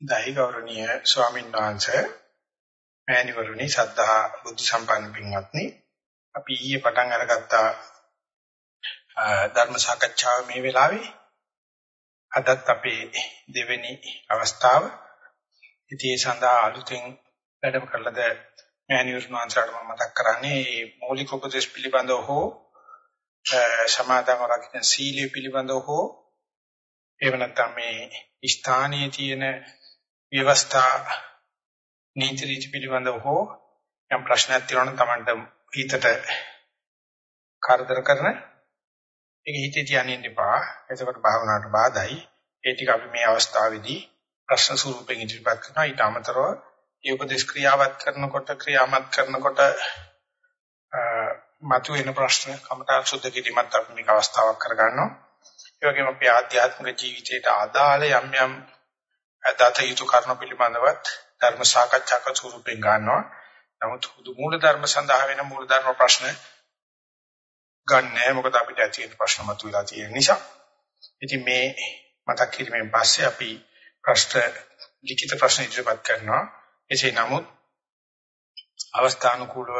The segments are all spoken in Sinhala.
දෛ ගෞරවනීය ස්වාමීන් වහන්සේ මෑණිවරුනි සද්ධා බුද්ධ සම්පන්න පින්වත්නි. අපි ඊයේ පටන් අරගත්ත ධර්ම සාකච්ඡාව මේ වෙලාවේ. අදත් අපේ දෙවෙනි අවස්ථාව. ඉතින් ඒ සඳහා අලුතෙන් වැඩම කළද මෑණිවරුන් වහන්සේට මම මතක් කරන්නේ මৌলিক උපදේශ පිළිබඳව හෝ සමාදම රකින්න සීලය පිළිබඳව හෝ එහෙම නැත්නම් මේ ස්ථානයේ තියෙන ව්‍යවස්ථා නීති රීති පිළිබඳව හෝ යම් ප්‍රශ්නයක් තියෙනවා නම් Tamanට හිතට කරදර කරන ඒක හිතේ තියන්න එපා. එතකොට භාවනාවට බාධායි. ඒ ටික අපි මේ අවස්ථාවේදී ප්‍රශ්න ස්වරූපයෙන් ඉදිරිපත් කරනවා. ඊට අමතරව ඒ උපදේශ ක්‍රියාවත් කරනකොට ක්‍රියාමත් කරනකොට මතුවෙන ප්‍රශ්න කමඨා සුද්ධ කිරීමත් අපි මේක අවස්ථාවක් කරගන්නවා. ඒ වගේම අපේ ආධ්‍යාත්මික ජීවිතයට අදාළ යම් යම් දත යුතු කර්ම පිළිබඳවත් ධර්ම සාකච්ඡාක ස්වරූපයෙන් ගන්නවා. නමුත් හුදු මූල ධර්ම සඳහා වෙන මූල ධර්ම ප්‍රශ්න ගන්නෑ. මොකද අපිට ඇති වෙන ප්‍රශ්න මතුවලා තියෙන නිසා. ඉතින් මේ මතක් කිරීමෙන් පස්සේ අපි ප්‍රශ්න ලිඛිත ප්‍රශ්න ඉදිරිපත් කරනවා. එසේ නමුත් අවස්ථානුකූලව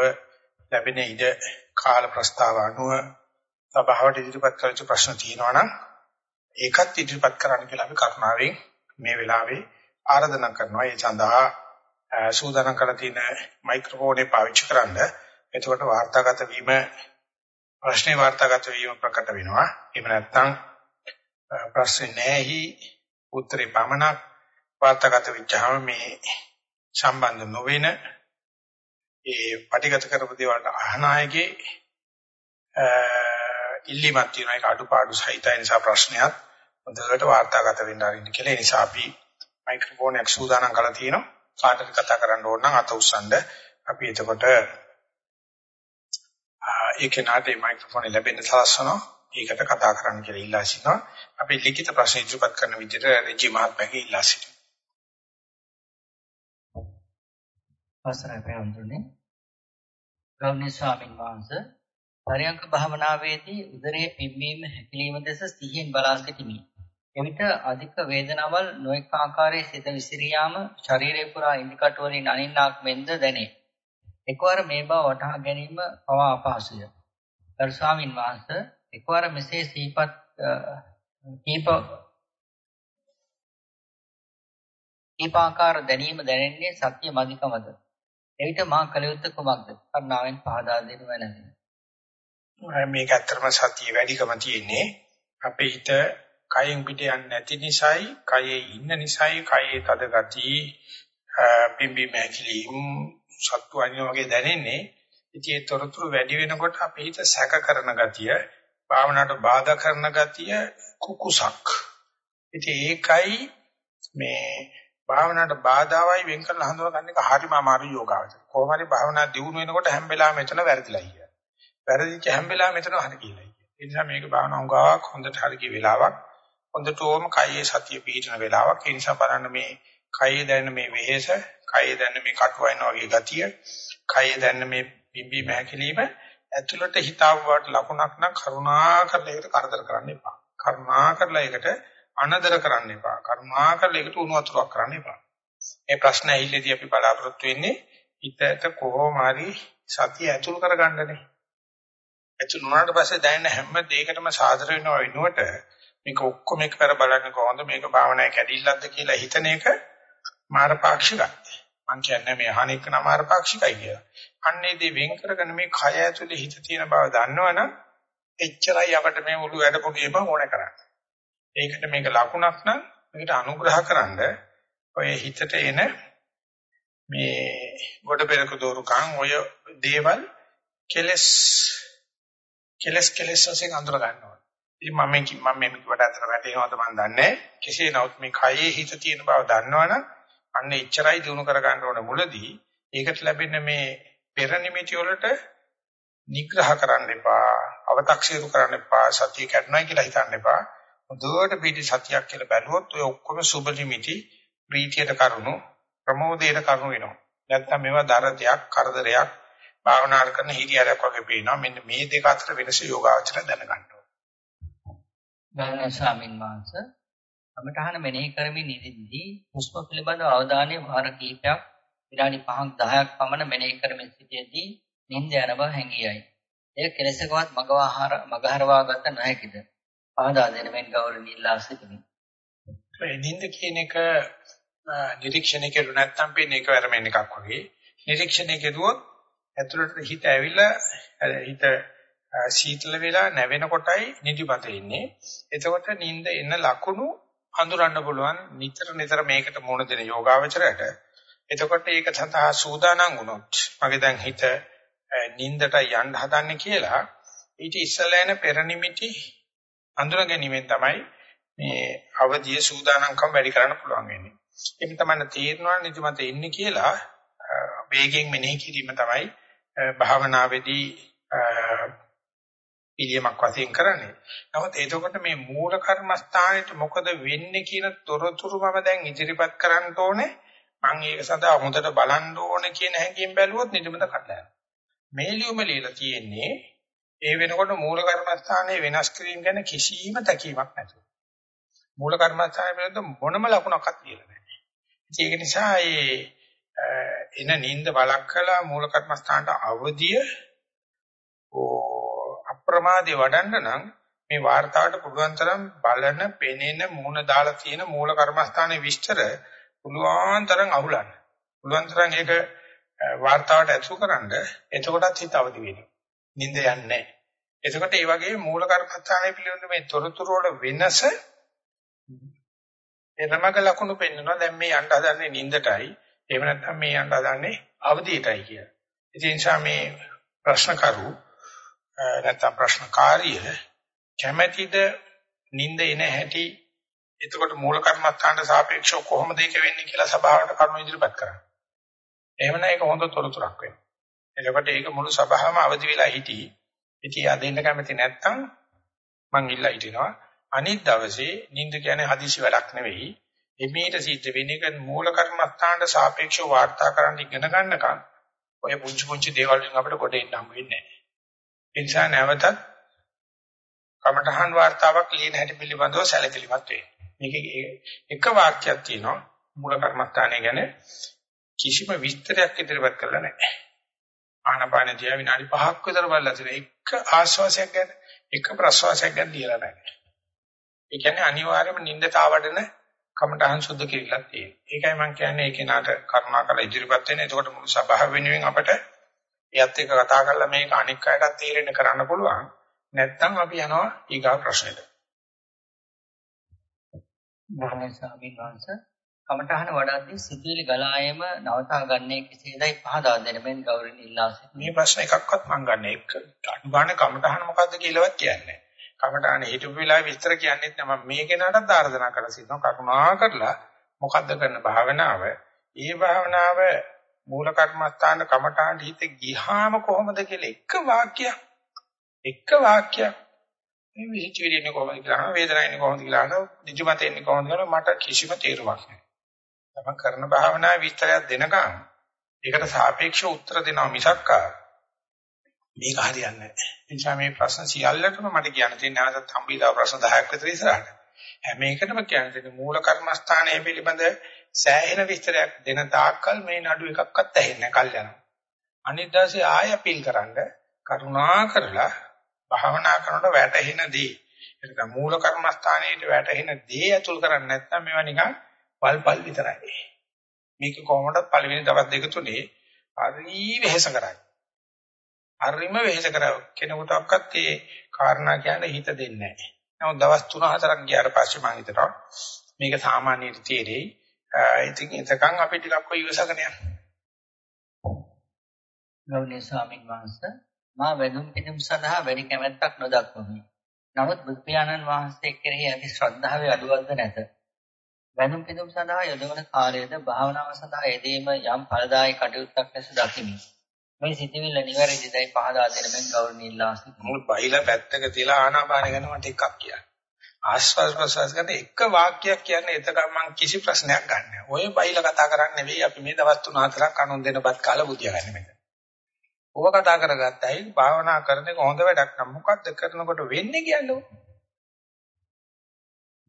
ලැබෙන ඉඩ කාල ප්‍රස්තාව අනුව සභාවට ඉදිරිපත් කළ යුතු ප්‍රශ්න තියෙනවා නම් ඒකත් ඉදිරිපත් කරන්න කියලා අපි කරුණාවෙන් මේ වෙලාවේ ආරාධනා කරනවා. ඒ සඳහා සූදානම් කරලා තියෙන මයික්‍රොෆෝනේ පාවිච්චි කරන්න. එතකොට වාර්තාගත වීම ප්‍රශ්නේ වාර්තාගත වීම ප්‍රකට වෙනවා. එහෙම නැත්නම් ප්‍රශ්නේ නැහි උත්තරේ පමණක් වාර්තාගත වෙච්චාම මේ සම්බන්ධ නොවන ඒ පටිගත කරපු දේවල්ට අහන අයගේ ඉල්ලීමක් තියෙනවා ඒක අඩුපාඩු සහිතයි නිසා ප්‍රශ්නයක් හොඳට වාර්තාගත වෙන්න ආරින්න කියලා. ඒ නිසා අපි මයික්‍රොෆෝන් එක සූදානම් කරලා තියෙනවා. කාටද කතා කරන්න ඕන නම් අත උස්සන්න අපි එතකොට ඒකේ නාටේ මයික්‍රොෆෝන් ලැබෙන්න සලස්වනවා ඒකට කතා කරන්න කියලා ඉල්ලා සිටිනවා. අපි ලිඛිත ප්‍රශ්න ඉදිරිපත් කරන විදිහට රජි මහත්මයාගේ ඉල්ලා සිටිනවා. අවසරයි පැවඳුනේ ගෞරවනීය ස්වාමින් වහන්සේ පරයන්ක භාවනාවේදී උදරයේ පිම්බීම හැකිලිම දෙස සිහියෙන් බලා සිටිමි. එවිට අධික වේදනාවල් නොඑක ආකාරයේ සිත විසිරියාම ශරීරය පුරා ඉන්දිකටු වලින් අනින්නාක් මෙන්ද දැනේ. එකවර මේ බව වටහා ගැනීම පවා අපහසුය. ගරු ස්වාමින් වහන්සේ එකවර මෙසේ සීපත් කීප කීපාකාර දැනීම දැනෙන්නේ සත්‍ය මදිකමද? එවිට මා කල යුත්තේ කුමක්ද? කරුණාවෙන් පහදා දෙනු මැනවි. මේක ඇත්තටම සතිය වැඩිකම තියෙන්නේ අපේ හිත කයෙන් පිට යන්නේ නැති නිසායි කයේ ඉන්න නිසායි කයේ තද ගති පිම්බි මැකිලිම් සත්තු අනින වගේ දැනෙන්නේ ඉතින් ඒ තොරතුරු වැඩි වෙනකොට අපේ හිත සැක කරන ගතිය භාවනාවට බාධා කරන ගතිය කුකුසක් ඉතින් ඒකයි මේ භාවනාවට බාධාවයි වෙන් කරලා හඳුනා ගන්න එක හරිම අමාරු යෝගාවචර කොහොම හරි භාවනා දියුණු වෙනකොට හැම වෙලාවෙම එතන වැරදිලා ඉන්නේ වැරදිච්ච හැම වෙලාවෙම මෙතන හරි කියලා කියනවා. ඒ නිසා මේක භාවනා උගාවක් හොඳට හරි කිය වෙලාවක්. හොඳටම කයේ සතිය පිහිටන වෙලාවක්. ඒ නිසා බලන්න මේ කයේ දැනෙන මේ වෙහෙස, කයේ දැනෙන මේ කටුවයින් වගේ ගතිය, කයේ දැනෙන මේ පිම්බි මහැකිලිම ඇතුළට හිතාවට ලකුණක් නම් කරුණා කරලා ඒකට කරදර කරන්න එපා. කරුණා කරලා ඒකට අනදර කරන්න එපා. කරුණා කරලා ඒකට උණු වතුරක් කරන්න එපා. මේ ප්‍රශ්න ඇහිල්ලේදී අපි බලාපොරොත්තු වෙන්නේ හිතට කොහොම හරි සතිය ඇතුල් කරගන්නනේ. ඇතුළු වුණාට පස්සේ දැනෙන හැම දෙයකටම සාදර වෙනව වෙනුවට මේක ඔක්කොම එකතර බලන්නේ කොහොමද මේක භාවනාවේ කැඩිල්ලක්ද කියලා හිතන එක මාරපාක්ෂිකයි. මං කියන්නේ මේ අහන එක නම මාරපාක්ෂිකයි කියලා. අන්නේ දේ වෙන් කරගෙන මේ කය ඇතුලේ හිත තියෙන බව දන්නවනම් එච්චරයි අපිට මේ මුළු වැඩ පොඩිම ඕන කරන්නේ. ඒකට මේක ලකුණක් නම් මේකට අනුග්‍රහ කරන්න ඔය හිතට එන මේ ගොඩ පෙරක දෝරුකම් ඔය දේවල් කෙලස් කෙලස් කෙලස් වශයෙන් අඳුර ගන්නවා. ඉතින් මම මම මේ කිව්වට අතර වැටෙනවද මන් දන්නේ කෙසේ නමුත් මේ කයේ හිත තියෙන බව දන්නවනම් අන්න එච්චරයි දිනු කර ගන්න ඕන මුලදී. ඒකට ලැබෙන මේ පෙර නිමිති වලට නිග්‍රහ කරන්න එපා අව탁සීරු කරන්න එපා සතිය කැඩනයි කියලා හිතන්න එපා. හොඳට පිටි සතියක් කියලා බැලුවොත් ඔය ඔක්කොම සුබ නිමිති ප්‍රීතියට කරුණු ප්‍රමෝදයට කරුණු වෙනවා. නැත්නම් මේවා දරදයක් කරදරයක් භාවනා කරන හිරියරක් වගේ පේනවා. මෙන්න මේ දෙක අතර වෙනස යෝගාවචර දැනගන්න ඕනේ. ගෞරවනීය ස්වාමින් වහන්සේ කමඨහන මෙනෙහි කරමින් ඉඳිද්දී හුස්ම පිළිබඳව අවධානය වාර කිහිපයක් විනාඩි 5ක් 10ක් පමණ මෙනෙහි කරමින් සිටියේදී නිින්ද යන බව හැඟියයි. එය කෙලෙසකවත් මගවහර මගහරවා ගත නොහැකිද? පහදා දෙන මෙන් ගෞරවණීය ඉල්ලා සිටිමි. ඒ නිින්ද කියන එක නිරීක්ෂණය කරු නැත්නම් පේන්නේ එකවරම එකක් වගේ. නිරීක්ෂණය කෙරුවොත් ඇතුළට හිත ඇවිල්ලා හිත සීතල වෙලා නැවෙන කොටයි නිදිමත ඉන්නේ. එතකොට නිින්ද එන ලකුණු හඳුරන්න පුළුවන් නිතර නිතර මේකට මුහුණ දෙන යෝගාවචරයට. එතකොට ඒක සඳහා සූදානම් වුණොත් මගේ දැන් හිත නිින්දට යන්න හදන්නේ කියලා ඊට ඉස්සෙල්ලා එන පෙර නිමිටි අඳුර ගැනීමෙන් තමයි මේ අවදිය සූදානම්කම් වැඩි කරන්න පුළුවන් වෙන්නේ. ඒක තමයි තේරෙනවා නිදිමත ඉන්නේ කියලා වේගෙන් මෙනෙහි කිරීම තමයි භාවනාවේදී පිළියමක් වශයෙන් කරන්නේ. නමුත් එතකොට මේ මූල කර්මස්ථානෙට මොකද වෙන්නේ කියන තොරතුරු මම දැන් ඉදිරිපත් කරන්න ඕනේ. මම ඒක සඳහා හොඳට බලන්න ඕනේ කියන හැඟීම් බැලුවොත් නිදිමත කඩලා යනවා. මේ ලියුම ලියලා තියෙන්නේ ඒ වෙනකොට මූල කර්මස්ථානයේ වෙනස් කිරීම ගැන කිසිම තැකීමක් නැතුව. මූල කර්මස්ථානයේ පිළිබඳ මොනම ලකුණක්වත් කියලා නැහැ. ඒක නිසා ඒ එන නිින්ද බලක් කළා මූල කර්මස්ථානට අවදිය අප්‍රමාදේ වඩන්න නම් මේ වார்த்தාවට පුළුවන් තරම් බලන, පෙනෙන, මූණ දාලා තියෙන මූල කර්මස්ථානයේ විස්තර පුළුවන් තරම් අහුලන්න. පුළුවන් තරම් ඒක වார்த்தාවට ඇසුරකරනද එතකොටත් හිත අවදි වෙනවා. නිින්ද යන්නේ නැහැ. එතකොට මේ වගේ මූල කර්මස්ථානයේ පිළිබඳ මේ තොරතුරු වල වෙනස එනමග ලකුණු පෙන්වනවා. දැන් මේ යන්න හදන්නේ නිින්දටයි. එහෙම නැත්නම් මේ යන්න හදන්නේ අවදියටයි කියලා. ඒ නිසා මේ ප්‍රශ්න කරු නැත්නම් ප්‍රශ්නකාරිය කැමැතිද නිින්ද එන හැටි එතකොට මූල කර්මස්ථානට සාපේක්ෂව කොහොමද ඒක වෙන්නේ කියලා සභාවට කරුණු ඉදිරිපත් කරන්න. එහෙම නැහැ ඒක හොඳ තොරතුරක් වෙනවා. එතකොට ඒක මුළු සභාවම අවදි වෙලා හිටී. ඉතින් ආ දෙන්න කැමති නැත්නම් මං ඉල්ලා හිටිනවා. අනිත් දවසේ නිින්ද කියන්නේ හදිසි වැඩක් නෙවෙයි. එමෙහිට සිද්ධ වෙන එක මූල කර්මස්ථානට සාපේක්ෂව වාර්තා කරන්න ඉගෙන ගන්නකම් ඔය පුංචි පුංචි දේවල් වලින් අපිට කොට එන්න හම්බ වෙන්නේ නැහැ. ඒ නිසා නැවතත් කමඨහන් වார்த்தාවක් ලියන හැටි පිළිබඳව සැලකිලිමත් වෙන්න. මේකේ එක වාක්‍යයක් තියෙනවා මූල කර්මස්ථානය ගැන කිසිම විස්තරයක් ඉදිරිපත් කරලා නැහැ. ආනපානදී විනාඩි 5ක් විතර බලලා තියෙන එක ආශ්වාසයක් ගැන එක ප්‍රශ්වාසයක් ගැන ලියලා නැහැ. ඒ කියන්නේ අනිවාර්යයෙන්ම නිින්දතාවඩන කමඨහන් සුද්ධ කිරීලා තියෙනවා. ඒකයි මම කියන්නේ ඒ කෙනාට කරුණාකර ඉදිරිපත් වෙන. එතකොට මුළු සභාව වෙනුවෙන් අපට එයත් එක්ක කතා කරලා මේක අනික් අයටත් තේරෙන්න කරන්න පුළුවන්. නැත්නම් අපි යනවා ඊගා ප්‍රශ්නෙට. ගෞරවනීය ස්වාමීන් වහන්සේ කමඨහන වඩද්දී සිතුවිලි ගලායම නවතා ගන්නේ කෙසේදයි පහදා දෙන මෙන් ගෞරවණීය ඉල්ලා සිටිනවා. මේ ප්‍රශ්න එකක්වත් මම ගන්න එක අනුබාන කමඨහන මොකද්ද කියලාවත් කියන්නේ. කමඨහන හිටපු වෙලාවේ විස්තර කියන්නෙත් නෑ මම මේ කෙනාටත් ආර්දනා කරලා සිටිනවා. කරුණා කරලා මොකද්ද කරන භාවනාව? ඒ භාවනාව මූල කර්මස්ථාන කමඨාන් හිත ගිහාම කොහොමද කියලා එක වාක්‍යයක් එක වාක්‍යයක් මේ විචිවිලින්නේ කොහොමද කියලා වේදනায়න්නේ කොහොමද කියලා අහනවා නිජමතෙන්නේ කොහොමද කියලා මට කිසිම තේරුමක් නැහැ. තමන් කරන භාවනාවේ විස්තරයක් දෙනකම් ඒකට සාපේක්ෂව උත්තර දෙනවා මිසක් මේක හරියන්නේ නැහැ. ඒ නිසා මේ ප්‍රශ්න සියල්ලටම මට කියන්න තියෙන නැවතත් හම්බීලා ප්‍රශ්න 10ක් විතර ඉස්සරහට. හැම එකටම කියන්නේ මූල කර්මස්ථානයේ පිළිබඳ සෑහෙන විස්තරයක් දෙන තාක්කල් මේ නඩු එකක්වත් ඇහෙන්නේ කල් යනවා. අනිත් දවසේ ආය අපීල් කරන්න කරුණා කරලා භාවනා කරනකොට වැටහෙන දේ ඒක මූල කර්මස්ථානයේට වැටහෙන දේ අතුල් කරන්නේ නැත්නම් මේවා නිකන් පල්පල් විතරයි. මේක කොහොමද පළවෙනි දවස් දෙක තුනේ හරි වෙහෙස කරයි. හරිම වෙහෙස කරව කෙනෙකුටවත් ඒ කාරණා කියන්නේ හිත දෙන්නේ නැහැ. නමුත් දවස් 3-4ක් ගියාට පස්සේ මම හිතනවා මේක සාමාන්‍යයෙන් තේරෙයි. ඉතින් එතකන් අපි ටිකක් ඔය ඉවසගෙන යන්න. ගෞරවනීය ස්වාමීන් වහන්සේ මා වැඳුම් පිටුම් සඳහා වැඩි කැමැත්තක් නොදක්වමි. නමුත් බුදු පියාණන් වහන්සේ කෙරෙහි ඇති ශ්‍රද්ධාවේ අඩුවක්ද නැත. වැඳුම් පිටුම් සඳහා යොදවන කාලයේද භාවනාව සඳහා යෙදීම යම් ඵලදායී කටයුත්තක් ලෙස දකිමි. මේ සිතිවිල්ල නිවැරදිදයි පහදා දෙන මෙන් ගෞරවණීය ඉල්ලා සිටිනවා. මුල් බයිලා පැත්තක තියලා ආනාපාන ගැන මට එකක් කියන්න. ආස්වාද ප්‍රසවාස ගැන එක වාක්‍යයක් කියන්නේ එතකම මම කිසි ප්‍රශ්නයක් ගන්නෑ. ඔය බයිලා කතා කරන්නේ නෙවෙයි අපි මේ දවස් තුන හතරක් අනුන් දෙනපත් කාලා බුදියා ගන්න මෙතන. ඕව කතා කරගත්තයි භාවනා කරන එක හොඳ වැඩක් නම් මොකද්ද කරනකොට වෙන්නේ කියන්නේ?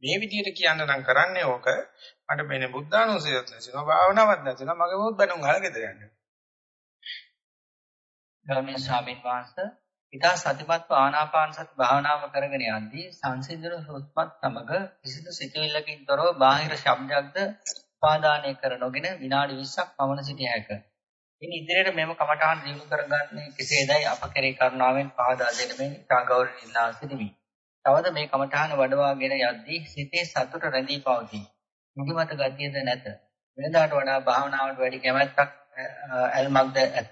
මේ විදිහට කියන්න නම් කරන්නේ ඕක මට මෙන්න බුද්ධානුසයත් නැතිනවා භාවනාවක් නැතිනවා මගේ මොකද බණුන් අහලා ගෙදර යන්නේ. ගෞරවනීය ස්වාමීන් වහන්සේ ඊට සතිපත්ව ආනාපාන සති භාවනාව කරගෙන යද්දී සංසිඳන හුස්මත් සමග කිසිදු සිතුවිල්ලකින් තොරව බාහිර ශබ්දයක්ද උපාදානය කර නොගෙන විනාඩි 20ක් පමණ සිටිය හැකිය. ඉන් ඉදිරියට මෙම කමඨාන් දිනු කරගන්නේ කෙසේදයි අප කෙරේ කරුණාවෙන් පහදා දෙන මේ ඉතා ගෞරවණීය ඉල්ලා සිටිමි. තවද මේ කමඨාන වඩවාගෙන යද්දී සිතේ සතුට රැඳී පවතී. නිදිමත ගතියද නැත. වෙනදාට වඩා භාවනාවට වැඩි කැමැත්තක් ඇල්මක්ද ඇත.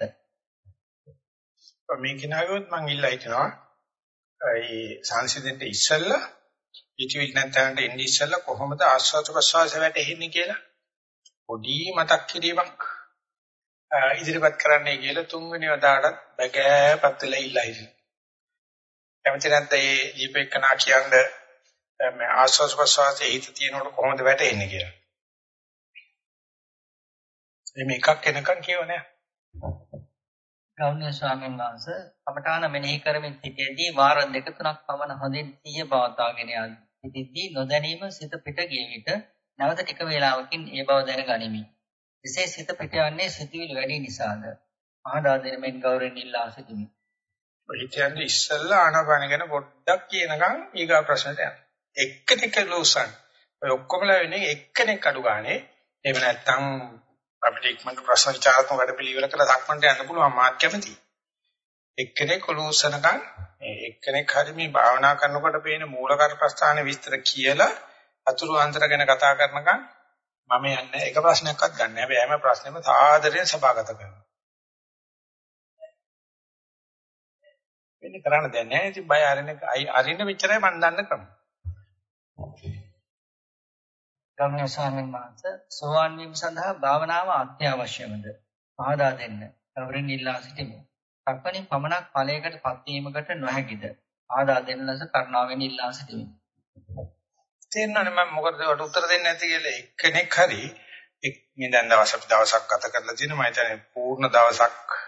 මේ කිනාගොත් මං ඉල්ලා හිටනවා. ඒ සංසිඳෙන්න ඉස්සෙල්ලා ඉතිවිල් නැත්නම් ඉන්නේ ඉස්සෙල්ලා කොහොමද ආස්වාද ප්‍රසවාස වැටෙන්නේ කියලා පොඩි මතක් කිරීමක් ඉදිරිපත් කරන්නයි කියලා තුන්වෙනි වතාවටත් බගෑපත් වෙලා ඉල්ලා හිටියා. කැමති නැත්නම් මේ දීපේකනා කියන්නේ මේ ආස්වාද ප්‍රසවාසයේ හිත තියෙනකොට කොහොමද වැටෙන්නේ කියලා. මේ එකක් එනකන් කියව නෑ. ගෞරවනීය ස්වාමීන් වහන්සේ කමඨාන මෙනෙහි කරමින් සිටියේදී වාර දෙක තුනක් පමණ හොඳින් සිහිය පවත්වාගෙන යද්දී නොදැනීම සිත පිට ගිය විට නැවත ටික වේලාවකින් ඒ බව දැනගනිමි. එසේ සිත පිට යන්නේ සිතුවිලි වැඩි නිසාද? පහදා දෙන මෙන් ගෞරවයෙන් ඉල්ලා සිටිමි. ඔය කියන්නේ ඉස්සල්ලා ආනාපාන ගැන පොඩ්ඩක් කියනකම් ඊගා ප්‍රශ්නට යනවා. එක්ක ටික ලෝසන්. ඔය ඔක්කොමලා වෙන්නේ එක්කෙනෙක් අඩු ගානේ. එහෙම නැත්නම් අපිට ඉක්මනට ප්‍රශ්න විචාරාත්මක වැඩ පිළිවෙල කරලා සක්මන්ට යන්න පුළුවන් මාත් කැමතියි. එක්කෙනෙක් ලෝසනකම් එක්කෙනෙක් හරි මේ භාවනා කරනකොට පේන මූල කර්පස්ථාන විස්තර කියලා අතුරු අන්තර ගැන කතා කරනකම් මම යන්නේ එක ප්‍රශ්නයක්වත් ගන්න. හැබැයි හැම ප්‍රශ්නෙම සාදරයෙන් සභාගත කරනවා. වෙන්නේ කරන්න දෙයක් නැහැ. ඉතින් බය අරින්න අරින්න මෙච්චරයි මම දන්න ක්‍රම. ගෞරවනීය ස්වාමීන් වහන්සේ සෝවාන් වීම සඳහා භාවනාව අත්‍යවශ්‍යමද? පහදා දෙන්න. ගෞරවයෙන් ඉල්ලා සිටිමු. සක්මණේ පමණක් ඵලයකට පත්වීමකට නොහැකිද? ආදා දෙන්න ලෙස කරුණාවෙන් ඉල්ලා සිටිමි. තේරෙනවනේ මම මොකටද වට උත්තර දෙන්නේ නැති කියලා එක්කෙනෙක් හරි මේ දැන් දවස් අපි දවසක් ගත කරලා තියෙනවා මම හිතන්නේ පූර්ණ දවසක්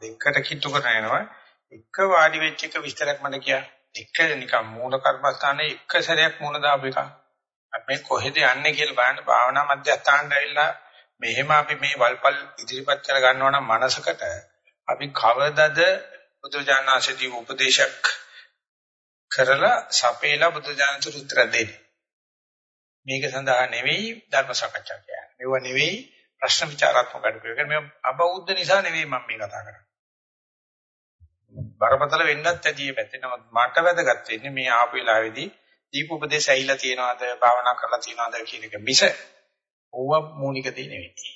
දෙකකට කිට්ටු කරන යනවා එක වාඩි වෙච්ච එක විස්තරයක් මට කියා එක නිකන් මූල කර්මස්ථානයේ එක සැරයක් මුණ දාපු එක අපි කොහෙද යන්නේ කියලා බලන්න භාවනා මධ්‍යස්ථානට ඇවිල්ලා මෙහෙම අපි මේ වල්පල් ඉදිරිපත් කර ගන්නවා නම් මනසකට අපි කවදද බුදුජානනාංශදී උපදේශක් කරලා සපේලා බුදුජානක සූත්‍ර දෙන්නේ මේක සඳහා නෙවෙයි ධර්ම සාකච්ඡා කියන්නේ. මේව නෙවෙයි ප්‍රශ්න විචාරාත්මක අඩුවේ. මේ අබෞද්ධ නිසා නෙවෙයි මම මේ කතා කරන්නේ. බරපතල වෙන්නත් ඇති මේ පැත්තේ. නමුත් මට වැදගත් වෙන්නේ මේ ආපු වෙලාවේදී දීප උපදේශ ඇහිලා තියනවාද භාවනා කරලා තියනවාද කියන එක මිස ඕව මූලික දේ නෙවෙයි.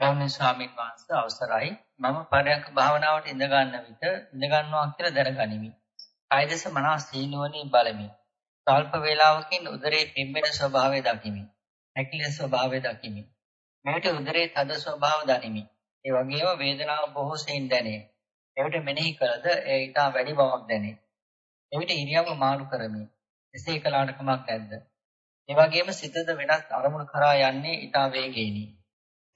ගෞරවනීය ස්වාමීන් වහන්සේ අවසරයි මම පරයන්ක භාවනාවට ඉඳ ගන්න විට ඉඳ ගන්නවා කියලා දැනගනිමි. කායදස මනස සීනුවණින් බලමි. ස්වල්ප වේලාවකින් උදරයේ පිම්බෙන ස්වභාවය දකිමි. හැකිලෙන ස්වභාවය දකිමි. මෙවිට උදරයේ තද ස්වභාව දනිමි. ඒ වගේම වේදනාව බොහෝ සෙයින් දැනේ. එවිට මෙනෙහි කළද ඒ ඊට වැඩි බවක් දැනේ. එවිට ඉරියව්ව මාරු කරමි. එසේ කළාට කමක් නැද්ද? ඒ වගේම සිතද වෙනස් අරමුණු කරා යන්නේ ඊට වේගයෙනි.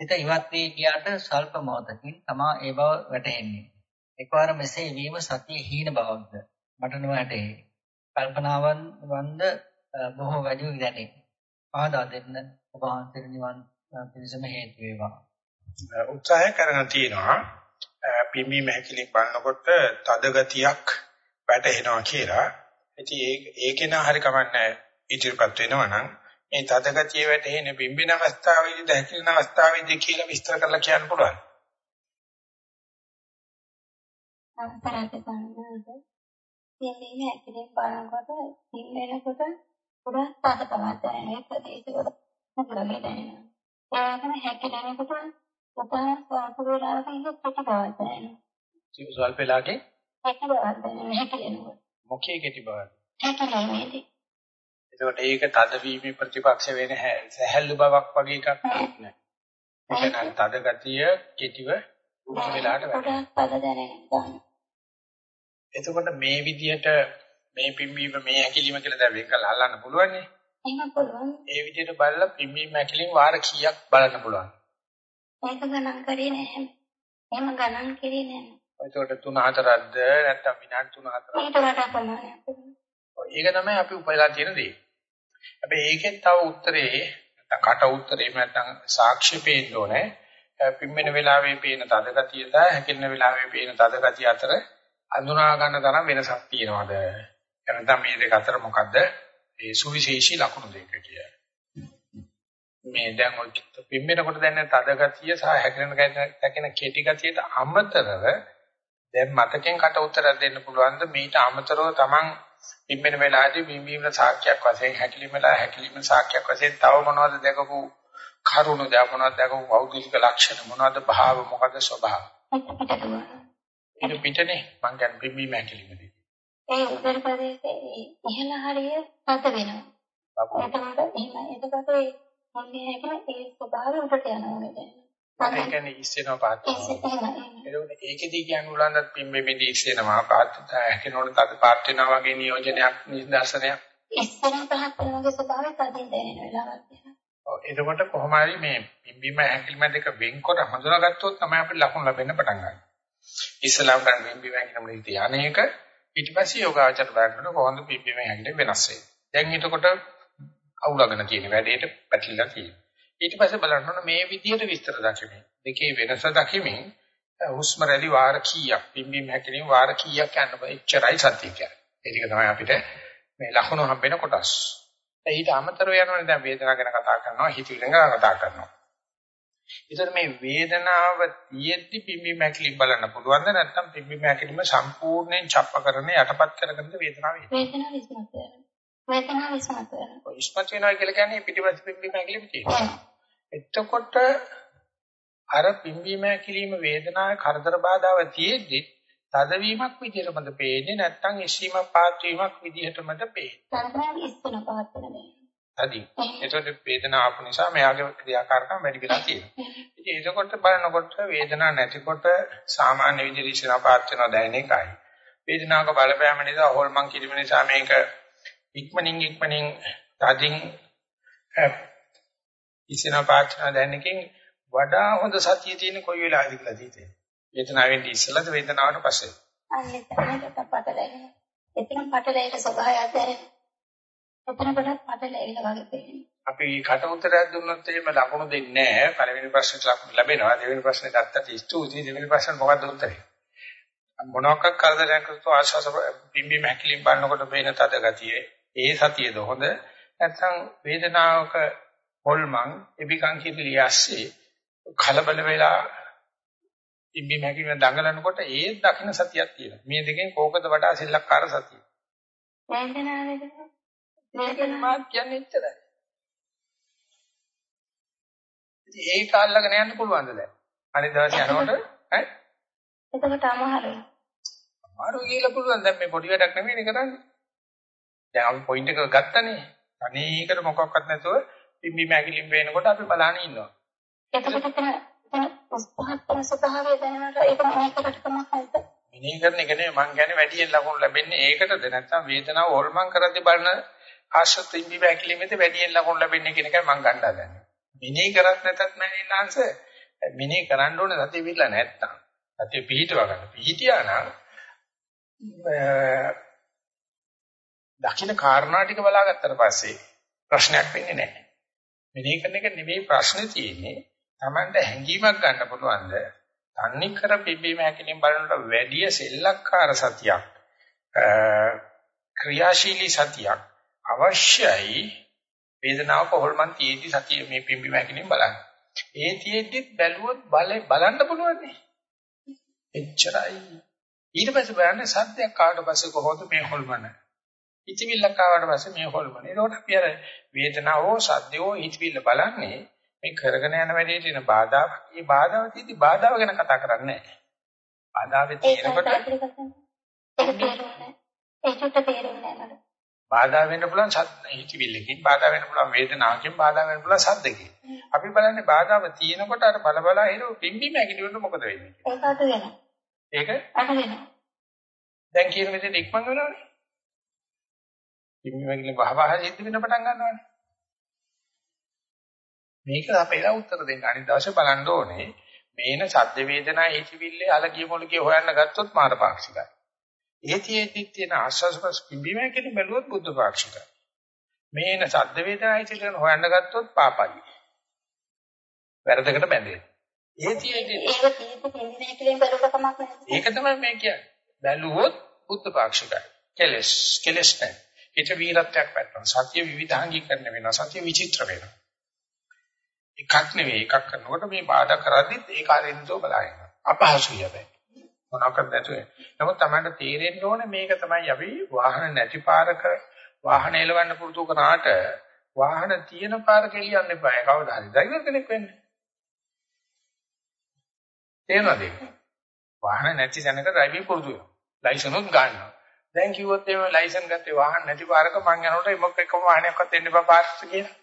සිත ඉවත් වී ගියාට ස්වල්ප මොහොතකින් තමා ඒ බව වැටහෙන්නේ. එකවර මෙසේ වීම සතිය හීන බවක්ද මට නොවැටේ. කල්පනාවන් වන්ද බොහෝ වැඩි දැනේ. ආදා දෙන්න ඔබ වහන්සේට නිවන් පිණසම හේතු වේවා. උත්සාහය කරගෙන තියෙනවා පිම්බීම හැකිලින් බලනකොට තද ගතියක් වැටෙනවා කියලා. ඉතින් ඒකේන හරි කමන්නේ ඉදිරිපත් වෙනවා නම් මේ තද ගතිය වැටෙන පිම්බින අවස්ථාවේදී දැකින අවස්ථාවේදී කියලා විස්තර කරලා කියන්න පුළුවන්. අවසරයි ගන්නද පිම්බීම හැකිලින් බලනකොට පිම්බෙනකොට ගොඩක් තද තමයි දැනෙන්නේ ප්‍රදේශවල මොකදනේ දැනෙනවා. ඒකම හැකිලෙනකොට උපහාර ස්වල්ප වේලාවක ඉඳ පිටි බවක් දැනෙනවා. ස්වල්ප වෙලාවකේ හැකි බවක් දැනෙනවා හැකිලෙනකොට. මොකේ කෙටි බවක්? හැකිලෙන්නේදී. එතකොට ඒක තද වීමේ ප්‍රතිපක්ෂ වෙන සැහැල්ලු බවක් වගේ එකක් නෑ. ඒක නම් තද ගතිය කෙටිව වෙලාට වැඩි. එතකොට මේ විදිහට මේ පිම්බීම මේ ඇකිලිම කියලා දැන් වෙන් කරලා අල්ලන්න පුළුවන් නේ. එහෙම පුළුවන්. ඒ විදිහට බලලා පිම්බීම ඇකිලිම වාර කීයක් බලන්න පුළුවන්. ඒක ගණන් කරේ නැහැ. එහෙම ගණන් කරේ නැහැ. එතකොට 3 4ක්ද නැත්නම් විනාඩි 3 4ක්ද? ඊට වඩා ප්‍රමාණයක්. ඒක තමයි අපි උපයලා තියෙන දේ. හැබැයි ඒකෙන් තව උත්තරේ නැත්නම් කට උත්තරේ නැත්නම් සාක්ෂි පේන්න ඕනේ. පිම්මෙන වෙලාවේ පේන තද ගතිය සහ හැකිලෙන වෙලාවේ පේන තද ගතිය අතර අඳුනා ගන්න තරම් වෙනසක් තියෙනවද? එහෙනම් මේ දෙක අතර මොකද්ද ඒ සුවිශේෂී ලක්ෂණ දෙක කියන්නේ? මේ දැන් ඔය පිම්මෙනකොට දැනෙන තද ගතිය සහ හැකිලෙන ගැටෙන කෙටි ගතියට අමතරව දැන් මතකෙන් කට උත්තරයක් දෙන්න පුළුවන්ද? මීට අමතරව Taman පිම්බෙන වෙලාවේදී බිම්බීම සාක්ෂියක් වශයෙන් හැකිලිම වෙලා හැකිලිම සාක්ෂියක් වශයෙන් තව මොනවද දැකපු කරුණ දැක මොනවද දැකපු භෞතික ලක්ෂණ මොනවද භාව මොකද ස්වභාව? ඒක පිටනේ. මං කියන්නේ බිම්බීම හැකිලිමදී ඒ උදර ප්‍රදේශයේ ඉහළ හරිය පත වෙනවා. එතකොට එහෙම එතකොට මොන්නේ හැකන ඒ ස්වභාවය උඩට යනවා. නේද ඒ කියන්නේ ඉස්සෙනවා පාත්. එතකොට ඒකෙදී කියන්න උලන්දත් පිම්බෙමේදී ඉස්සෙනවා පාත්. හැකිනොට තද පාත් වෙනවා වගේ නියෝජනයක් නිදර්ශනයක්. ඉස්සෙන පහත් වෙනගේ ස්වභාවය තදින් දැනෙන වෙලාවක් ඔව් එතකොට කොහොම හරි මේ පිම්බීම හැකිලිම දෙක වෙන්කොට හඳුනාගත්තොත් තමයි අපිට ලකුණු ලැබෙන්න පටන් ගන්නේ. ඉස්සලාම් ගන්න පිම්බීම හැකිලිම දෙක අනේක ඊට පස්සේ යෝගාචර බලන්න කොහොමද පිම්බීම හැකිලිම වෙනස් වෙන්නේ? දැන් ඊටකොට අවුලගෙන තියෙන වැඩේට පැටලිලා තියෙනවා ඊට පස්සේ බලන්න ඕන මේ විදිහට විස්තර දකිමින් දෙකේ වෙනස දකිමින් හුස්ම රැලි වාර කීයක් පිම්බීම හැකිලිම වාර කීයක් යන්න බෑ එච්චරයි සත්‍ය කියන්නේ. ඒක තමයි අපිට මේ ලකුණු හම්බෙන කොටස්. ඊට අමතරව යනවනේ දැන් වේදනාව ගැන කතා කරනවා හිතවිලි ගැන කතා කරනවා. ඒතර මේ වේදනාව තියෙද්දි පිම්බීම හැකිලිම බලන්න පුළුවන්ද නැත්නම් පිම්බීම හැකිලිම සම්පූර්ණයෙන් ڇප්ප කරන යටපත් කරගන්න වේදනාව වේදනාව විශ්මත වෙනවා. වේදනාව විශ්මත වෙනවා. විශ්මත වෙනවා කියලා කියන්නේ පිටිපස්ස පිම්බීම හැකිලිම තියෙනවා. එතකොට අර පිම්බීම හැකිලිම වේදනාවේ කරදර බාධාව තියෙද්දි තදවීමක් විදිහටමද පේන්නේ නැත්නම් එසීම පාත් වීමක් විදිහටමද පේන්නේ. තරමක් ඉස්සන පාත් වෙනවා හරි. එතකොට වේදනාව ආපු නිසා මෙයාගේ ක්‍රියාකාරකම් වැඩි වෙලා තියෙනවා. ඉතින් එතකොට බලනකොට වේදනාවක් නැතිකොට සාමාන්‍ය විදිහට ඉස්සන පාත් වෙනවා දැනෙන එකයි. වේදනාවක බලපෑම නිසා හොල්මන් කිරීම නිසා මේක ඉක්මනින් ඉක්මනින් තදින් ඉස්සෙනා පාචන දැනනකින් වඩා හොඳ සතිය තියෙන කොයි වෙලාවද කියලා දීතේ. වේදනාවෙන් ඉස්සලද වේදනාවට පස්සේ. අන්නේ තමයි පටලැගෙන. එතන පටලැයිල ස්වභාවය දැනෙන. එතන කොටත් පටලැයිල වගේ පේන්නේ. අපි කට උත්තරයක් දුන්නොත් එහෙම ලකුණු දෙන්නේ නැහැ. පළවෙනි ප්‍රශ්නෙට ලකුණු ලැබෙනවා. දෙවෙනි ප්‍රශ්නේ ගත්තට ස්තුතියි. දෙවෙනි ප්‍රශ්නේ මොකක්ද උත්තරේ? මොනවාක් කරදරයක් කරतो ආශාස පිම්බි මහකිලින් බලනකොට පේන තද ගතිය. ඒ සතියද හොඳ නැත්නම් වේදනාවක හොල්මන් එබිකන් කිරිලි ඇස්සේ කලබල වෙලා ඉබ්බි මැකිම දඟලනකොට ඒ දකින්න සතියක් තියෙනවා. මේ දෙකෙන් කෝකද වඩා සෙල්ලක්කාර සතිය. වේදනාවේද? වේදනාවක් කියන්නේ එච්චරයි. ඒක අල්ලගෙන යන්න පුළුවන්ද දැන්? අනිත් දවසේ යනකොට ඈ? එතකොට අමාරුයි. අමාරු කියලා පුළුවන් දැන් මේ පොඩි වැඩක් නෙමෙයි කරන්නේ. දැන් අපි පොයින්ට් එක ගත්තනේ. අනේකට මොකක්වත් නැතුව පිම්බි මැගිලිම් වෙනකොට අපි බලහන් ඉන්නවා. එතකොට ස්වභාවය දැනනට ඒක මේකට කොහොමද? මිනී කරන එක නෙමෙයි මං කියන්නේ වැඩියෙන් ලකුණු ලැබෙන්නේ ඒකටද නැත්නම් වේදනාව හොල්මන් කරද්දී බලන ආශ්‍රත පිම්බි මැගිලිමේද වැඩියෙන් ලකුණු ලැබෙන්නේ කියන එකයි මං ගන්න හදන්නේ. මිනී කරත් නැතත් මැනින්නාංශ මිනී කරන්න ඕනේ සතිය පිළිලා නැත්තම්. සතිය පිහිටව ගන්න. පිහිටියා නම් දකින්න කාරණා ටික බලාගත්තට පස්සේ ප්‍රශ්නයක් වෙන්නේ නැහැ. මෙනෙහි කරන එක නෙවෙයි ප්‍රශ්නේ තියෙන්නේ. Tamanda හැංගීමක් ගන්න පුළුවන්ද? තන්නේ කර පිබීම හැකලින් බලනකොට වැඩි සෙල්ලක්කාර සතියක් ක්‍රියාශීලී සතියක් අවශ්‍යයි වේදනාවක හොල්මන් තියෙද්දි සතිය මේ පිම්බීම හැකලින් බලන්න. ඒ තියෙද්දි බැලුවොත් බලේ බලන්න පුළුවන් නේ. එච්චරයි. ඊට පස්සේ බලන්න සත්‍යයක් ආවට පස්සේ කොහොමද මේ හොල්මන? හිතවිල්ලක් ආවට පස්සේ මේ හොල්මන. ඒකට අපි අර වේදනාවෝ සද්දෝ හිතවිල්ල බලන්නේ මේ කරගෙන යන වැඩේ තියෙන බාධාවක්. මේ බාධාව තියෙදි බාධාව ගැන කතා කරන්නේ නැහැ. බාධාවේ තියෙනකොට ඒකට තේරුන්නේ නැහැ බාධා වෙන්න පුළුවන් සද්ද හිතවිල්ලකින් බාධා වෙන්න පුළුවන් වේදනාවකින් බාධා වෙන්න පුළුවන් සද්දකින්. අපි බලන්නේ බාධාව තියෙනකොට අර බල බල හිරු පිම්බි මැකිලිවට මොකද වෙන්නේ? ඒක අද වෙනවා. ඒක අද වෙනවා. දැන් කියන විදිහට ඉක්මන් වෙනවනේ. පිම්බි මැකිලි වහවහ සිද්ධ වෙන්න පටන් ගන්නවානේ. මේක අපේලා උත්තර දෙන්න අනිත් දවසේ බලන්න ඕනේ. මේන සද්ද වේදනා හිතවිල්ලේ අලගිය මොලගිය හොයන්න ගත්තොත් මාරපාක්ෂිකයි. ඒතියෙදි තියෙන ආස්වාස්පස් පිම්බීම කියන බැලුවොත් බුද්ධ පාක්ෂිකයි. මේන සද්ද වේදනායි කියලා හොයන්න ගත්තොත් පාපයි. වැරදකට බැඳෙන. ඒතියෙදි ඒක තීතු පිම්බීම කියන බැලුවකමක් නැහැ. ඒක තමයි මේ කියන්නේ. බැලුවොත් බුද්ධ පාක්ෂිකයි. කෙලස් කෙලස් නැහැ. ඒට වීරත්වයක් පැටවෙනවා. සත්‍ය විවිධාංගීකරණය වෙනවා. සත්‍ය විචිත්‍ර වෙනවා. එකක් නෙවෙයි එකක් කරනකොට මේ බාධා කරද්දිත් ඒ කාර්යෙන්තෝ බලائیں۔ අපහසුයි හැබැයි. මොනවාක්වත් නැතුව. නමුත් තමයි තේරෙන්න ඕනේ මේක තමයි අපි වාහන නැති පාරක වාහන එලවන්න පුරුදු කරාට වාහන තියෙන පාරක එලියන්න එපා. කවදා හරි ඩ්‍රයිවර් කෙනෙක් වෙන්න. තේරෙනවද? වාහන නැති තැනක ඩ්‍රයිවිං පුරුදු වෙනවා. ලයිසන්ස් ගන්නවා. දැන් කිව්වොත් එහෙම ලයිසන් ගත්තේ වාහන නැති පාරක මං යනකොට එමක් එකම වාහනයක්වත් එන්න එපා පාරට කියලා.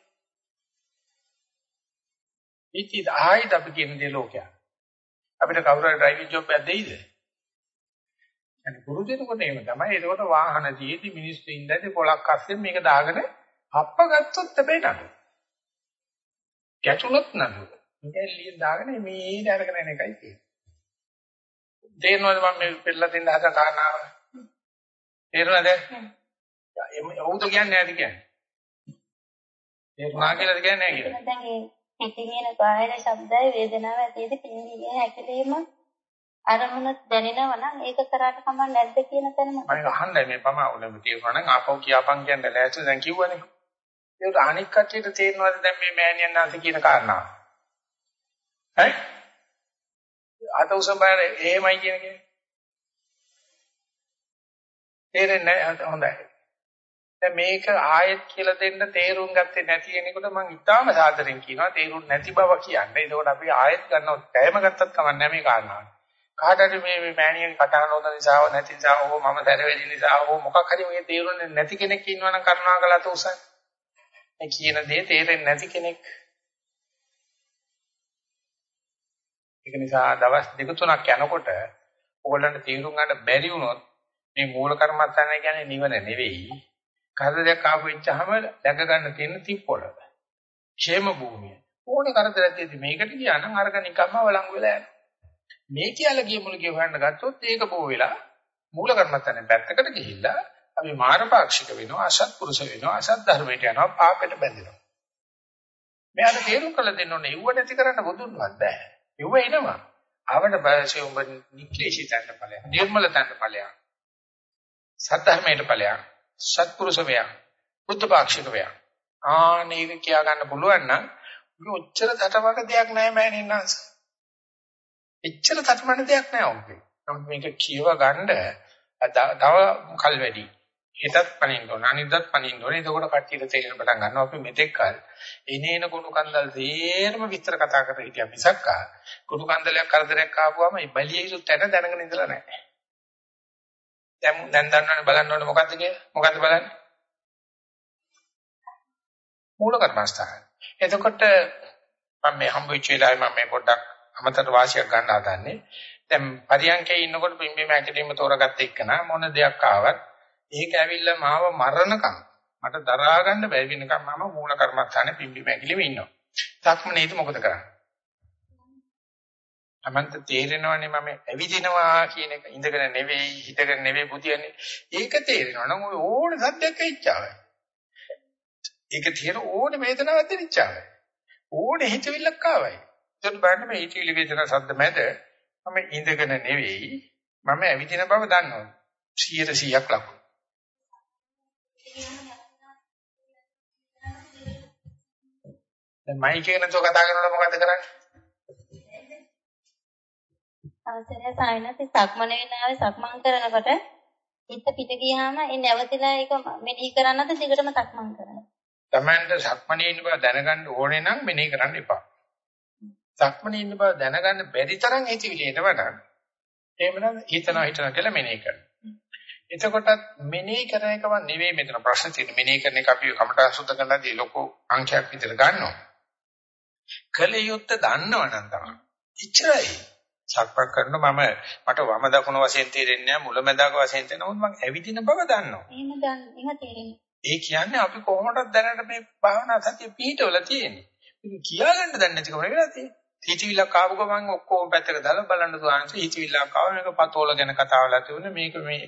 ඉතින් ආයිත් අපි කියන දේ ලෝකයක්. අපිට කවුරු හරි ඩ්‍රයිවිං ජොබ් එකක් දෙයිද? يعني පුරුදු වෙනකොට එහෙම තමයි. ඒකකොට වාහන දීති මිනිස්සු ඉඳදී පොලක් අස්සෙන් මේක දාගෙන හප්ප ගත්තොත් හැබැයි නඩු. ගැටුනොත් නඩු. මේක ලියෙන් දාගෙන මේ දරගෙන යන එකයි තියෙන්නේ. තේරෙනවද මම මේ පෙන්නලා දෙන්න හදන කාරණාව? තේරුණාද? එහුද කියන්නේ නැද්ද කියන්නේ? තේරුණා. කියලාද කියන්නේ නැහැ කියලා? දැන් ඒ පිටින් එන බාහිර ශබ්දය වේදනාව ඇතිවෙදි පින්නිගේ හැකලීම අරමුණ දැනෙනවා නම් ඒක කරාට කමක් නැද්ද කියන තැන මම අහන්නයි මේ පම උනේ තේරුණා නම් ආපහු කියපන් කියන්න ලෑස්ති දැන් කිව්වනේ. ඒක අනික් කට්ටියට තේරෙනවද දැන් මේ මෑණියන් ආන්ති කියන කාරණාව? ඈ? අත උසඹාර එහෙමයි කියන කෙනේ තේරෙන්නේ නැහැ හොඳයි දැන් මේක ආයෙත් කියලා දෙන්න තේරුම් ගත්තේ නැති කෙනෙකුට මම ඉතාම සාදරෙන් කියනවා තේරුම් නැති බව කියන්නේ. ඒකෝට අපි ආයෙත් ගන්නව කැයම ගත්තත් කමක් නැහැ මේ කාරණාව. කාට හරි මේ මේ මෑණියන් කතා නොදන්න නිසා හෝ නැති නිසා හෝ මම දැරවෙදි නිසා හෝ මොකක් හරි මේ තේරුන්නේ නැති කෙනෙක් ඉන්නවනම් කරුණාකරලා අත උසන්. මේ කියන දේ තේරෙන්නේ නැති කෙනෙක්. ඒක නිසා දවස් දෙක තුනක් යනකොට ඕගොල්ලන්ට තීරුම් ගන්න බැරි වුණොත් මේ මූල කර්මස්ථානය කියන්නේ නිවන නෙවෙයි. කරදරයක් ආපු වෙච්චාම දැක ගන්න තියෙන තිප්පොළ. ക്ഷേම භූමිය. ඕනේ කරදරයක් තියෙදි මේකට ගියා නම් අරක නිකම්ම වළංගු වෙලා යනවා. මේ කියලා ගිය මුල ගිය හොයන්න ගත්තොත් ඒක බෝ වෙලා මූල කර්මත්තනේ පැත්තකට ගිහිල්ලා අපි මානපාක්ෂික වෙනවා අසත්පුරුෂ වෙනවා අසත් ධර්මයට යනවා පාපයට බැඳෙනවා. මෙයාට තේරුම් කළ දෙන්න ඕනේ ඉව නැති කරන්න බුදුන්වත් බෑ. ඉව එනවා. ආවට බයසේ උඹ නික්ලේශී තන්න ඵලයක්. නිර්මල තන්න ඵලයක්. සත්‍යධර්මයට ඵලයක්. සත්පුරුෂ වේය. බුද්ධ පාක්ෂික වේය. ආනේක කියා ගන්න පුළුවන් නම් ඔච්චර තටවක දෙයක් නැහැ මෑණින්නාංශ. එච්චර තටමන දෙයක් නෑ ඔබේ. නමුත් මේක කියව ගන්න තව කල් වැඩි. හිතත් පණින්න ඕන අනිද්දත් පණින්න ඕන. එතකොට කට්ටියට තේරෙන පටන් ගන්නවා අපි මෙතෙක් කල් එනේන කුණු කන්දල් තේරම විස්තර කතා කරලා හිටියා මිසක් කුණු කන්දලයක් කරදරයක් ආවම මේ බලියෙසු තැන දැනගෙන ඉඳලා නැහැ. දැන් දැන් දන්නවනේ බලන්න ඕනේ මොකද්ද කියලා? මොකද්ද බලන්නේ? මූල කර්මස්ථාන. එතකොට මම මේ හම්බ වෙච්ච වෙලාවේ මම මේ පොඩ්ඩක් අමතර වාසියක් ගන්න හදන්නේ. දැන් පරියන්කේ ඉන්නකොට පිම්බීම ඇකිලිම තෝරගත්ත එක්කන මොන දෙයක් ආවත් ඒක ඇවිල්ලා මාව මරණකම් මට දරා ගන්න බැරි වෙනකම් මම මූල කර්මස්ථානේ පිම්බීම ඇකිලිම ඉන්නවා. සක්මනේද මොකද කරන්නේ? අමන්ත තේරෙනවනේ මම ඇවිදිනවා කියන එක ඉඳගෙන නෙවෙයි හිටගෙන නෙවෙයි බුදියන්නේ. ඒක තේරෙනවා නම් ඔය ඕනේ සද්දයක් ඇවිච්චාවයි. ඒක තේර ඕනේ වේදනාවක් දෙනිච්චාවයි. ඕනේ හිතවිල්ලක් ආවයි. එතකොට බලන්න මේ හිතවිලි වේදනා සද්ද මැද මම ඉඳගෙන නෙවෙයි මම ඇවිදින බව දන්නවා 100%ක් ලකුණු දැන් මයික් එක නැතුව කතා කරනකොට මොකද කරන්නේ අවසරය සායනති සක්මන වෙනාවේ සක්මන් කරනකොට හිත පිට ගියාම ඒ නැවතිලා ඒක මෙනෙහි කරන්නද දිගටම සක්මන් කරනවා තමන්ට සක්මනේ ඉන්න බව දැනගන්න ඕනේ නම් මෙනෙහි කරන්න එපා සක්මනේ ඉන්න බව දැනගන්න බැරි තරම් හිතවිලි එනවට එහෙමනම් හිතනවා හිතනවා කියලා මෙනෙහි කරනවා. එතකොටත් මෙනෙහි කරන එකම නෙවෙයි මෙතන ප්‍රශ්න තියෙන්නේ. මෙනෙහි කරන එක අපි කමටහන් සුද්ධ කරනදී ලොකු අංශයක් විතර ගන්නවා. කලියුත් දන්නවනම් තමයි. ඉච්චරයි. සක්මන් කරන මම මට වම දකුණ වශයෙන් තේරෙන්නේ නැහැ මුලැමැදාක වශයෙන් තේරෙනවා මම ඇවිදින බව දන්නවා. එහෙම දන්න එහෙම තේරෙන්නේ. ඒ කියන්නේ අපි කොහොමද දැනට මේ භාවනා සතිය පිහිටවල තියෙන්නේ. ඉතින් කියාගන්න දන්නේ නැතිකම වෙලා තියෙන්නේ. හිතවිල්ලක් ආව ගමන් ඔක්කොම පැත්තක දාලා බලන්න දුවන්ස හිතවිල්ලක් ආව මේක පතෝල ගැන කතාවලා තිබුණේ මේක මේ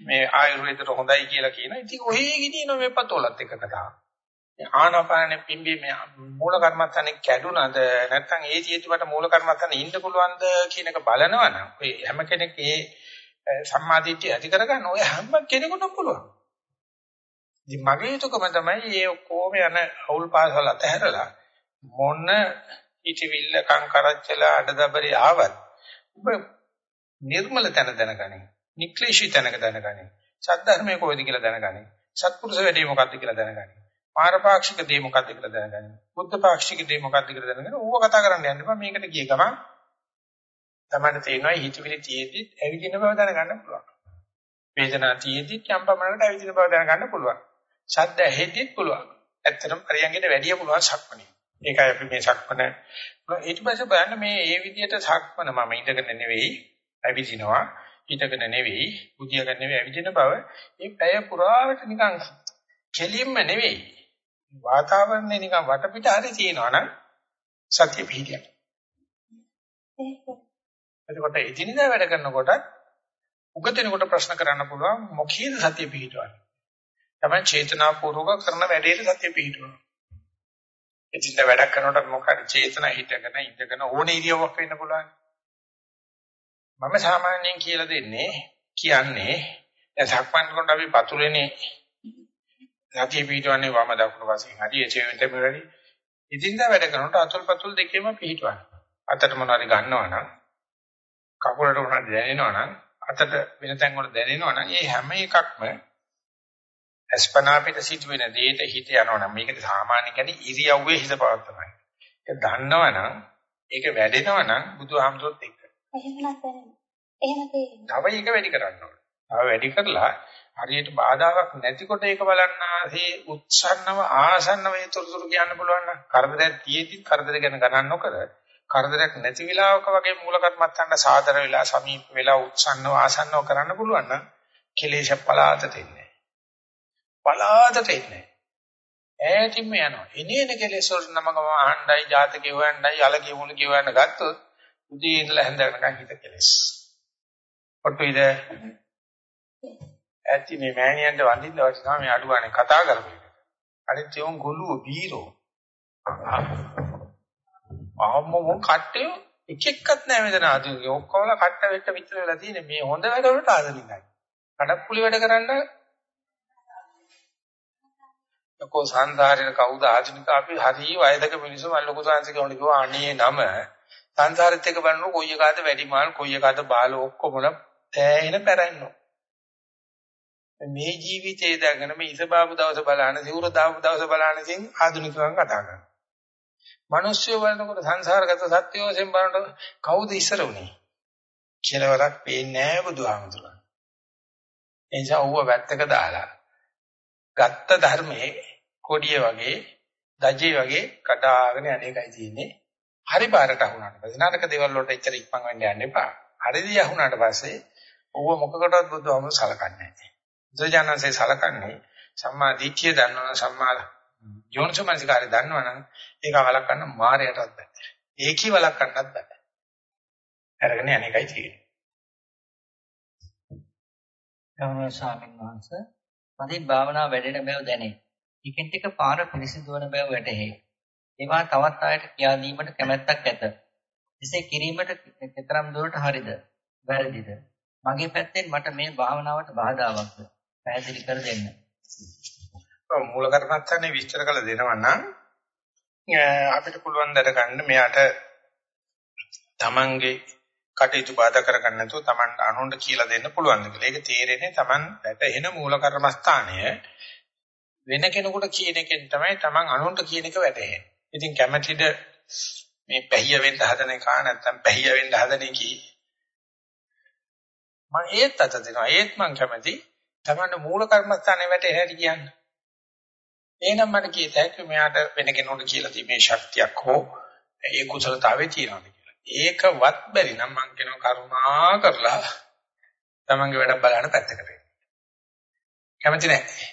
මේ ආයුර්වේදයට හොඳයි කියලා කියනවා. ඉතින් ඔහේ ගිනින මේ පතෝලත් එක්ක කතාව. ආනාපානෙ පිම්බි මේ මූල කර්මත්තනේ කැඩුනද නැත්නම් ඒ ජීවිතයට මූල කර්මත්තනේ ඉන්න පුළුවන්ද කියන එක බලනවනම් ඔය හැම කෙනෙක් ඒ සම්මාදිට්ඨිය ඇති කරගන්න ඔය හැම කෙනෙකුටම පුළුවන්. ඉතින් මගේ යුතුයකම තමයි මේ ඔක්කොම යන අවුල් පාසල අතහැරලා මොන ඉතිවිල්ල කංකරච්චල අඩදබරේ ආවත් ඔබ නිර්මල තැන දැනගනි. නික්ලේශී තැනක දැනගනි. සද්ධර්මයේ කොයිද කියලා දැනගනි. සත්පුරුෂ වැඩේ මොකක්ද කියලා දැනගනි. පාරපාක්ෂික දේ මොකක්ද කියලා දැනගනි. බුද්ධ පාක්ෂික දේ මොකක්ද කියලා දැනගනි. ඌව කතා කරන්න යන්න බෑ. මේකට ගිය ගමන් තමයි තේරෙනවා හිතවිලි තියෙද්දි ඇවිදින බව දැනගන්න පුළුවන්. වේදනා තියෙද්දි කම්පමනකට ඇවිදින බව දැනගන්න පුළුවන්. ශබ්ද ඇහෙද්දිත් පුළුවන්. ඇත්තටම පරියංගෙට වැඩිය පුළුවන් සක්මනේ. ඒකයි අපි මේ සක්මන ඊට පස්සේ බලන්න මේ ඒ විදිහට සක්මන මම ඉඳගෙන නෙවෙයි ඇවිදිනවා හිටගෙන නෙවෙයි බුදියාගෙන නෙවෙයි ඇවිදින බව මේ පැය පුරාවට නිකන් කෙලින්ම නෙවෙයි වාතාවරණය නිකන් වටපිට හරි තියෙනවා නම් සත්‍ය පිළිගන්න. එතකොට එදිනදා වැඩ කරනකොට උගතෙනකොට ප්‍රශ්න කරන්න පුළුවන් මොකීද සත්‍ය පිළිගන්නේ. තමයි චේතනාපූර්වක කරන වැඩේට සත්‍ය පිළිගන්නවා. එදින්ද වැඩක් කරනකොට මොකද චේතන හිතගෙන ඉඳගෙන ඕන ඉරියව්වක් වෙන්න පුළුවන්. මම සාමාන්‍යයෙන් කියලා දෙන්නේ කියන්නේ දැන් සක්මන් කරනකොට අපි පතුලේනේ සතිය පිටවන්නේ වම දකුණු වශයෙන් හරි එචෙවෙන්ට මෙරළි. ඉදින්ද වැඩ කරනකොට අතුල් පතුල් දෙකේම පිටවන්න. අතට මොනවාරි ගන්නවා නම් කකුලට මොනවාරි දැනෙනවා නම් අතට වෙන තැන් වල දැනෙනවා නම් ඒ හැම එකක්ම අස්පනා පිට සිදුවෙන දෙයට හිත යනවනම් මේකට සාමාන්‍ය කියන්නේ ඉරියව්වේ හිත පවත්වනවා. ඒක දන්නවනම් ඒක වැඩෙනවනම් බුදුහාමුදුරුවොත් එක්ක. එහෙම නැත්නම් එහෙම තේරෙන්නේ. තව ඒක වැඩි කරන්න ඕනේ. තව වැඩි කරලා හරියට බාධාවක් නැතිකොට ඒක බලන්න ආසේ උත්සන්නව ආසන්නව ඒතරතුරු කියන්න පුළුවන් නම් කරදරයක් තියෙද්දි කරදර ගැන ගණන් නොකර කරදරයක් නැති වෙලාවක වගේ මූල කර්මත්තන්ට සාදර වෙලා සමීප වෙලා උත්සන්නව ආසන්නව කරන්න පුළුවන් නම් කෙලේශ පලාතට එන්නේ. පලාතට එන්නේ. ඈතින්ම යනවා. එනේන කෙලෙස් වල නමගම අහණ්ඩයි ජාතකේ හොයන්නයි අලගේ මුල කියවන්න ගත්තොත් උදේ ඉඳලා හැන්ද වෙනකන් හිත කෙලෙස්. ඔට්ටුයිද? ඇති මේ මෑණියන්ට වඳින්න අවශ්‍යම මේ අඩුවානේ කතා කරපු එක. අනිත් ඒවන් ගොළුව බීරෝ. ආම්ම මොන් කට්ටේ එක එක්කත් නැහැ මෙතන ආදුගේ ඔක්කොම කට්ට වෙච්ච විතර වෙලා තියෙන්නේ මේ හොඳ වැඩ වලට ආදලින් නැහැ. කඩප්පුලි වැඩ කරන්න ලොකෝ සංසාරේ කවුද ආධුනික අපි හරි වයදක මිනිස්සු මම ලොකු සංසකේ උණි කිව්වා අනේ නම සංසාරෙත් එක බලනකොට කොයි එකාද වැඩිමාල් කොයි එකාද බාල ඔක්කොම තෑහෙන පැරෙන්නෝ මේ ජීවිතේ දැනගෙන මේ ඉසබාබු දවස බලන සිවුර දාපු දවස බලන ඉතින් ආධුනිකයන් කතා කරනවා මිනිස්සු බලනකොට සංසාරගත සත්‍ය වශයෙන් බලනකොට කවුද ඉස්සර උනේ කෙලවරක් පේන්නේ නැහැ බුදුහාමුදුරන් එනිසා ඌව වැත්තක දාලා ගත්ත ධර්මයේ කොඩිය වගේ දජේ වගේ කඩාගෙන අනේකයි තියෙන්නේ. හරි පාරට අහුණාට පස්සේ නාටක දේවල් වලට එච්චර ඉක්මන් වෙන්න යන්න එපා. හරිදී අහුණාට පස්සේ ඌව මොකකටවත් බුදුහාමුදුර සලකන්නේ නැහැ. බුදුජානන්සේ සලකන්නේ සම්මා දිට්ඨිය දන්නවනම් සම්මා යෝනිසමනසිකාරය දන්නවනම් ඒක වළක්වන්න මායයටවත් බෑ. ඒකී වළක්වන්නත් බෑ. අරගෙන අනේකයි තියෙන්නේ. ගෞරවනීය ස්වාමීන් වහන්සේ මදින් භාවනාව වැඩෙන බව දැනේ. ටිකෙන් ටික පාර පිරිසිදු වන බව වැටහේ. ඒවා තවත් අයට කියා දීමට කැමැත්තක් ඇත. එසේ කිරීමට කතරම් දුරට හරිද? වැරදිද? මගේ පැත්තෙන් මට මේ භාවනාවට බාධාවක්ද? පැහැදිලි කර දෙන්න. මූල කර්මස්ථානේ විස්තර කළ දෙනවා නම් අපිට පුළුවන් දර ගන්න මෙයාට තමන්ගේ කටයුතු බාධා කරගන්න නැතුව Taman අනුන්ට කියලා දෙන්න පුළුවන් කියලා. ඒක තේරෙන්නේ Taman වැටෙන මූල කර්මස්ථානය වෙන කෙනෙකුට කියන එකෙන් තමයි Taman අනුන්ට කියන එක වැටහෙන්නේ. ඉතින් කැමැතිද මේ පැහිය වෙන්න හදන එක නැත්නම් පැහිය වෙන්න හදන එකයි මම ඒත් අත දෙනවා. ඒත් මම කැමැති Tamanට මූල කර්මස්ථානේ වැටෙන්නේ හැටි කියන්න. එහෙනම් මට කීත හැකි මෙයාට වෙන කෙනෙකුට කියලා තිබේ ශක්තියක් හෝ ඒ කුසලතාවේ තියෙනවා. ඒකවත් බැරි නම් මං කියනවා කරුණා කරලා තමන්ගේ වැඩ බලන්න පැත්තකට වෙන්න. කැමති නැහැ.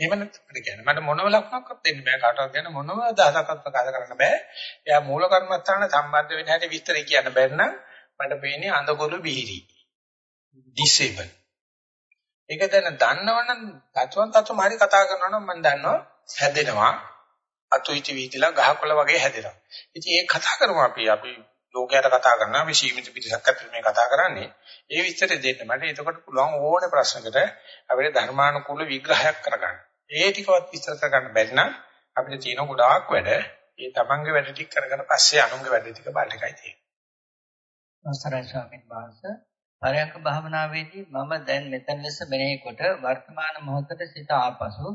එහෙම නැත්නම් කියන්නේ මට මොනම ලක්ෂණයක්වත් දෙන්න බෑ කාටවත් ගැන මොනම අදහසක්වත් ප්‍රකාශ කරන්න බෑ. එයා මූල කර්මස්ථාන සම්බන්ධ වෙන හැටි විස්තරය කියන්න බැරි නම් මට පේන්නේ අඳකොළු බිහිරි. Disable. ඒක දැන දන්නවනම් තතුන් තතු මාරි කතා කරනවා නම් මම දන්නවා හැදෙනවා. අතු ඉති වීතිලා ගහකොළ වගේ හැදෙනවා. ඉතින් ඒක කතා කරමු අපි අපි ලෝකයට කතා කරනවා මේ සීමිත පිටසක් අතර මේ කතා කරන්නේ. ඒ විස්තර දෙන්න මට එතකොට පුළුවන් ඕනේ ප්‍රශ්නකට අපිට ධර්මානුකූල විග්‍රහයක් කරගන්න. ඒ ටිකවත් විස්තර කරගන්න බැරි නම් අපිට තියෙන ගොඩාක් වැඩ. ඒ තමන්ගේ වැඩ ටික කරගෙන පස්සේ අනුන්ගේ වැඩ ටික බලන්න එකයි තියෙන්නේ. අවසරයි ස්වාමීන් වහන්සේ. පරයන්ක භාවනාවේදී මම දැන් මෙතන ලෙස මෙනෙහි කොට වර්තමාන මොහොතට සිත ආපසු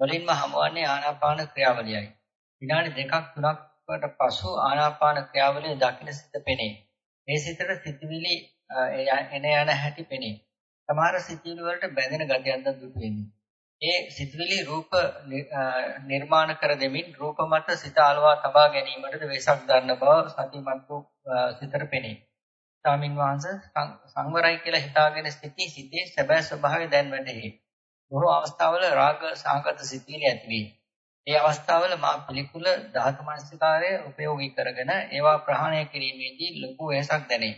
වලින්ම හමුවන්නේ ආනාපාන ක්‍රියාවලියයි. විනාඩි දෙකක් තුනකට පසු ආනාපාන ක්‍රියාවලිය දකින්න සිත පෙනේ. මේ සිතට සිතවිලි එන යන හැටි පෙනේ. සමහර සිතවිලි වලට බැඳෙන ගතියක්ද දුටු වෙන්නේ. ඒ සිතවිලි රූප නිර්මාණ කර දෙමින් රූප මත සිත අලවා තබා ගැනීමට වෙසක් ගන්න බව සතිමත් වූ සිතට පෙනේ. ස්වාමින් වහන්සේ සංවරයි කියලා හිතාගෙන සිටි සිතේ සැබෑ ස්වභාවය දැන් වැටහි. බොහෝ අවස්ථාවල රාග සාගත සිතිවිලි ඇති වේ. ඒ අවස්ථාවල මා පිළිකුල ධාතු මනසිකාරය උපයෝගී කරගෙන ඒවා ප්‍රහාණය කිරීමේදී ලොකු වෙහසක් දැනේ.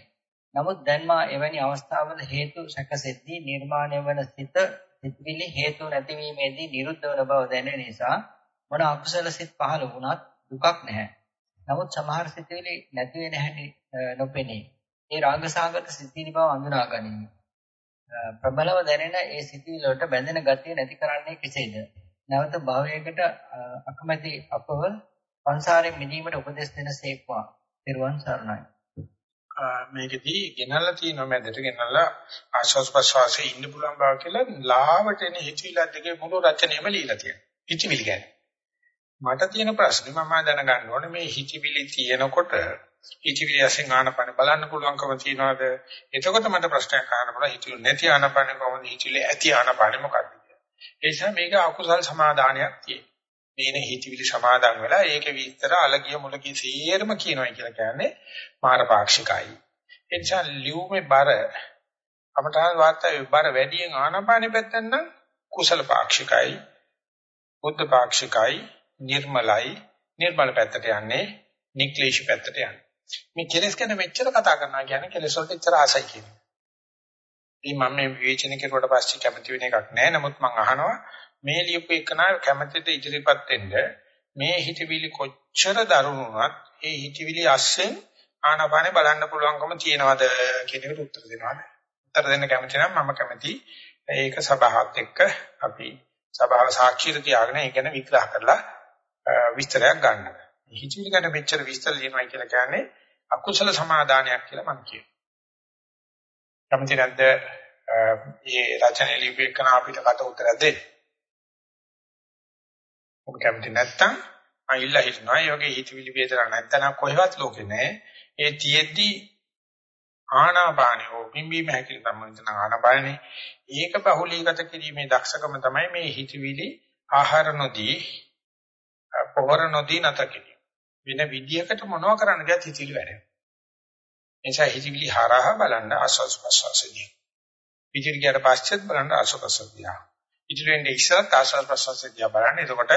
නමුත් දැන් මා එවැනි අවස්ථාවල හේතු සැකසෙද්දී නිර්මාණය වන සිත සිතිවිලි හේතු නැතිවීමේදී නිරුද්ධ වන බව දැනෙන නිසා මොන අකුසල සිත් පහළ වුණත් දුකක් නැහැ. නමුත් සමහර සිතිවිලි නැති වෙන හැටි නොපෙනේ. ඒ රාගසාගත සිතිවිලි බව අඳුනා ගැනීම. ප්‍රබලව දැනෙන ඒ සිතිවිලි වලට බැඳෙන ගතිය නැති කරන්නේ කෙසේද? නැවත භවයකට අකමැති අපව සංසාරයෙන් මිදීමට උපදෙස් දෙන සේක්වා. පෙරවන් සරණයි. මේකෙදී ගෙනල්ලා තියෙනවා මැදට ගෙනල්ලා ආශ්වාස ප්‍රශ්වාසයේ ඉන්න පුළුවන් බව කියලා ලාවට එන හිතවිල්ල දෙකේ මුළු රචනෙම লীලා තියෙනවා. හිතවිලි ගැන. මට තියෙන ප්‍රශ්නේ මම දැනගන්න ඕනේ මේ හිතවිලි තියෙනකොට හිතවිලි අසින් ආනපන බලන්න පුළුවන්කම තියනවාද? එතකොට මට ප්‍රශ්නයක් අහන්න පුළුවන් හිතවිලි නැති ආනපන කොහොමද හිතවිලි ඇති ආනපන මොකක්ද? ඒ නිසා මේක අකුසල් සමාදානයක් තියෙනවා. මේන හිතවිලි සමාදන් වෙලා ඒකේ විස්තර අලගිය මුලගිය සියරම කියනවා කියලා කියන්නේ මාරපාක්ෂිකයි. ඒ නිසා ලියුමේ බර අපටහන් වාර්තාවේ බර වැඩියෙන් ආනපානෙ පැත්තෙන් නම් කුසල පාක්ෂිකයි. බුද්ධ පාක්ෂිකයි නිර්මලයි නිර්මල පැත්තට යන්නේ නික්ලේශ පැත්තට යන්නේ. මේ කෙලස් ගැන මෙච්චර කතා කරනවා කියන්නේ කෙලස් වලට එච්චර ආසයි කියන්නේ. ඉතින් මම මේ විවේචන කෙරුවට පස්සේ කැමති වෙන එකක් නෑ. නමුත් මම අහනවා මේ ලියපු එකනා කැමතිද ඉදිරිපත් වෙන්න මේ හිතවිලි කොච්චර දරුණු වුණත් ඒ හිතවිලි අස්සෙන් ආනාපානේ බලන්න පුළුවන්කම තියෙනවද කියන එකට උත්තර දෙනවද? උත්තර දෙන්න කැමති නම් මම කැමති ඒක සභාවත් එක්ක අපි සභාව සාක්ෂියට තියාගෙන ඒ ගැන විග්‍රහ කරලා විස්තරයක් ගන්න. හිතවිලි ගැන මෙච්චර විස්තර ලියනවා කියලා කියන්නේ අකුසල සමාදානයක් කියලා මම කියනවා. කැමති නැද්ද මේ රචනයේ ලිපිකන අපිට කට උත්තර දෙන්න? ඔබ කැමති නැත්තම් මම ඉල්ලා හිටනවා. ඒ වගේ හිතවිලි වේදනා නැත්තනම් කොහෙවත් ලෝකේ නැහැ. ඒ තියෙද්දි ආනාපානිය හෝ පිම්බීම හැකිලි සම්බන්ධන ආනාපානේ ඒක බහුලීගත කිරීමේ දක්ෂකම තමයි මේ හිතවිලි ආහාර නොදී පොහොර නොදී නැත කිරීම. වෙන විදියකට මොනව කරන්න ගියත් හිතවිලි වැඩෙනවා. එනිසා හිතවිලි හරහා බලන්න ආස්වාස් ප්‍රසවාසදී. පිටිට ගියට පස්සෙත් බලන්න ආස්වාස්වදියා. පිටිට වෙන්නේ ඉස්සරත් ආස්වාස් ප්‍රසවාසදියා බලන්න. එතකොට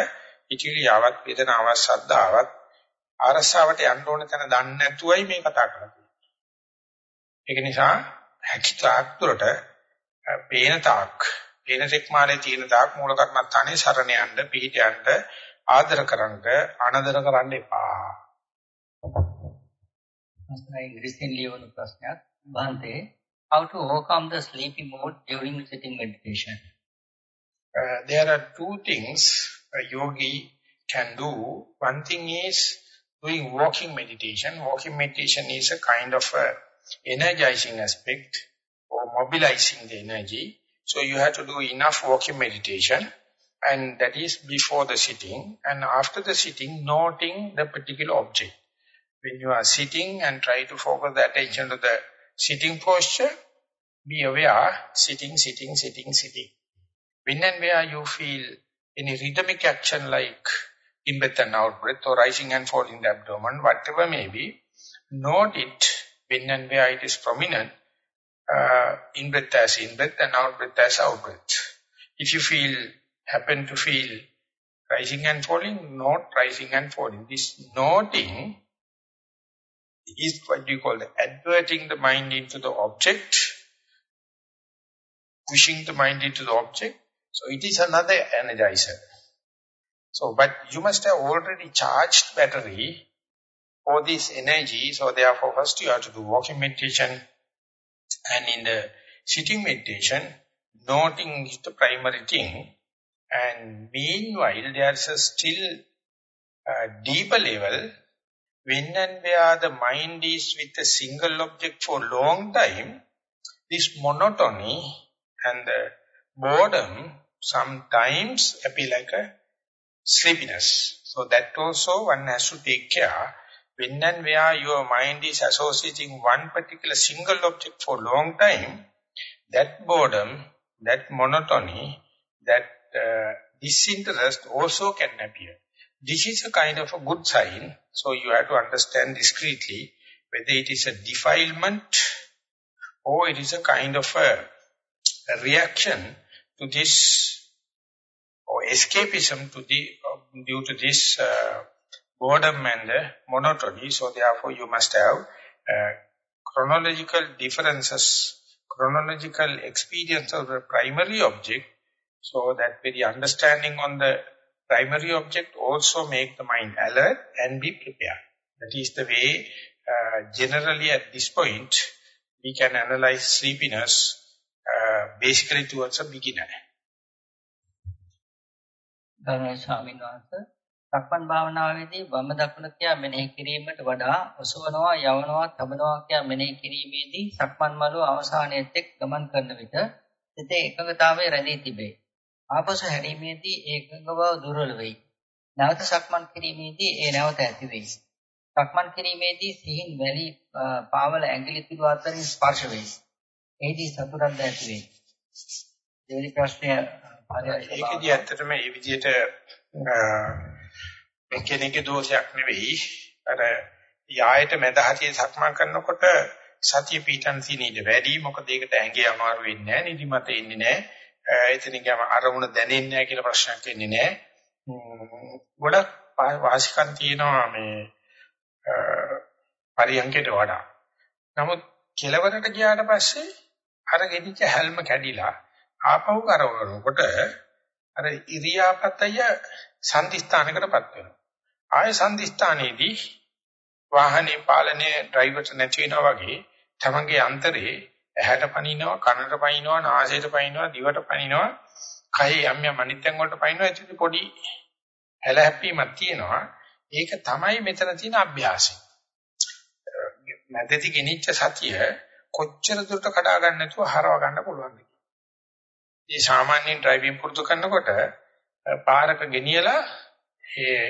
හිතවිලි ආවත් වේදනාවක් සද්දාවක් ආරසාවට යන්න ඕන තැන දන්නේ නැතුවයි මේ කතා කරන්නේ. ඒක නිසා හැකිතාක් දුරට පේන තාක් පේන සෙක්මාලේ තියෙන තාක් මූල කර්මස්ථානයේ සරණ යන්න පිහිට යන්න ආදර කරන්න අනදර කරන්න එපා. ප්‍රශ්නයි ඉරිසින් ලියවන ප්‍රශ්නයක්. බහන්තේ how to overcome the sleepy mode during sitting meditation? Uh, there are two things a yogi can do. One thing is doing walking meditation. Walking meditation is a kind of a energizing aspect or mobilizing the energy. So you have to do enough walking meditation and that is before the sitting and after the sitting noting the particular object. When you are sitting and try to focus the attention to the sitting posture, be aware, sitting, sitting, sitting, sitting. When and where you feel any rhythmic action like in-breath and out-breath or rising and falling the abdomen, whatever may be, note it when and where it is prominent, uh, in-breath as in-breath and out-breath as out-breath. If you feel happen to feel rising and falling, not rising and falling. This noting is what you call the adverting the mind into the object, pushing the mind into the object. So it is another energizer. So, but you must have already charged battery for this energy. So therefore, first you have to do walking meditation and in the sitting meditation, noting is the primary thing. And meanwhile, there is a still uh, deeper level when and where the mind is with a single object for long time, this monotony and the boredom sometimes appear like a sleepiness. So that also one has to take care. When and where your mind is associating one particular single object for long time, that boredom, that monotony, that uh, disinterest also can appear. This is a kind of a good sign, so you have to understand discreetly whether it is a defilement or it is a kind of a, a reaction to this or escapism to the uh, due to this uh, boredom and uh, monotony. So therefore you must have uh, chronological differences, chronological experience of the primary object. So that very understanding on the primary object also make the mind alert and be prepared. That is the way, uh, generally at this point, we can analyze sleepiness uh, basically towards a beginner. ගෞරවනීය ස්වාමීන් වහන්සේ සක්මන් භාවනාවේදී වම දකුණ කියා මෙනෙහි කිරීමට වඩා ඔසවනවා යවනවා තබනවා කියා මෙනෙහි කිරීමේදී සක්මන් මළුව අවසානයේ තෙක් ගමන් කරන විට සිතේ එකඟතාවය රැඳී තිබේ. ආපසු හැරීමේදී ඒකඟ බව දුර්වල වෙයි. නැවත සක්මන් කිරීමේදී ඒ නැවත ඇති වෙයි. සක්මන් කිරීමේදී සිහින් වැලි පාවල ඇඟිලි තුඩු අතරින් ස්පර්ශ වෙයි. එහිදී සතුටක් ඇති වෙයි. දෙවෙනි ප්‍රශ්නය ඒකදී ඇත්තටම මේ විදිහට මෙකෙනෙක්ගේ දෝෂයක් නෙවෙයි. අර යායට මැද හතිය සක්මන් කරනකොට සතිය පිටන් සීනීට වැඩි. මොකද ඒකට ඇඟේ අමාරු වෙන්නේ නැහැ. නිදිමත එන්නේ නැහැ. එතනින් ගම අරමුණ දැනෙන්නේ නැහැ කියලා ප්‍රශ්නයක් එන්නේ නැහැ. ගොඩක් වාසිකම් තියෙනවා මේ පරියන්කේට වඩා. නමුත් කෙලවරට ගියාට පස්සේ අර ගෙදිච්ච හැල්ම කැඩිලා ආපහු කරවනකොට අර ඉරියාපතය සංදිස්ථානකටපත් වෙනවා. ආය සංදිස්ථානයේදී වාහනේ පාලනයේ ඩ්‍රයිවර්ට නැති වෙනවා වගේ තමන්ගේ අන්තරේ ඇහැට පනිනවා කනට පනිනවා නාසයට පනිනවා දිවට පනිනවා කයේ යම් යම් අනිත්‍යං වලට පනිනවා. ඒක පොඩි හැල හැප්පීමක් තියෙනවා. ඒක තමයි මෙතන තියෙන අභ්‍යාසය. මැදදී ගෙනිච්ච සතිය කොච්චර දුරට කඩා ගන්න නැතුව හරව ගන්න පුළුවන්ද මේ සාමාන්‍යයෙන් ඩ්‍රයිවිං පුරුදු කරනකොට පාරක ගෙනියලා ඒ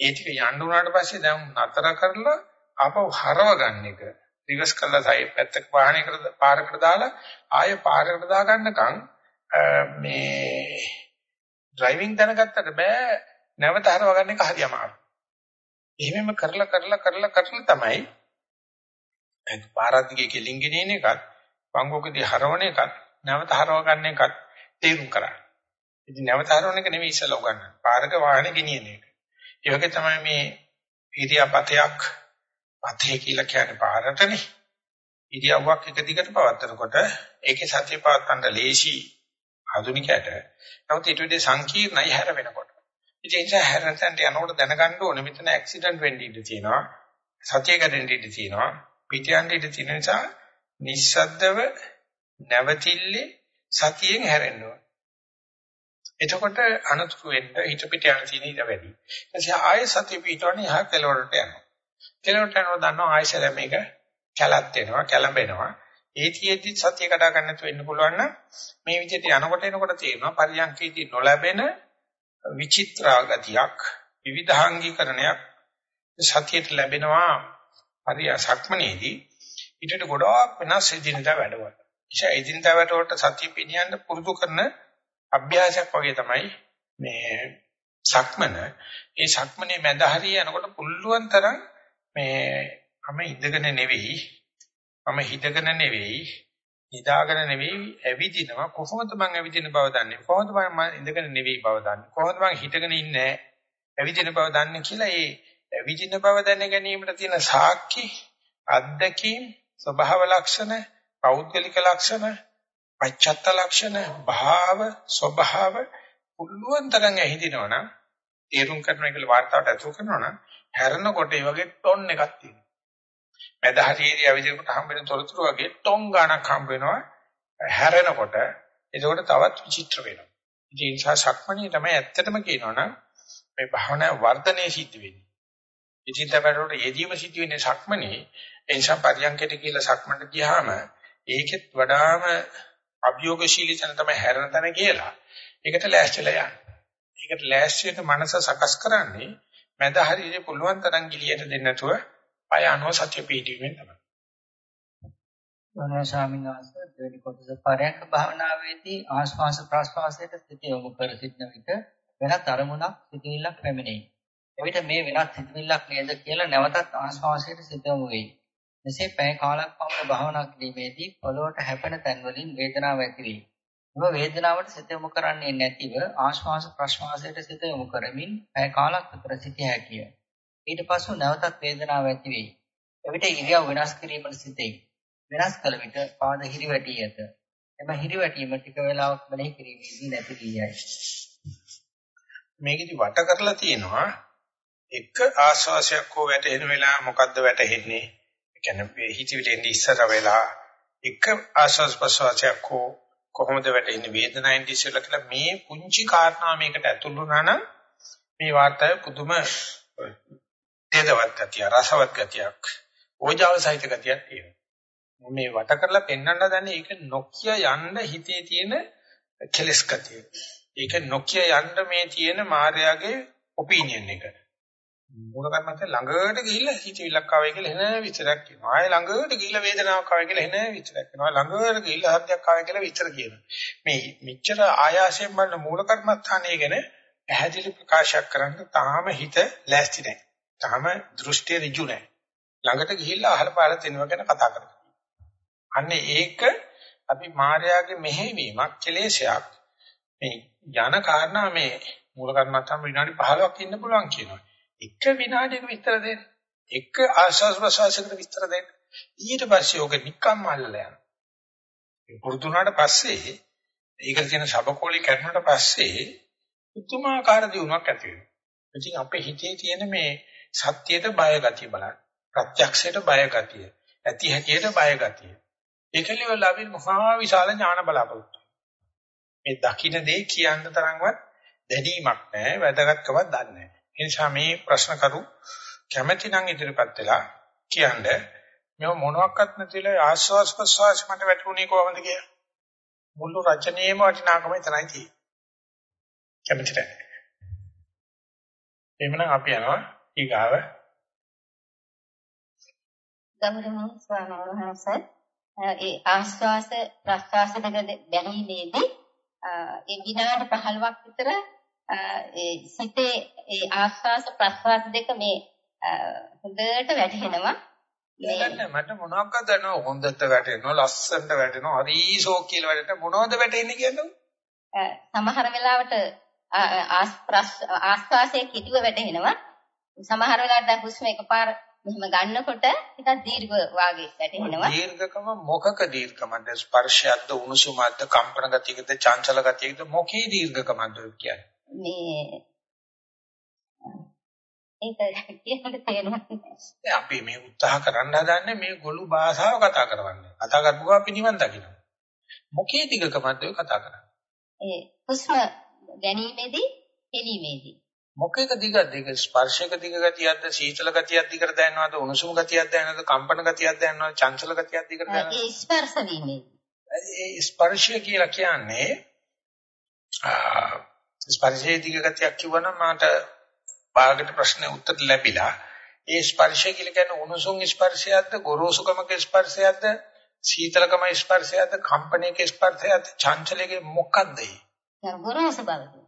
ඒ ටික යන්න උනාට පස්සේ දැන් නතර කරලා ආපහු හරව ගන්න එක රිවර්ස් කරලා සයි පැත්තක වාහනයකට පාරකට දාලා ආයෙ පාරකට දා ගන්නකම් මේ ඩ්‍රයිවිං දැනගත්තට බෑ නැවත හරව ගන්න එක හරි අමාරුයි. එහෙමම කරලා කරලා කරලා කරලා තමයි පාරාදිගේ කෙලින් ගෙනින එකත් වංගෝකදී හරවන එකත් නැවත හරව ගන්න එකත් තේරුම් කරගන්න. ඉතින් නැවත හරවන එක නෙවෙයි ඉස්සලා උගන්නන්නේ. පාරක වාහනේ ගෙනියන එක. ඒ වගේ තමයි මේ ඉරියාපතයක් පතේ කියලා කියන්නේ පාරටනේ. ඉරියව්වක් එක දිගට පවත්නකොට ඒකේ සතිය පවත්වන්න ලේසි ආධුනිකයට. නමුත් ඊට වඩා සංකීර්ණයි හැර වෙනකොට. ඉතින් ඒ නිසා හැරෙන්ට යනකොට දැනගන්න ඕනේ මෙතන ඇක්සිඩන්ට් වෙන්න ඉඩ තියෙනවා. සතිය කැඩෙන්න ඉඩ තියෙනවා. පිටියන් ඉඩ තියෙන නිසා නිස්සද්දව නැවතිල්ලේ සතියෙන් හැරෙන්න ඕන. එතකොට අනතුරු වෙන්න හිත පිට යන තියෙන ඉඩ වැඩි. ඊටසේ ආයෙ සතිය පිටවන්නේ යහ කෙලවරට යනවා. කෙලවරට යනවා දන්නවා ආයෙසල මේක කැලත් වෙනවා කැළඹෙනවා. ඒතියෙදි සතිය කඩා ගන්න තු වෙන්න පුළුවන් නම් මේ විදිහට යනකොට එනකොට තේරෙනවා පරියන්කේදී නොලැබෙන විචිත්‍රාගතියක් විවිධාංගීකරණයක් සතියට ලැබෙනවා හරි සක්මනේදී ඊටට ගොඩාක් වෙනස් එදිනදා වැඩවල. ඒ එදිනදා වැඩවලට සතිය පිනියන්න පුරුදු කරන අභ්‍යාසයක් වගේ තමයි මේ සක්මන. ඒ සක්මනේ මැද හරිය යනකොට පුළුවන් තරම් මේ මම ඉඳගෙන නෙවෙයි මම හිටගෙන නෙවෙයි නිදාගෙන නෙවෙයි ඇවිදිනවා. කොහොමද මං ඇවිදින බව දන්නේ? කොහොමද මම ඉඳගෙන නෙවෙයි බව දන්නේ? කොහොමද මං හිටගෙන ඉන්නේ? ඇවිදින බව දන්නේ කියලා ඒ ඇවිදින බව දැන ගැනීමට තියෙන සාක්ෂි අද්දකීම් ස්වභාව ලක්ෂණ පෞද්ගලික ලක්ෂණ පච්චත්ත ලක්ෂණ භාව ස්වභාව පුළුවන් තරම් ඇහිදිනවනම් තේරුම් කරනවා කියලා වාර්තාවට ඇතුල් කරනවනම් හැරෙනකොට ඒ වගේ ටොන් එකක් තියෙනවා. මැද හරියේදී ඇවිදිනකොට හම්බ වෙන තොරතුරු වගේ ටොං ගානක් හම්බ වෙනවා. හැරෙනකොට එතකොට තවත් විචිත්‍ර වෙනවා. ඉතින් ඒ නිසා සක්මණේ තමයි ඇත්තටම කියනවනම් මේ භාවනා වර්ධනයේ සිද්ධ වෙන්නේ. ඉතින් තමයි යෙදීම සිද්ධ වෙන්නේ සක්මණේ. ඒ නිසා පරියන්කයට කියලා සක්මණට ගියාම ඒකෙත් වඩාම අභියෝගශීලී තැන තමයි හැරෙන තැන කියලා. ඒකට ලෑස්තිලා යන්න. ඒකට ලෑස්ති වෙන මනස සකස් කරන්නේ මැද හරියට පුළුවන් තරම් ගිලියට දෙන්න නැතුව පය අනුව සත්‍ය පිහිටීමෙන් තමයි. ගෞරවනීය ස්වාමීන් වහන්සේ දෙවි කොටස පරයන්ක භාවනාවේදී ආශ්වාස ප්‍රශ්වාසයට සිත යොමු කර සිටන විට වෙනත් අරමුණක් සිතිවිල්ලක් පැමිණෙයි. එවිට මේ වෙනත් සිතිවිල්ලක් නේද කියලා නැවතත් ආශ්වාසයට සිත යොමු වෙයි. මෙසේ පැය කාලක් පමණ භාවනා කිරීමේදී පොළොවට හැපෙන තැන්වලින් වේදනාවක් ඇති වේ. එම වේදනාවට සිත යොමු කරන්නේ නැතිව ආශ්වාස ප්‍රශ්වාසයට සිත යොමු කරමින් පැය කාලක් විතර සිටිය හැකිය. ඊට පසු නැවතත් වේදනාවක් ඇති වේ. එවිට ඉරියව් වෙනස් කිරීමට සිටේ. වෙනස් කළ විට පාද හිරිවැටි ඇත. එම හිරිවැටීම ටික වේලාවක් මෙනෙහි කිරීමේදී නැති වී යයි. මේකෙදි වට කරලා තියෙනවා එක ආශ්වාසයක් හෝ වැටෙන වෙලාව මොකද්ද වැටෙන්නේ? ඒ කියන්නේ හිතවිලි එන්නේ ඉස්සර වෙලා එක ආශ්වාස ප්‍රශ්වාසයක් හෝ කොහොමද වැටෙන්නේ වේදනාවෙන් ඉස්සෙල්ලා කියලා මේ පුංචි කාරණා මේකට ඇතුළු වුණා නම් මේ වාර්තාවේ පුදුම තේදවත් ගතිය, රසවත් ගතියක්, ඕජාව සහිත ගතියක් තියෙනවා. මේ වට කරලා පෙන්වන්න දන්නේ ඒක නොකිය යන්න හිතේ තියෙන කෙලස් ගතිය. ඒක නොකිය යන්න මේ තියෙන මායාවේ ඔපිනියන් එක. මොන කර්මන්ත ළඟට ගිහිල්ලා හිතවිල්ලක් ආවයි කියලා එන විතරක් කියනවා. ආයෙ ළඟට ගිහිල්ලා වේදනාවක් ආවයි කියලා එන විතරක් කියනවා. ළඟට ගිහිල්ලා හත්යක් ආවයි කියලා විතර කියනවා. මේ මෙච්චර ආයාසයෙන් බලන මූල කර්මස්ථානය ගැන පැහැදිලි ප්‍රකාශයක් කරන්න තාම හිත ලෑස්ති නැහැ. තාම දෘෂ්ටි ඍජු නැහැ. ළඟට ගිහිල්ලා අහල පාල තෙනවා ගැන කතා කරනවා. අන්නේ ඒක අපි මායාවේ මෙහෙවීමක් කෙලේශයක්. මේ යන කාරණා මේ මූල කර්මත්තම් විනාඩි 15ක් ඉන්න පුළුවන් කියනවා. එක විනාඩියක විස්තර දෙන්න. එක ආශාස ප්‍රසවාසයකට විස්තර දෙන්න. ඊට පස්සේ ඔක නිකම්ම අල්ලලා යනවා. ඒ පුරුදුනාට පස්සේ ඒකට තියෙන සබකෝලි කරනට පස්සේ උතුමාකාර දියුණුවක් ඇති වෙනවා. ඉතින් අපේ හිතේ තියෙන මේ සත්‍යයට බය ගතිය බලන්න. ප්‍රත්‍යක්ෂයට බය ගතිය. ඇති හැටියට බය ගතිය. ඒකලිවල අපි මහා විශාල ඥාන බලාපොරොත්තු. මේ දකින්න දේ කියන්න තරම්වත් දැනීමක් නැහැ, වැදගත්කමක් දන්නේ නැහැ. ඒ නිසා මේ ප්‍රශ්න කරු කැමැති නම් ඉදිරිපත් වෙලා කියන්නේ මේ මොනවත් නැතිලා ආස්වාස් ප්‍රසවාස මට වැටුනේ කොහොමද කියලා. මුළු රචනයේම වටිනාකම එතනයි තියෙන්නේ. කැමැතිද? එහෙමනම් අපි යනවා ඊගාව ගෞරවනීය ස්වාමීන් වහන්සේ ඒ ආස්වාස ප්‍රස්වාස දෙක දැනීමේදී ඒ විනාඩි 15ක් විතර ඒ සිතේ ඒ ආස්වාස ප්‍රස්වාස දෙක මේ හොඳට වැටහෙනවා නෑ මට මොනවාක්ද දන්නව හොඳට වැටෙනවා ලස්සනට වැටෙනවා හරිසෝ කියලා වැටෙන මොනවද වැටෙන්නේ කියන්නේ සමහර වෙලාවට ආස්වාසයේ කිදුව වැටෙනවා සමහර වෙලාවට දැන් හුස්ම එකපාර මෙහෙම ගන්නකොට ටිකක් දීර්ඝ වාගේ වැටෙනවා. දීර්ඝකම මොකක දීර්ඝකමද? ස්පර්ශයක්ද, උණුසුමක්ද, කම්පන ගතියකද, චංචල ගතියකද මොකේ දීර්ඝකමද කියන්නේ? මේ ඒක කියන්න තේරෙන්නේ අපි මේ උත්සාහ කරන්න හදන්නේ මේ ගොළු භාෂාව කතා කරවන්නේ. කතා කරපු ගමන් අපි නිවන් දකිනවා. මොකේ දීර්ඝකමද ඔය කතා කරන්නේ? ඒ හුස්ම ගැනීමේදී, හෙලීමේදී මොකේක දිගද ඒක ස්පර්ශයක දිග ගතියක්ද සීතල ගතියක් දිගට දැනනවද උණුසුම ගතියක් දැනනවද කම්පන ගතියක් දැනනවද චංචල ගතියක් දිගට දැනනවද ඒ ස්පර්ශ වීමේ ඒ ස්පර්ශය කියලා කියන්නේ ස්පර්ශයේ දිග ගතියක් කිව්වනම් මට භාගයට ප්‍රශ්නේ උත්තර ලැබිලා ඒ ස්පර්ශය කියලා කියන්නේ උණුසුම් ස්පර්ශයක්ද ගොරෝසුකමක ස්පර්ශයක්ද සීතලකම ස්පර්ශයක්ද කම්පනයක ස්පර්ශයක්ද චංචලයේ මොකක්ද ඒ ගොරෝසු බව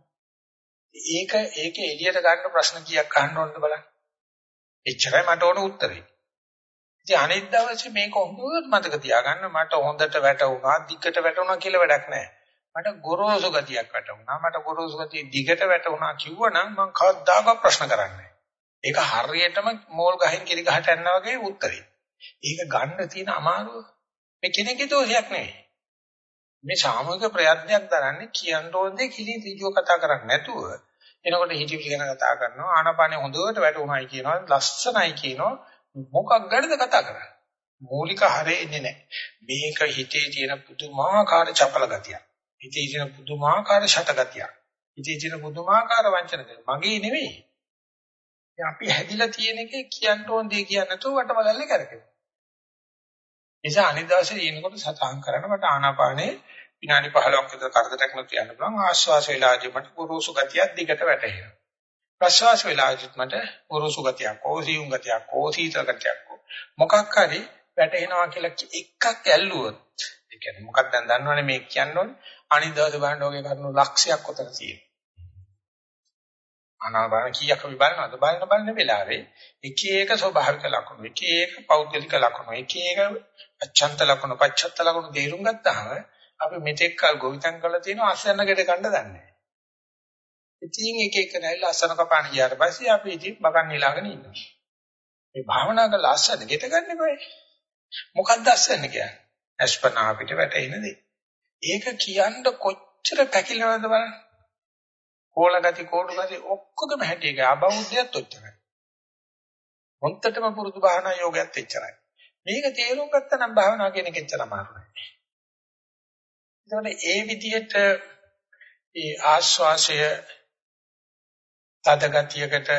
ඒක ඒක එළියට ගන්න ප්‍රශ්න කීයක් අහන්න ඕනද බලන්න. එච්චරයි මට ඕන උත්තරේ. ඉතින් අනිත් දවසේ මේක හොඳට මතක තියාගන්න මට හොඳට වැටුණා, දිගට වැටුණා කියලා වැඩක් නැහැ. මට ගොරෝසු ගතියක් වැටුණා. මට ගොරෝසු ගතිය දිගට වැටුණා කිව්වනම් මම කවදාකවත් ප්‍රශ්න කරන්නේ ඒක හරියටම මෝල් ගහින් කිරි ගහට යනවා වගේ උත්තරේ. ඒක ගන්න තියෙන අමාරුව. මේ කෙනෙකුගේ දෝෂයක් නෙවෙයි. මේ සාමූහික ප්‍රයත්නයක් දරන්නේ කියන්න ඕනේ කිලි ඍජුව කතා කරන්නේ නැතුව. එනකොට හිතවිලි ගැන කතා කරනවා. ආනාපානෙ හොඳට වැටුණායි කියනවා. ලස්සනයි කියනවා. මොකක් ගැනද කතා කරන්නේ? මූලික හරේ ඉන්නේ නැහැ. මේක හිතේ තියෙන පුදුමාකාර චපල ගතියක්. හිතේ තියෙන පුදුමාකාර ෂට ගතියක් හිතේ තියෙන පුදුමාකාර වංචන දෙයක් මගේ නෙවෙයි. අපි හැදිලා තියෙන එකේ කියන්න ඕන දේ කියන්නේ නැතුව වටවලල්ලේ කරකිනවා. නිසා අනිදාසේ ඉන්නකොට සතහන් කරන මට ආනාපානේ විනාඩි 15ක් විතර කරදරයක් නැතුව යන්න පුළුවන්. ආශ්වාස වේලාවදී මට පුරුසු ගතියක් දිගට වැටහෙනවා. ප්‍රශ්වාස වේලාවදීත් මට පුරුසු ගතියක් ඕසියුම් ගතියක් ඕසීත ගතියක් මොකක් හරි වැටෙනවා කියලා එකක් ඇල්ලුවොත් ඒ කියන්නේ මොකක්ද දැන් දන්නවනේ මේ කියන්නේ අනිත් දවසේ බලන්න ඔගේ කරුණු ලක්ෂයක් උතර තියෙනවා ආනාපාන කීයක් අපි බලනවද බලන බලන වෙලාවේ එක එක ස්වභාවික ලක්ෂණ එක එක පෞද්ගලික ලක්ෂණ එක එක අච්ඡන්ත ලක්ෂණ පච්ඡත්ත ලක්ෂණ තේරුම් ගත්තාම අපි මෙතෙක් කල් ගොවිතැන් කරලා තියෙන අසන්නකට ගන්න දන්නේ නැහැ. ඉතින් එක එක නැල්ල අසන කපාන ගියාට පස්සේ අපි ඉතින් බකන් නිලාගෙන ඉන්නවා. මේ භාවනා කරලා අස්සද ගෙට ගන්න බෑ. මොකක්ද අස්සන්න කියන්නේ? අස්පනා අපිට වැටෙන දේ. ඒක කියන්න කොච්චර පැකිලනවද බලන්න. කෝල ගති කෝඩු ගති ඔක්කොගම හැටි එක අබෞද්ධයත් ඔච්චරයි. හොන්තටම පුරුදු භාවනා යෝගයත් එච්චරයි. මේක තේරුම් ගත්තා නම් භාවනා කියන එක එච්චර අමාරු නෑ. ඒතකොට ඒ විදිහට ඒ ආශ්වාසය තද ගතියකට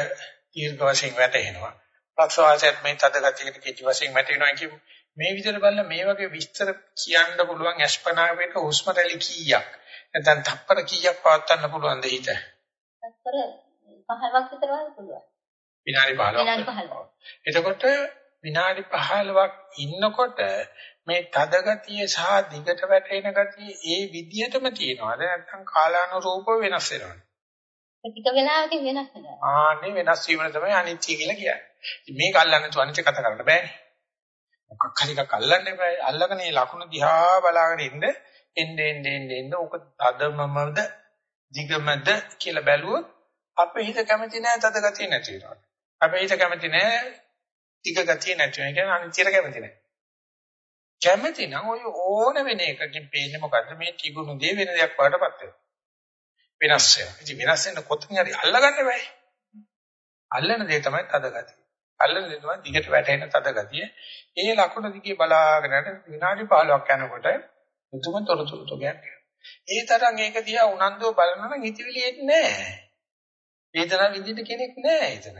දීර්ඝ වශයෙන් වැටෙනවා. ප්‍රශ්වාසයත් මේ තද ගතියකට කිචි වශයෙන් වැටෙනවා කියමු. මේ විදිහට බලලා මේ වගේ විස්තර කියන්න පුළුවන් අස්පනාවේක හුස්ම රැලි කීයක් නැත්නම් තප්පර කීයක් පවත්වන්න පුළුවන්ද හිත? තප්පර 15ක් විතර වගේ පුළුවන්. විනාඩි 15ක්. විනාඩි 15ක්. එතකොට විනාඩි 15ක් ඉන්නකොට මේ තද ගතිය සහ දිගට වැටෙන ගතිය ඒ විදිහටම තියෙනවද නැත්නම් කාලානුරූපව වෙනස් වෙනවද? ටික වෙලාවකින් වෙනස් වෙනවා. ආන්නේ වෙනස් වීම තමයි අනිත්‍ය කියලා කියන්නේ. මේක අල්ලන්නේ තු අනිත්‍ය කතා කරන්න බෑනේ. මොකක් හරි එකක් අල්ලන්න බෑ. අල්ලගෙන මේ ලකුණ දිහා බලාගෙන ඉන්න එන්න එන්න එන්න එන්න ඕක තදමමද දිගමද කියලා බැලුවොත් අපේ හිත කැමති නෑ තද ගතිය නැති වෙනවා. අපේ හිත කැමති නෑ දිග ගතිය නැති වෙනවා. කියන්නේ අනිත්‍යයට කැමති නෑ. කැමති නම් ඔය ඕන වෙන එකකින් පේන්නේ මොකද්ද මේ තිබුණු දේ වෙන දෙයක් වඩටපත් වෙනවා. වෙනස් වෙනවා. ඉතින් වෙනස් වෙන කොතනින් හරි අල්ලගන්න බෑ. අල්ලන දේ තමයි තද ගතිය. අල්ලන දේ තමයි දිගට වැටෙන තද ගතිය. ඒ ලකුණ දිගේ බලාගෙන විනාඩි 15ක් යනකොට මුතුම තොරතුරු තෝගයක්. ඒ තරම් ඒක දිහා උනන්දුව බලනවා නම් හිතවිලි එන්නේ නැහැ. වේදනාව විඳින්න කෙනෙක් නැහැ එතන.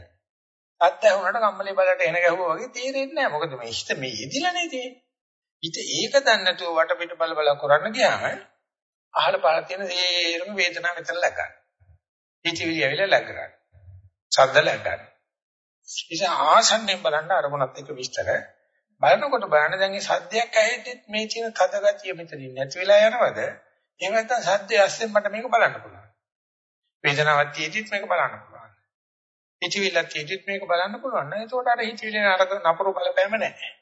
අත් ඇහුනට කම්මලේ බලට එන ගැහුවා වගේ තේරෙන්නේ නැහැ. මොකද මේ හිත මේ යෙදිලානේ තියෙන්නේ. හිත ඒක දන්නේ නැතුව වටපිට බල බල කරන්න ගියාම අහල පාල තියෙන සේරම වේදනාව මෙතන ලැගගන්න. හිතවිලි ඇවිල්ලා ලැගගන්න. ශබ්ද ලැගගන්න. ඉතින් ආසන්නෙන් බලන්න අරමුණත් එක්ක විස්තර බලනකොට බලන්න දැන් මේ සද්දයක් ඇහෙද්දිත් මේ තියෙන තද ගතිය මෙතනින් නැති වෙලා යනවද? එහෙම නැත්නම් සද්දය ඇස්සෙන් මට මේක බලන්න පුළුවන්. වේදනාවක් තියෙද්දිත් මේක බලන්න පුළුවන්. හිතවිල්ලක් තියෙද්දිත් මේක බලන්න පුළුවන්. එතකොට අර හිතවිල්ලේ අර නපුරු බලපෑම නැහැ.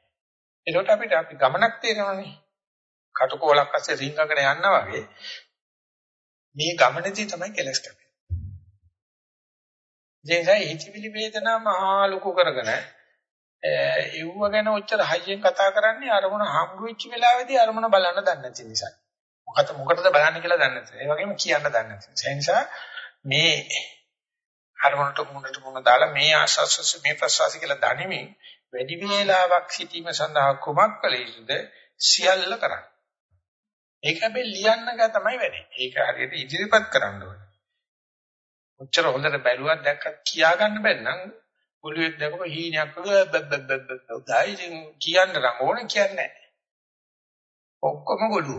එතකොට අපිට අපි ගමනක් තේරෙනවනේ. කටුකොලක් අස්සේ රින්ගගෙන යනවා වගේ මේ ගමනේදී තමයි කෙලස් කැපෙන්නේ. ජීසයි හිතවිලි වේදනා මහා ලොකු කරගෙන එව්ව ගැන ඔච්චර හයියෙන් කතා කරන්නේ අරමුණ හම්බු වෙච්ච වෙලාවේදී අරමුණ බලන්න දන්නේ නැති නිසා. මොකද මොකටද බලන්නේ කියලා දන්නේ නැති. ඒ වගේම කියන්න දන්නේ නැති. ඒ නිසා මේ අරමුණට මුණට මුණ දාලා මේ ආශස්ස මේ ප්‍රසවාස කියලා දනිමින් වැඩි වේලාවක් සිටීම සඳහා කුමක් කළ යුතුද සියල්ල කරන්න. ඒක හැබැයි ලියන්න ගා තමයි වෙන්නේ. ඒක හරියට ඉදිරිපත් කරන්න ඕනේ. ඔච්චර හොඳට බැලුවක් දැක්කත් කියා ගන්න බැරි නම් ඔළුවේ දැකපු හීනයක් වගේ බබ්බබ්බබ් උදායි කියන්න නම් ඕනේ කියන්නේ නැහැ. ඔක්කොම ගොළු.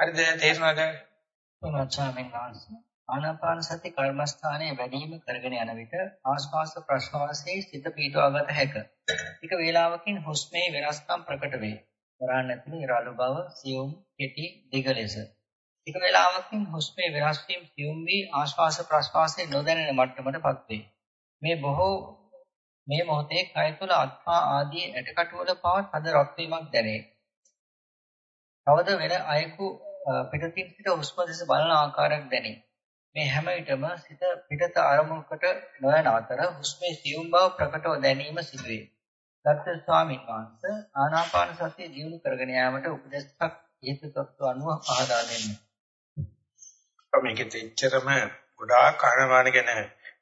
හරිද තේරුණාද? උනච්චාමෙන් ආන්සර් ආනාපාන සති කර්මස්ථානයේ වැඩිම කරගෙන යන විට ආශ්වාස ප්‍රශ්වාසයේ සිත පීඩවාගත හැක. ටික වේලාවකින් හුස්මේ වෙනස්කම් ප්‍රකට වේ. වරහන් ඇතුළේ රළු බව, සියුම්, කෙටි, දිග ලෙස. ටික වේලාවකින් හුස්මේ වෙනස් වීම සියුම් වී ආශ්වාස ප්‍රශ්වාසයේ නොදැනෙන මට්ටමටපත් වේ. මේ බොහෝ මේ මොහොතේ කය තුල අත්පා ආදී ඇටකටු වල පවත් හද රත් වීමක් දැනේ. තවද වෙන අයෙකු පිටතින් සිට හුස්ම දෙස බලන ආකාරයක් දැනේ. මේ හැම විටම සිත පිටත අරමුණකට නොයන අතර හුස්මේ සියුම් බව ප්‍රකටව දැනීම සිදුවේ. දත්ත ස්වාමීන් වහන්සේ ආනාපාන සතිය දියුණු කරගෙන යාමට උපදේශක් හේතු තත්ත්ව අනුව පහදා දෙන්න. මේකෙත් එච්චරම ගොඩාක් කාරණාන ගැන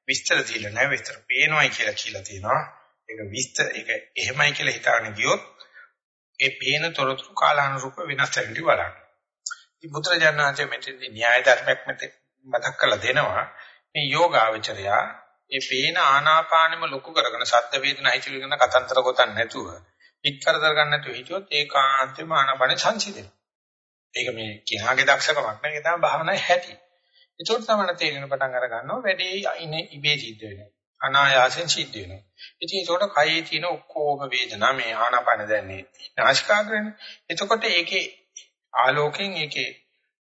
විස්තර දීලා නැහැ විස්තර පේනවායි කියලා කියලා තියෙනවා. ඒක විස්තර ඒක එහෙමයි කියලා හිතාගෙන ගියොත් ඒ පේන තොරතුරු කාලානුරූප වෙනස් වෙන්න බලන්න. ඉතින් බුදුරජාණන්සේ මෙතෙන්දී න්‍යාය ධර්මයක් මෙතෙක් මතක් කරලා දෙනවා. මේ යෝගාවචරයා ඒ පේන ආනාපානෙම ලොකු කරගෙන සද්ද වේදනා හිතවිලි ගැන කතන්තර ගොතන්න නැතුව පිට කරදර ගන්න නැතුව හිටියොත් ඒකාන්තයෙන්ම ආනාපානෙ සංසිඳෙනවා. ඒක මේ කියාගේ දක්ෂකමක් නෙවෙයි ඒක තමයි භාවනාවේ හැටි. ඒකට තමයි තේරෙන පටන් අර ගන්නවා වැඩේ ඉන්නේ ඉබේ සිද්ධ වෙනවා. අනායාසෙන් සිද්ධ වෙනවා. ඉතින් ඒකට කයේ තියෙන ඔක්කොම වේදනා මේ ආනාපාන දැන්නේ නාසිකාග්‍රේනේ. එතකොට ඒකේ ආලෝකයෙන් ඒකේ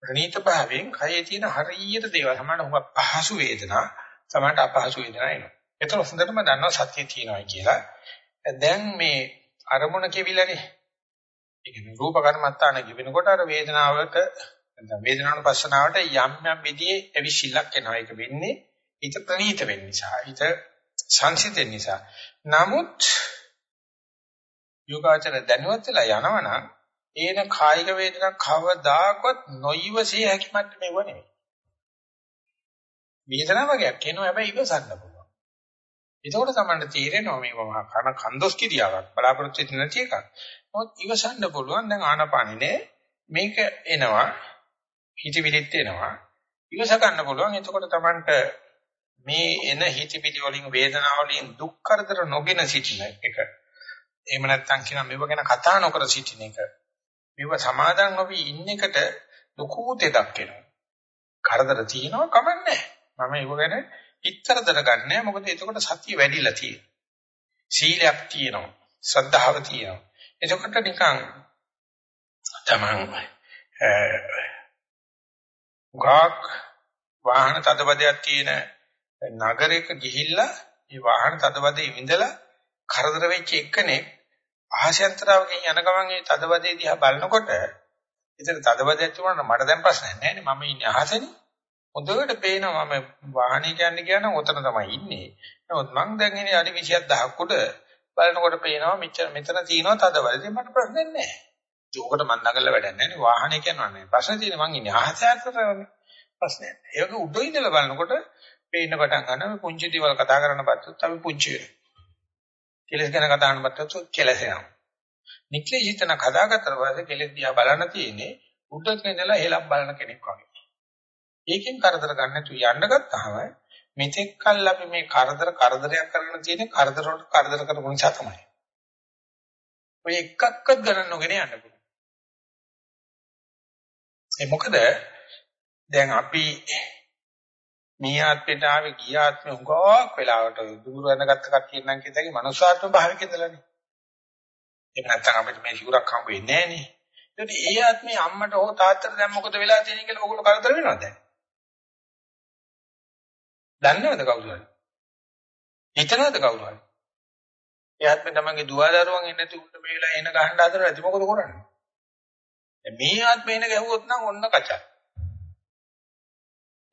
ප්‍රණීත භාවයෙන් කයේ තියෙන හරියට දේවල් සමහරවිට හුඟක් පහසු වේදනා සමහරට අපහසු වේදනා එනවා. ඒතර හොඳටම දන්නවා සත්‍ය තියෙනවා කියලා. දැන් මේ අරමුණ කෙවිලානේ. ඒ කියන්නේ රූප කර්මත්තාන කිවෙනකොට අර වේදනාවට නැත්නම් වේදනාවන පස්සනාවට යම් යම් විදිහේ අවිශිල්ලක් එනවා. ඒක වෙන්නේ හිත ප්‍රණීත වෙන්න නිසා. හිත සංසිඳෙන්න නිසා. නමුත් යෝගාචර දැනුවත් වෙලා යනවනම් ඒන කායික වේදනා කවදාකවත් නොයිවසිය හැකි මට්ටමේ වනේ. වේදනාව වගේක් එනවා හැබැයි ඉවසන්න පුළුවන්. ඒකෝට තමයි තීරෙනවා මේක මහා කන කන්දොස් කිරියාවක් බලාපොරොත්තු වෙන්නේ නැති එකක්. මොකද ඉවසන්න පුළුවන් දැන් ආනපානිනේ මේක එනවා හිතවිලිත් එනවා. ඉවස ගන්න පුළුවන්. එතකොට Tamanට මේ එන හිතවිලි වලින් වේදනාව වලින් දුක් කරදර නොගෙන සිටින එක. එහෙම නැත්නම් කියනවා මේව ගැන කතා නොකර සිටින එක. මේව සමාදන් නොවි ඉන්න එකට ලොකු තෙදක් එනවා. කරදර තියෙනවා කමන්නේ මම ඒව ගැන ඉතරදර ගන්නෑ මොකද එතකොට සතිය වැඩිලා තියෙනවා. සීලයක් තියෙනවා. ශ්‍රද්ධාව තියෙනවා. එතකොට නිකන් තමන් ගාක් වාහන තදබදයක් තියෙන නගරයක ගිහිල්ලා ඒ වාහන තදබදේ විඳලා කරදර වෙච්ච එක්කනේ ආහසයන්තරවකින් යන ගමන් ඒ තදබදේ දිහා බලනකොට ඉතින් තදබදයක් තිබුණා මට දැන් ප්‍රශ්නයක් නැහැ නේ මම ඉන්නේ අහසනේ හොඳට පේනවා මම වාහනේ කියන්නේ කියන උතන තමයි ඉන්නේ. නමුත් මං දැන් ඉන්නේ අඩි 20000ක් උඩ බලනකොට පේනවා මෙච්චර මෙතන තියෙනවා තදබදේ මට ප්‍රශ්නයක් නැහැ. ඒකට මං නගලා වැඩක් නැහැ. නේ වාහනේ කියනවා නේ. ප්‍රශ්න තියෙන්නේ මං ඉන්නේ අහසයන්තරනේ ප්‍රශ්නයක් ඒක උඩ ඉඳලා බලනකොට පේන්න පටන් ගන්නවා පුංචි දේවල් කතා කරන්න බත්තොත් අපි පුංචි වෙනවා. කෙලස් ගැන කතා කරන බත්තොත් කෙලස් යනවා. නික්ලේශිතන හදාගත්තට පස්සේ කෙලස් දිහා බලන්න තියෙන්නේ උඩක ඉඳලා හෙලක් බලන කෙනෙක් වගේ. ඒකෙන් කරදර ගන්න නැතු යන්න ගත්තාම මෙතෙක් කල් අපි මේ කරදර කරදරයක් කරගෙන තියෙන්නේ කරදර වලට කරදර කරපු නිසා තමයි. ඔය එකක්වත් ගණන් නොගෙන යන්න පුළුවන්. ඒ මොකද දැන් අපි මේ ආත්මෙට ආවේ ගිය ආත්මෙ උගාවක් වෙලාවට දුරු වෙනගත්ත කට්ටිය නම් කියතගේ මනුෂ්‍යාත්ම භාවික ඉඳලානේ. ඒක නැත්තම් අපිට මේ සිවුරක් හම්බ වෙන්නේ නැහනේ. ඒකට ඒ ආත්මේ අම්මට හෝ තාත්තට දැන් මොකද වෙලා තියෙන්නේ කියලා ඔයගොල්ලෝ කරදර වෙනවද දැන්? දන්නවද කවුරු හරි? හිතනවද කවුරු හරි? එයාත් මේ තමන්ගේ දුව දරුවන් එන්නේ නැති උන්ට මේ වෙලාව එන ගහන්න හදනවා ඇති මොකද කරන්නේ? දැන් මේ ආත්මේ එන ගැහුවොත් නම් ඔන්න කචා.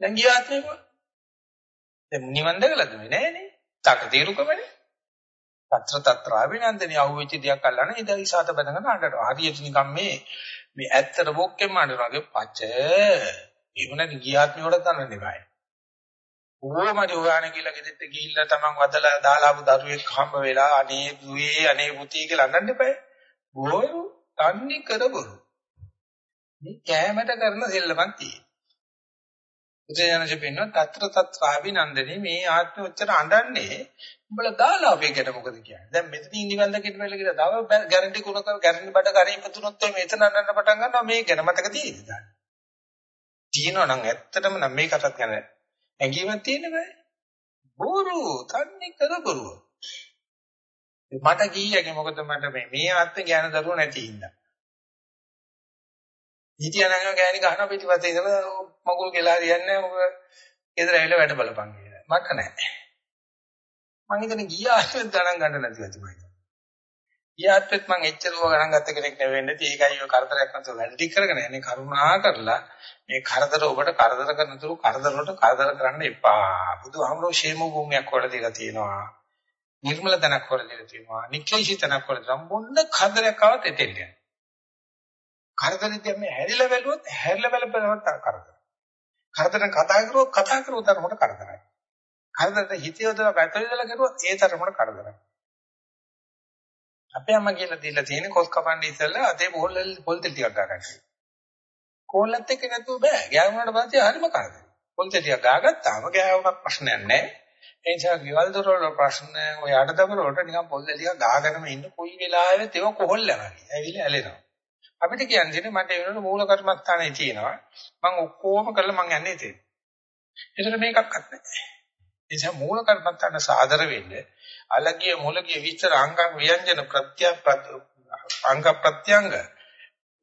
දැන් ගිය ආත්මේ කොහොමද? දැන් නිවන් දැකලාද මේ නෑනේ. තකතිරුකමනේ. తත්‍ර తත්‍ර අවිනන්දනේ අහුවෙච්ච දෙයක් අල්ලන ඉඳන් ඉසాత බඳගෙන අඬනවා. හරියට නිකන් මේ මේ ඇත්තට බොක්කෙන් අඬනවා වගේ පච. එහෙම නැති ගිය ආත්මේ වල තනන්නේ බෑ. ඕමඩි හොයාන කියලා ගෙදෙට්ට ගිහිල්ලා තමන් වදලා දාලාපු දරුවෙක් හම්බ වෙලා අනේ දුවේ අනේ පුතී කියලා අඬන්න එපා. බොරු තන්නේ කරබරු. මේ කෑමට කරන සෙල්ලමක් තියෙනවා. බුදුජානක පෙන්වන తත්‍ර తත්‍ර අභිනන්දනේ මේ ආත්මෙ උච්චර අඬන්නේ උඹලා දාලා අපේකට මොකද කියන්නේ දැන් මෙතනින් නිවන් දකින්න වෙල කියලා තව ගැරන්ටි කුණක ගැරන්ටි බඩ කරේ ඉපතුනොත් මෙතන අඬන්න පටන් ගන්නවා මේ ගැන මතක තියෙයිද තියෙනවා නම් ඇත්තටම නම් මේකටත් ගැන ඇඟීමක් තියෙන්න බෑ බොරු තන්නේ කර බොරුව මට කීයගේ මොකද මට මේ මේ ආත්මේ ඥාන දරුව නැති හින්දා හිටියනම් ගෑණි ගහන පිටිපස්සේ ඉඳලා මගුල් කියලා හරියන්නේ නැහැ මොකද ගෙදර ඇවිල්ලා වැඩ බලපන් කියලා. මට නැහැ. මං හිතන්නේ ගියාත් ගණන් ගන්න නැති ඇතිමයි. ගියාත් මං එච්චරව ගණන් ගත්ත කෙනෙක් නෙවෙන්නේ. ඒකයි ඔය කරදරයක් නැතුව වැඩ ටික කරගෙන යන්නේ කරුණා කරලා මේ කරදර ඔබට කරදර කරන තුරු කරදර වලට කරදර කරන්න එපා. බුදුහාමුදුරුවෝ ෂේම භූමියක් වල දීලා තියෙනවා. නිර්මල තනක් වල දීලා තියෙනවා. නික්ලේශී තනක් වල සම්බොන්න කරදරයක් ආවත් එතෙන් යනවා. කරදරෙදී මේ හැරිලා බැලුවොත් හැරිලා බලපෑමත් කරදර. කරදර කතා කරුවොත් කතා කරුවොත් තරමට කරදරයි. කරදරට හිත යොදලා පැතලිදලා කරුවොත් ඒ තරමට කරදරයි. අපේ අම්මා කියලා දීලා තියෙන කොස් කපන්න ඉස්සෙල්ලා අතේ පොල් පොල් තෙල් ටිකක් ගන්න. කෝල්ලත් එක්ක නැතුව බෑ. ගෑවුනට පස්සේ හරිම කරදරයි. පොල් තෙල් ටිකක් ගාගත්තාම ගෑවුනක් ප්‍රශ්නයක් නැහැ. ඒ නිසා ගෙවල් දොර වල ප්‍රශ්න ඔය අඩදබර වලට නිකන් පොල් තෙල් ටිකක් ගාගෙනම ඉන්න කොයි වෙලාවෙත් ඒක කොහොල්ල යනවා. ඇවිල්ලා ඇලෙනවා. අපිට කියන්නේ මට ඒ වෙනකොට මූල කර්මස්ථානේ තියෙනවා. මම ඔක්කොම කරලා මං යන්නේ එතෙන්. ඒතර මේකක්වත් නැහැ. ඒ නිසා මූල කර්මස්ථාන සාදර වෙන්නේ අලගිය මුලගිය විතර අංග ව්‍යංජන ප්‍රත්‍ය අංග ප්‍රත්‍යංග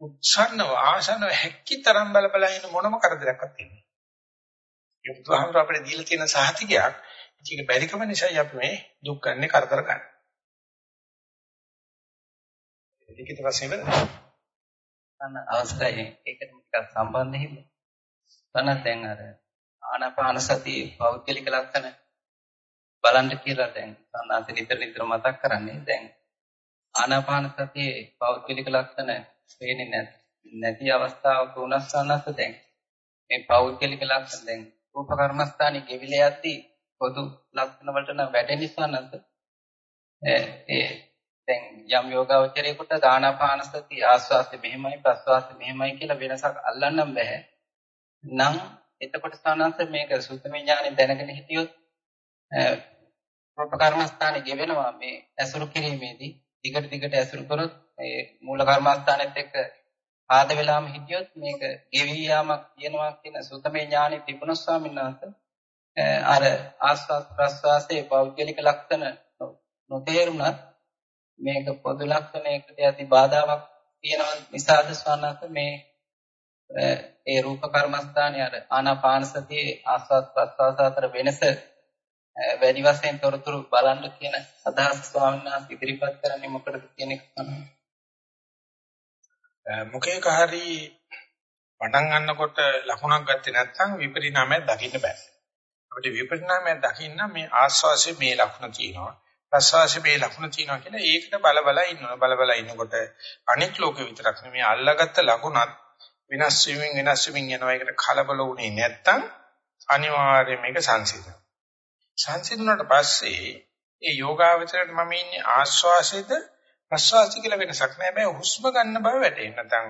උත්සන්නව ආසනව හැක්කිතරම් බල බල ඉන්න මොනම කරදරයක්වත් ඉන්නේ. ඒ බුදුහාමුදුර අපිට දීලා තියෙන සහතිකයක් ඒක බැරිකම නිසායි අපි මේ දුක් ගන්න කරදර ගන්න. ඒකිට පස්සේ වෙනවා. අන්න අවස්ථයි ඒකට ටිකක් සම්බන්ධ හිමි. තන දැන් අර ආනාපාන සතිය පෞද්ගලික ලක්ෂණ බලන්න කියලා දැන් සම්නාත නිතර නිතර මතක් කරන්නේ දැන් ආනාපාන සතියේ පෞද්ගලික ලක්ෂණ වෙන්නේ නැති අවස්ථාවක උනස් සන්නස්ස දැන් මේ පෞද්ගලික ලක්ෂණ දැන් රූප කර්මස්ථානයේ ගෙවිල යද්දී පොදු ලක්ෂණ වලට නම් වැඩෙන නිසා නැද්ද ඒ දැන් යම් යෝගාවචරයකට දානාපාන සති ආස්වාස්ය මෙහෙමයි ප්‍රස්වාස්ය මෙහෙමයි කියලා වෙනසක් අල්ලන්නම් බෑ. නම් එතකොට සානංශ මේක සුත්තමේ ඥානෙ දැනගෙන හිටියොත් ප්‍රපකර්මස්ථානෙ ගෙවෙනවා මේ ඇසුරු කිරීමේදී. දිගට දිගට ඇසුරු කරොත් මේ මූල කර්මස්ථානෙත් එක්ක ආද වෙලාම හිටියොත් මේක ගෙවි යාමක් කියනවා කියන සුත්තමේ ඥානෙ තිබුණොත් ස්වාමීන් වහන්සේ. අර ආස්වාස් ප්‍රස්වාසයේ පෞද්ගලික ලක්ෂණ නොතේරුණත් මේක පොදු ලක්ෂණයකට යටි බාධාවක් තියෙන නිසාද ස්වන්නත මේ ඒ රූප කර්මස්ථානයේ අර ආනාපාන සතියේ ආස්වාද ප්‍රස්වාස අතර වෙනස වැඩි වශයෙන් තොරතුරු බලන්න කියන අදහස් ස්වාමීන් වහන්සේ ඉදිරිපත් කරන්නේ මොකටද කියන එක තමයි. මොකේක හරි පටන් ගන්නකොට ලකුණක් ගත්තේ නැත්නම් විපරිණාමයක් දකින්න බෑ. අපිට විපරිණාමයක් දකින්න මේ ආස්වාසිය මේ ලකුණ තියෙනවා. ප්‍රසවාසයේ මේ ලකුණ තියෙනවා කියලා ඒකට බල බල ඉන්නවා. බල බල ඉන්නකොට අනික් ලෝකෙ විතරක් නෙමෙයි අල්ලාගත්ත ලකුණත් විනාශ වීමෙන් විනාශ වීමෙන් යනවා. ඒකට කලබල වුණේ නැත්තම් අනිවාර්යයෙන් මේක සංසිඳනවා. සංසිඳුණාට පස්සේ ඒ යෝගාවචරයට මම ඉන්නේ ආශ්වාසයේද ප්‍රශ්වාසය කියලා වෙනසක් නෑ. බෑ හුස්ම ගන්න බව වැටෙන්නේ. නැත්නම්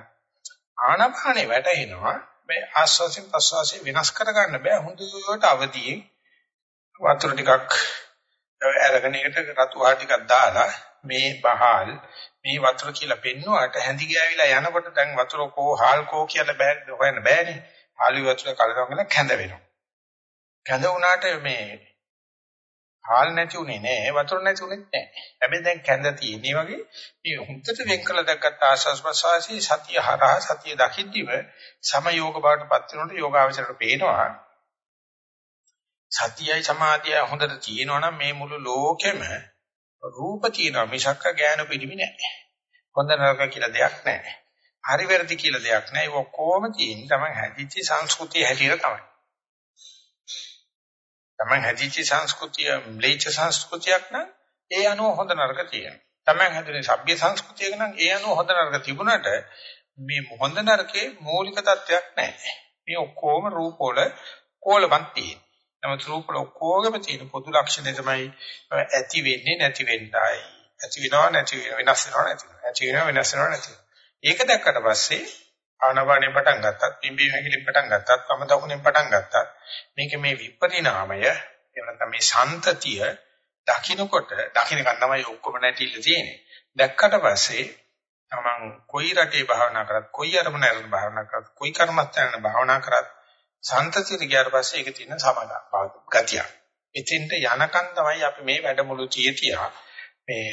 ආනපානේ වැටෙනවා. මේ ආශ්වාසයෙන් ප්‍රශ්වාසයෙන් වෙනස් කරගන්න බෑ. හොඳට අවදියෙන් වතුර ටිකක් අරගෙන ඒකට රතු ආ ටිකක් දාලා මේ බහල් මේ වතුර කියලා පෙන්නුවාට හැඳි ගෑවිලා යනකොට දැන් වතුර කෝ හාල් කෝ කියලා බෑ හොයන්න බෑනේ. හාලි වතුර කලකගෙන කැඳ වෙනවා. කැඳ වුණාට මේ හාල් නැති උනේ නෑ වතුර නැති උනේ නෑ. හැබැයි දැන් කැඳ තියෙන්නේ වගේ මේ හුත්තට වෙන් කළ දැක්කට ආශස් ප්‍රසවාසී සතිය හරහා සතිය දකිද්දිම සමයෝග බවට පත් වෙනකොට යෝගාවචරයට පේනවා සතියයි සමාධියයි හොඳට තියෙනවනම් මේ මුළු ලෝකෙම රූප තියෙනවා මිසක්ක ඥාන පිළිමි නැහැ. හොඳ නරක කියලා දෙයක් නැහැ. හරි වැරදි කියලා දෙයක් නැහැ. ඒක ඔක්කොම තියෙන්නේ තමයි හැදිච්ච සංස්කෘතිය හැටියට තමයි. තමයි හැදිච්ච සංස්කෘතිය ම්ලේච්ඡ සංස්කෘතියක් නම් ඒ අනුව හොඳ නරක තියෙනවා. තමයි හැදුනේ සભ્ય සංස්කෘතියක නම් ඒ අනුව හොඳ නරක තිබුණාට මේ හොඳ නරකේ මූලික තත්වයක් නැහැ. මේ ඔක්කොම රූප වල කෝලපන් තියෙනවා. නමුත් රූප වල ඔක්කොගෙම තියෙන පොදු ලක්ෂණය තමයි ඇති වෙන්නේ නැති වෙන්නයි. ඇති වෙනව නැති වෙනස් වෙනව නැති වෙනව. ඇති වෙනව වෙනස් වෙනව නැති වෙනව. ඒක දැක්කට පස්සේ ආනපානෙ පටන් ගත්තත්, පිම්බි හැකිලි පටන් ගත්තත්, වම දකුණෙන් පටන් ගත්තත් මේක මේ විපරිණාමය එහෙම නැත්නම් මේ සන්තතිය දකින්නකොට දකින්නකන් තමයි ඔක්කොම නැතිල තියෙන්නේ. දැක්කට පස්සේ තමන් කොයි රටේ භාවනා කරත්, කොයි අරමුණ අරන් භාවනා කරත්, කොයි කර්මස්ථාන භාවනා කරත් සන්තතියට ගියාට පස්සේ ඒක තියෙන සමාන ගතිය. එතෙන්ට යනකන් තමයි අපි මේ වැඩමුළු තියතියා මේ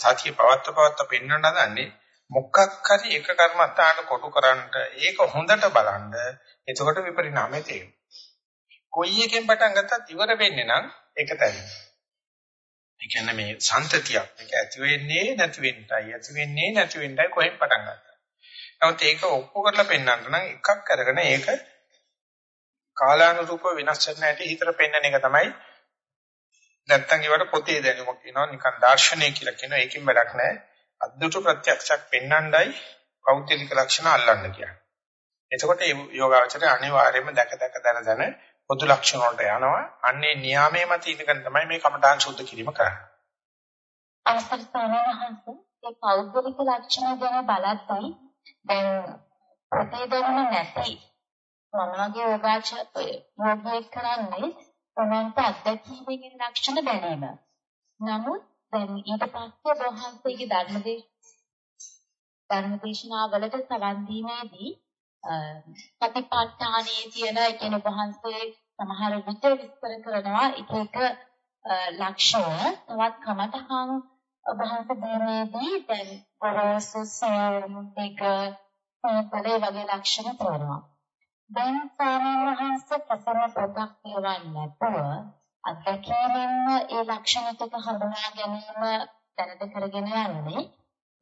සතිය පවත්ව පවත්ව පෙන්වන්න හදන්නේ මොකක් හරි එක කර්මස්ථාන කොටු කරන්න ඒක හොඳට බලන්න එතකොට විපරිණාමය තේරෙනවා. කොයි එකෙන් පටන් ගත්තත් ඉවර වෙන්නේ නම් ඒක තැයි. ඒ කියන්නේ මේ සන්තතියක්. මේක ඇති වෙන්නේ නැති වෙන්නයි. ඇති වෙන්නේ නැති වෙන්නයි කොහෙන් පටන් ගන්නද? නමුත් ඒක ඔප්පු කරලා පෙන්වන්න නම් එකක් අරගෙන ඒක කාලානුරූප වෙනස් වෙන හැටි හිතට පෙන්වන එක තමයි නැත්තම් ඒවට පොතේ දැනුමක් කියනවා නිකන් දාර්ශනික කියලා කියනවා ඒකෙන් වැඩක් නැහැ අද්දුට ප්‍රත්‍යක්ෂයක් පෙන්වන්නයි පෞද්ගලික ලක්ෂණ අල්ලන්න කියන්නේ. එතකොට මේ යෝගාවචරය අනිවාර්යයෙන්ම දැක දැක දන දන පොදු ලක්ෂණ වලට යනවා. අන්නේ නියාමයේ මත ඉඳගෙන තමයි මේ කමඨාන් සුද්ධ කිරීම කරන්නේ. අවසර සාමහංශ ඒ පෞද්ගලික ලක්ෂණ ගැන බලද්දී දැන් පොතේ දැනුම නැති මොනවාගේ යෝගාචරය යෝගය කරන්නේ තමන්ට අත්දැකීමේ ලක්ෂණ දැනීම. නමුත් දැන් ඊට පස්සේ වහන්සේගේ ධර්මදේ ධර්මදේශනාවලට සවන් දීමේදී සතිපට්ඨානයේ තියෙන කියන වහන්සේ සමහර විට විස්තර කරනවා එක එක ලක්ෂණ තවත් කමතහන් වහන්සේ දීමේදී දැන් පරසසය දෙක පොලේ වගේ ලක්ෂණ තෝරනවා. දැන් සාමාන්‍ය වහන්සේ ප්‍රසන්න පොතක් කියවන්නේ නැතුව අත්දැකීමෙන්ම ඒ ලක්ෂණ ටික හඳුනා ගැනීම දැනට කරගෙන යන්නේ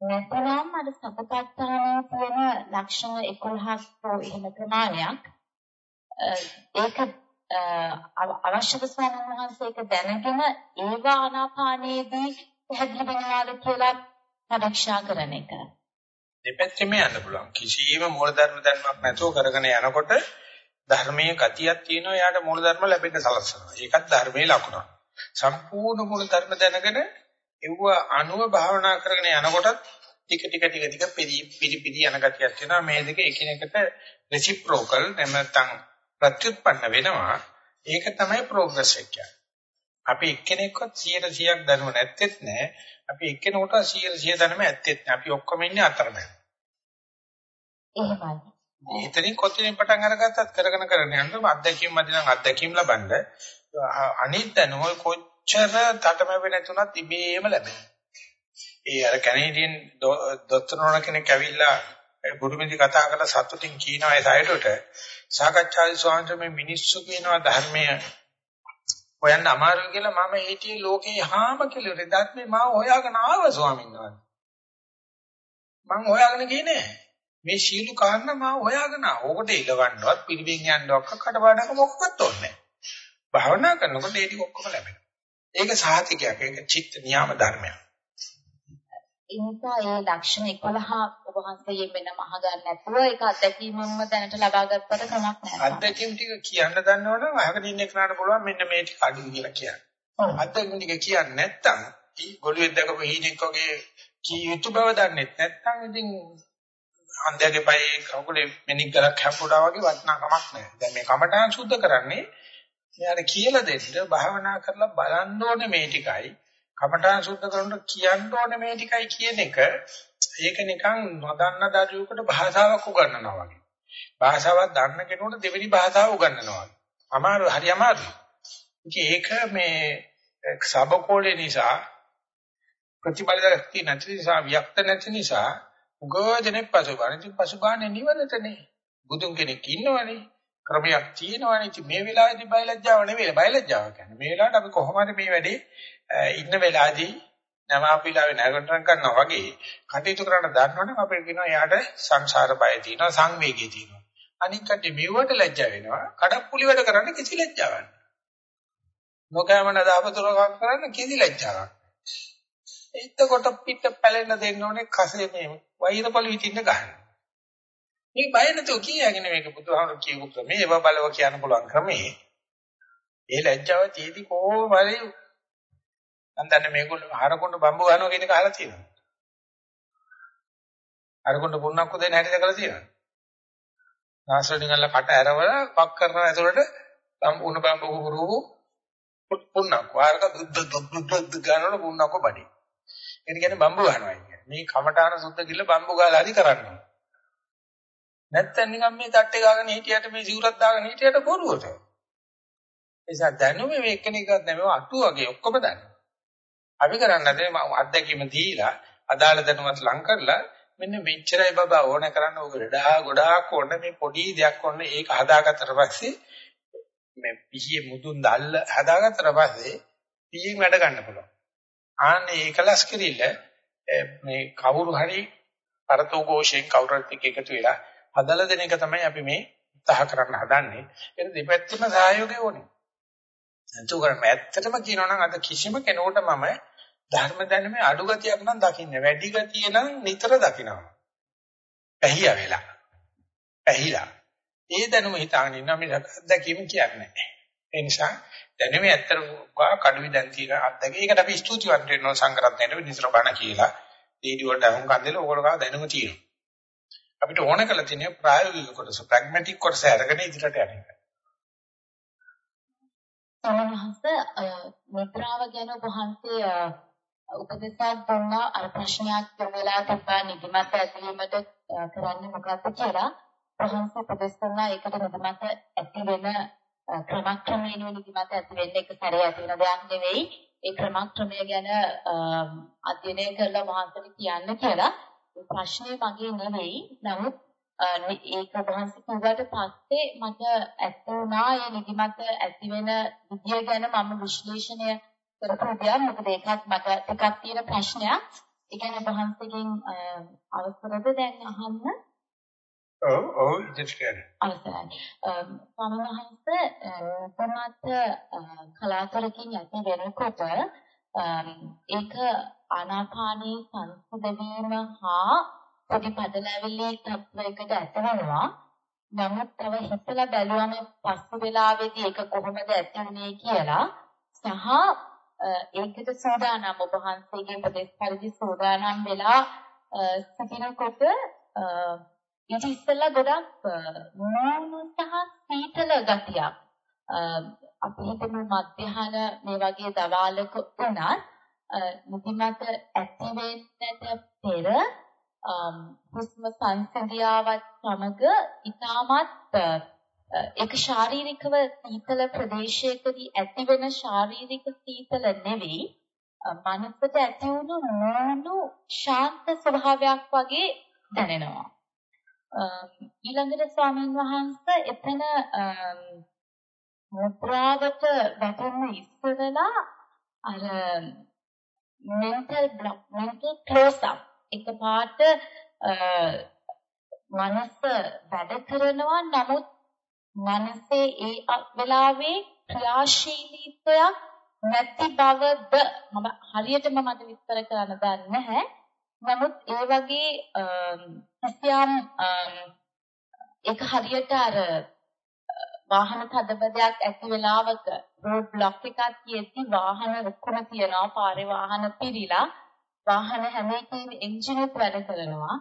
නැත්නම් අර සතපත්තානේ තියෙන ලක්ෂණ 11ක් හෝ එහෙම ප්‍රමාණයක් ඒක අවශ්‍යද ස්වාමීන් වහන්සේ ඒක දැනගෙන ඒවා ආනාපානයේදී පැහැදිලි වෙනවාද කියලා පරීක්ෂා කරන එක. දෙපැත්තෙම යන්න පුළුවන්. කිසියම් මූලධර්ම දැනුමක් නැතුව කරගෙන යනකොට ධර්මයේ ගතියක් තියෙනවා යාට මූලධර්ම ලැබෙන්න සලස්සනවා. ඒකත් ධර්මයේ ලකුණක්. සම්පූර්ණ මූලධර්ම දැනගෙන ඒව අනුව භාවනා කරගෙන යනකොටත් ටික ටික ටික ටික පිරි පිරි යන ගතියක් තියෙනවා. මේ දෙක එකිනෙකට රෙසිප්‍රොකල් නැත්නම් ප්‍රත්‍යুৎපන්න වෙනවා. ඒක තමයි ප්‍රෝග්‍රස් එක කියන්නේ. අපි එක්කෙනෙක්වත් 100%ක් දනුව නැත්තේත් නෑ. අපි එක්කෙනෙකුට 100% දැනුම ඇත්තෙත් නෑ. අපි ඔක්කොම ඉන්නේ අතරමැද. එහෙමයි. එතනින් කොතනින් පටන් අරගත්තත් කරගෙන කරගෙන යනකොට අත්දැකීම් මැද නම් අත්දැකීම් ලබනද අනිත් දැනුම කොච්චර තටමැවෙ නැතුණත් ඉබේම ලැබෙනවා. ඒ අර කැනේඩියන් දොස්තර නෝන කෙනෙක් ඇවිල්ලා බුරුමෙදි කතා කරලා සතුටින් කියනවා ඒ සයිඩට සාකච්ඡාවේ ස්වාමීන් මේ මිනිස්සු කියනවා ධර්මය හොයන්න අමාරුයි කියලා මම හිටියේ ලෝකේ හාම කියලා රෙදත් මේ මාව හොයාගෙන ආව ස්වාමීන් වහන්සේ. මං හොයාගෙන ගියේ නෑ. මේ සීළු කාරණා මාව හොයාගෙන. ඕකට ඉලවන්නවත් පිළිබින් යන්නවත් කඩපාඩක මොකක්වත් ඕනේ. භාවනා කරනකොට ඒ ටික ඔක්කොම ලැබෙනවා. ඒක සාහිතිකයක්. ඒක චිත්ත නියාම ධර්මයක්. ඒ නිසා ඒ ලක්ෂණ 11 ඔබ වහන්සේ වෙනම අහගන්න නැතුව ඒක අත්දැකීමම දැනට ලබා ගත්තට කමක් නැහැ. අත්දැකීම් ටික කියන්න දන්නවනම් අහගෙන ඉන්න කෙනාට පුළුවන් මෙන්න මේ ටික අඩුයි කියලා කියන්න. අත්දැකීම් ටික කියන්නේ නැත්නම් ගොළුෙක් දැකපු හීනෙක් වගේ කී යුතු බව දන්නේ නැත්නම් ඉතින් අන්ධයාගේ පයි කකුලේ මෙනික් ගලක් හැප්පුණා වගේ වටිනාකමක් නැහැ. දැන් මේ කමඨාන් සුද්ධ කරන්නේ මෙයාට කියලා දෙන්න භාවනා කරලා බලන්න ඕනේ මේ ටිකයි කමඨාන් සුද්ධ කරනකොට කියන්න ඕනේ මේ ටිකයි කියන එක ඒක නිකන් නොදන්න දරුවෙකුට භාෂාවක් උගන්වනවා වගේ. භාෂාවක් දන්න කෙනෙකුට දෙවෙනි භාෂාව උගන්වනවා වගේ. අමාරු හරි අමාරුයි. ඒක මේ සබකෝලේ නිසා ප්‍රතිබල ශක්තිය නැති නිසා වික්ත නැති නිසා උගෝදෙනේ පසුබාන ඉතින් පසුබානේ නිවනටනේ. බුදුන් කෙනෙක් ඉන්නවනේ. ක්‍රමයක් තියෙනවනේ. ඉතින් මේ වෙලාවේදී බයලජ්ජාව නෙවෙයි බයලජ්ජාව කියන්නේ. මේ වෙලාවට අපි කොහොමද මේ වැඩේ ඉන්න වෙලාවේදී නවාපිලාවේ නැගණන් කරනවා වගේ කටයුතු කරන්න දන්නවනම් අපිට කියනවා එයාට සංසාර බය තියෙනවා සංවේගය තියෙනවා. අනිත් කටේ මෙවට ලැජ්ජා වෙනවා. කඩප්පුලි වැඩ කරන්න කිසි ලැජ්ජාවක් නැහැ. නොකෑමන දාපතුරකම් කරන්න කිසි ලැජ්ජාවක් නැහැ. එතකොට පිට පැලෙන්න දෙන්න ඕනේ කසේ මේ වෛරපළු විදින්න ගන්න. මේ බය නැතුව කියාගෙන මේක බුදුහාමුදුරු කියපු ක්‍රමේ ඒව බලව කියන්න පුළුවන් ක්‍රමේ. ඒ ලැජ්ජාව තියදී කොහොම හරි මම දන්නේ මේගොල්ලෝ හරකොණ්ඩ බම්බු ගන්නවා කියන එක අහලා තියෙනවා. හරකොණ්ඩ පුන්නක්ක දෙන්න හැටි දැකලා තියෙනවා. නාස්රණින් අල්ල කට ඇරවල පක් කරනවා ඇතුළට උණු බම්බු කුරුහු පුන්නක්ක. ආරක දුද්ද දුද්ද දුද්ද ගන්නකොට පුන්නක්ක බඩි. ඒක කියන්නේ බම්බු ගන්නවා කියන්නේ. මේ කමඨාන සුද්ධ කිල්ල බම්බු ගාලා හරි කරන්නේ. නැත්තම් නිකන් මේ තට්ටේ ගාගෙන හිටියට මේ සිවුරක් දාගෙන හිටියට බොරුවට. ඒ නිසා දැනුමේ මේ එක්කෙනෙක්වත් නෙමෙයි අටු වගේ ඔක්කොම දන්නවා. අපි කරන්නේ මම අත්දැකීම දීලා අදාළ දැනුමත් ලං කරලා මෙන්න මෙච්චරයි බබා ඕන කරන්න ඕක ගොඩාක් ගොඩාක් ඕන මේ පොඩි දෙයක් ඕන ඒක හදාගත්තට පස්සේ මේ පිහියේ මුදුන් දැල්ල හදාගත්තට පස්සේ පිහියෙන් වැඩ ගන්න පුළුවන්. ආන්නේ ඒකලස් කිරිල්ල මේ කවුරු හරි පරතෝ ഘോഷයෙන් කවුරුත් එක්ක එකතු වෙලා හදලා දෙන එක තමයි අපි මේ උත්සාහ කරන්න හදන්නේ. ඒක දෙපැත්තම සහයෝගය ඕනේ. නැතු කරන්නේ ඇත්තටම කියනවා නම් අද කිසිම කෙනෙකුට මම ධර්ම දැනුමේ අඩු ගතියක් නම් දකින්නේ. වැඩි ගතිය නම් නිතර දකිනවා. පැහිය වෙලා. පැහිලා. ඒ දැනුම හිතාගෙන ඉන්න මේ දැකීම කියන්නේ නැහැ. ඒ නිසා දැනුමේ ඇත්තට ගා කඩුවේ දැන් තියෙන අත්දැකීම. ඒකට අපි ස්තුතිවන්ත වෙනවා සංගරත්නයට විනිශ්‍ර බණ කියලා. රේඩියෝ වලට අහුන් කන්දේල ඕගොල්ලෝ ගා දැනුම තියෙනවා. අපිට ඕන කළ තියෙන්නේ ප්‍රායෝගික කොටස, ප්‍රැග්මැටික් කොටස අරගෙන ඉදිරියට යන්න එක. සමහරවිට මුද්‍රාව ගැන වහන්සේ උපදේශයක් දුන්නා අර ප්‍රශ්නයක් වෙලා තිබ්බා නිදිමත ඇතිවීමට කරන්නේ මොකක්ද කියලා. වහන්සේ උපදේශ කරනවා ඒකට නිදිමත ඇති වෙන ක්‍රමක්‍රමයෙන් නිදිමත ඇති වෙන්නේ එක සැරේ ඇති වෙන දෙයක් නෙවෙයි. ඒ ක්‍රමක්‍රමය ගැන අධ්‍යයනය කරලා වහන්සේට කියන්න කියලා. ප්‍රශ්නේ මගේ නෙවෙයි. නමුත් ඒක වහන්සේ කිව්වට පස්සේ මට ඇත්ත වුණා ඒ නිදිමත ඇති වෙන විදිය ගැන මම විශ්ලේෂණය කරපු දෙයක්. මොකද ඒකත් මට ටිකක් තියෙන ප්‍රශ්නයක්. ඒ කියන්නේ වහන්සේගෙන් අවසරද දැන් අහන්න? ඔව් ඔව් ඉතින් අවසරයි. ස්වාමීන් වහන්සේ තමත් කලාතුරකින් යටි වෙනකොට ඒක ආනාපානී සංසිඳ වීම හා පොඩි පදලැවිලි තත්වයකට ඇතවෙනවා. නමුත් තව හිතලා බැලුවම පස්සේ වෙලාවේදී ඒක කොහොමද ඇති වුනේ කියලා සහ ඒකට සූදානම් ඔබ වහන්සේගේ උපදේශ පරිදි සූදානම් වෙලා සිටිනකොට ඊට ඉස්සෙල්ලා ගොඩක් මෝන සහ සීතල ගතියක්. අපි හිතමු මධ්‍යහන මේ වගේ දවාලක උනත් මුදිමත ඇති වෙන්නට පෙර හුස්ම සංසිඳියාවත් සමග ඊටමත් ඒක ශාරීරිකව සීතල ප්‍රදේශයකදී ඇතිවෙන ශාරීරික සීතල නෙවෙයි. මනසට ඇති වුණු නෝනු ශාන්ත ස්වභාවයක් වගේ දැනෙනවා. ඊළඟට ස්වාමීන් වහන්සේ එතන මුද්‍රාවට වැටෙන්න ඉස්සරලා අර mental block mental close up එකපාරට මනස වැඩ කරනවා නමුත් මනසේ ඒ වෙලාවේ ක්‍රියාශීලීත්වයක් නැති බවද මම හරියටම මට විස්තර කරන්න දන්නේ නැහැ. නමුත් ඒ වගේ කිසියම් ඒක හරියට අර වාහන තදබදයක් ඇති වෙලාවක රෝඩ් බ්ලොක් එකක් තියෙද්දි වාහන ඔක්කොම තියනවා පාරේ වාහන පිරීලා. වාහන හැම එකේම එන්ජින් එක වැඩ කරනවා.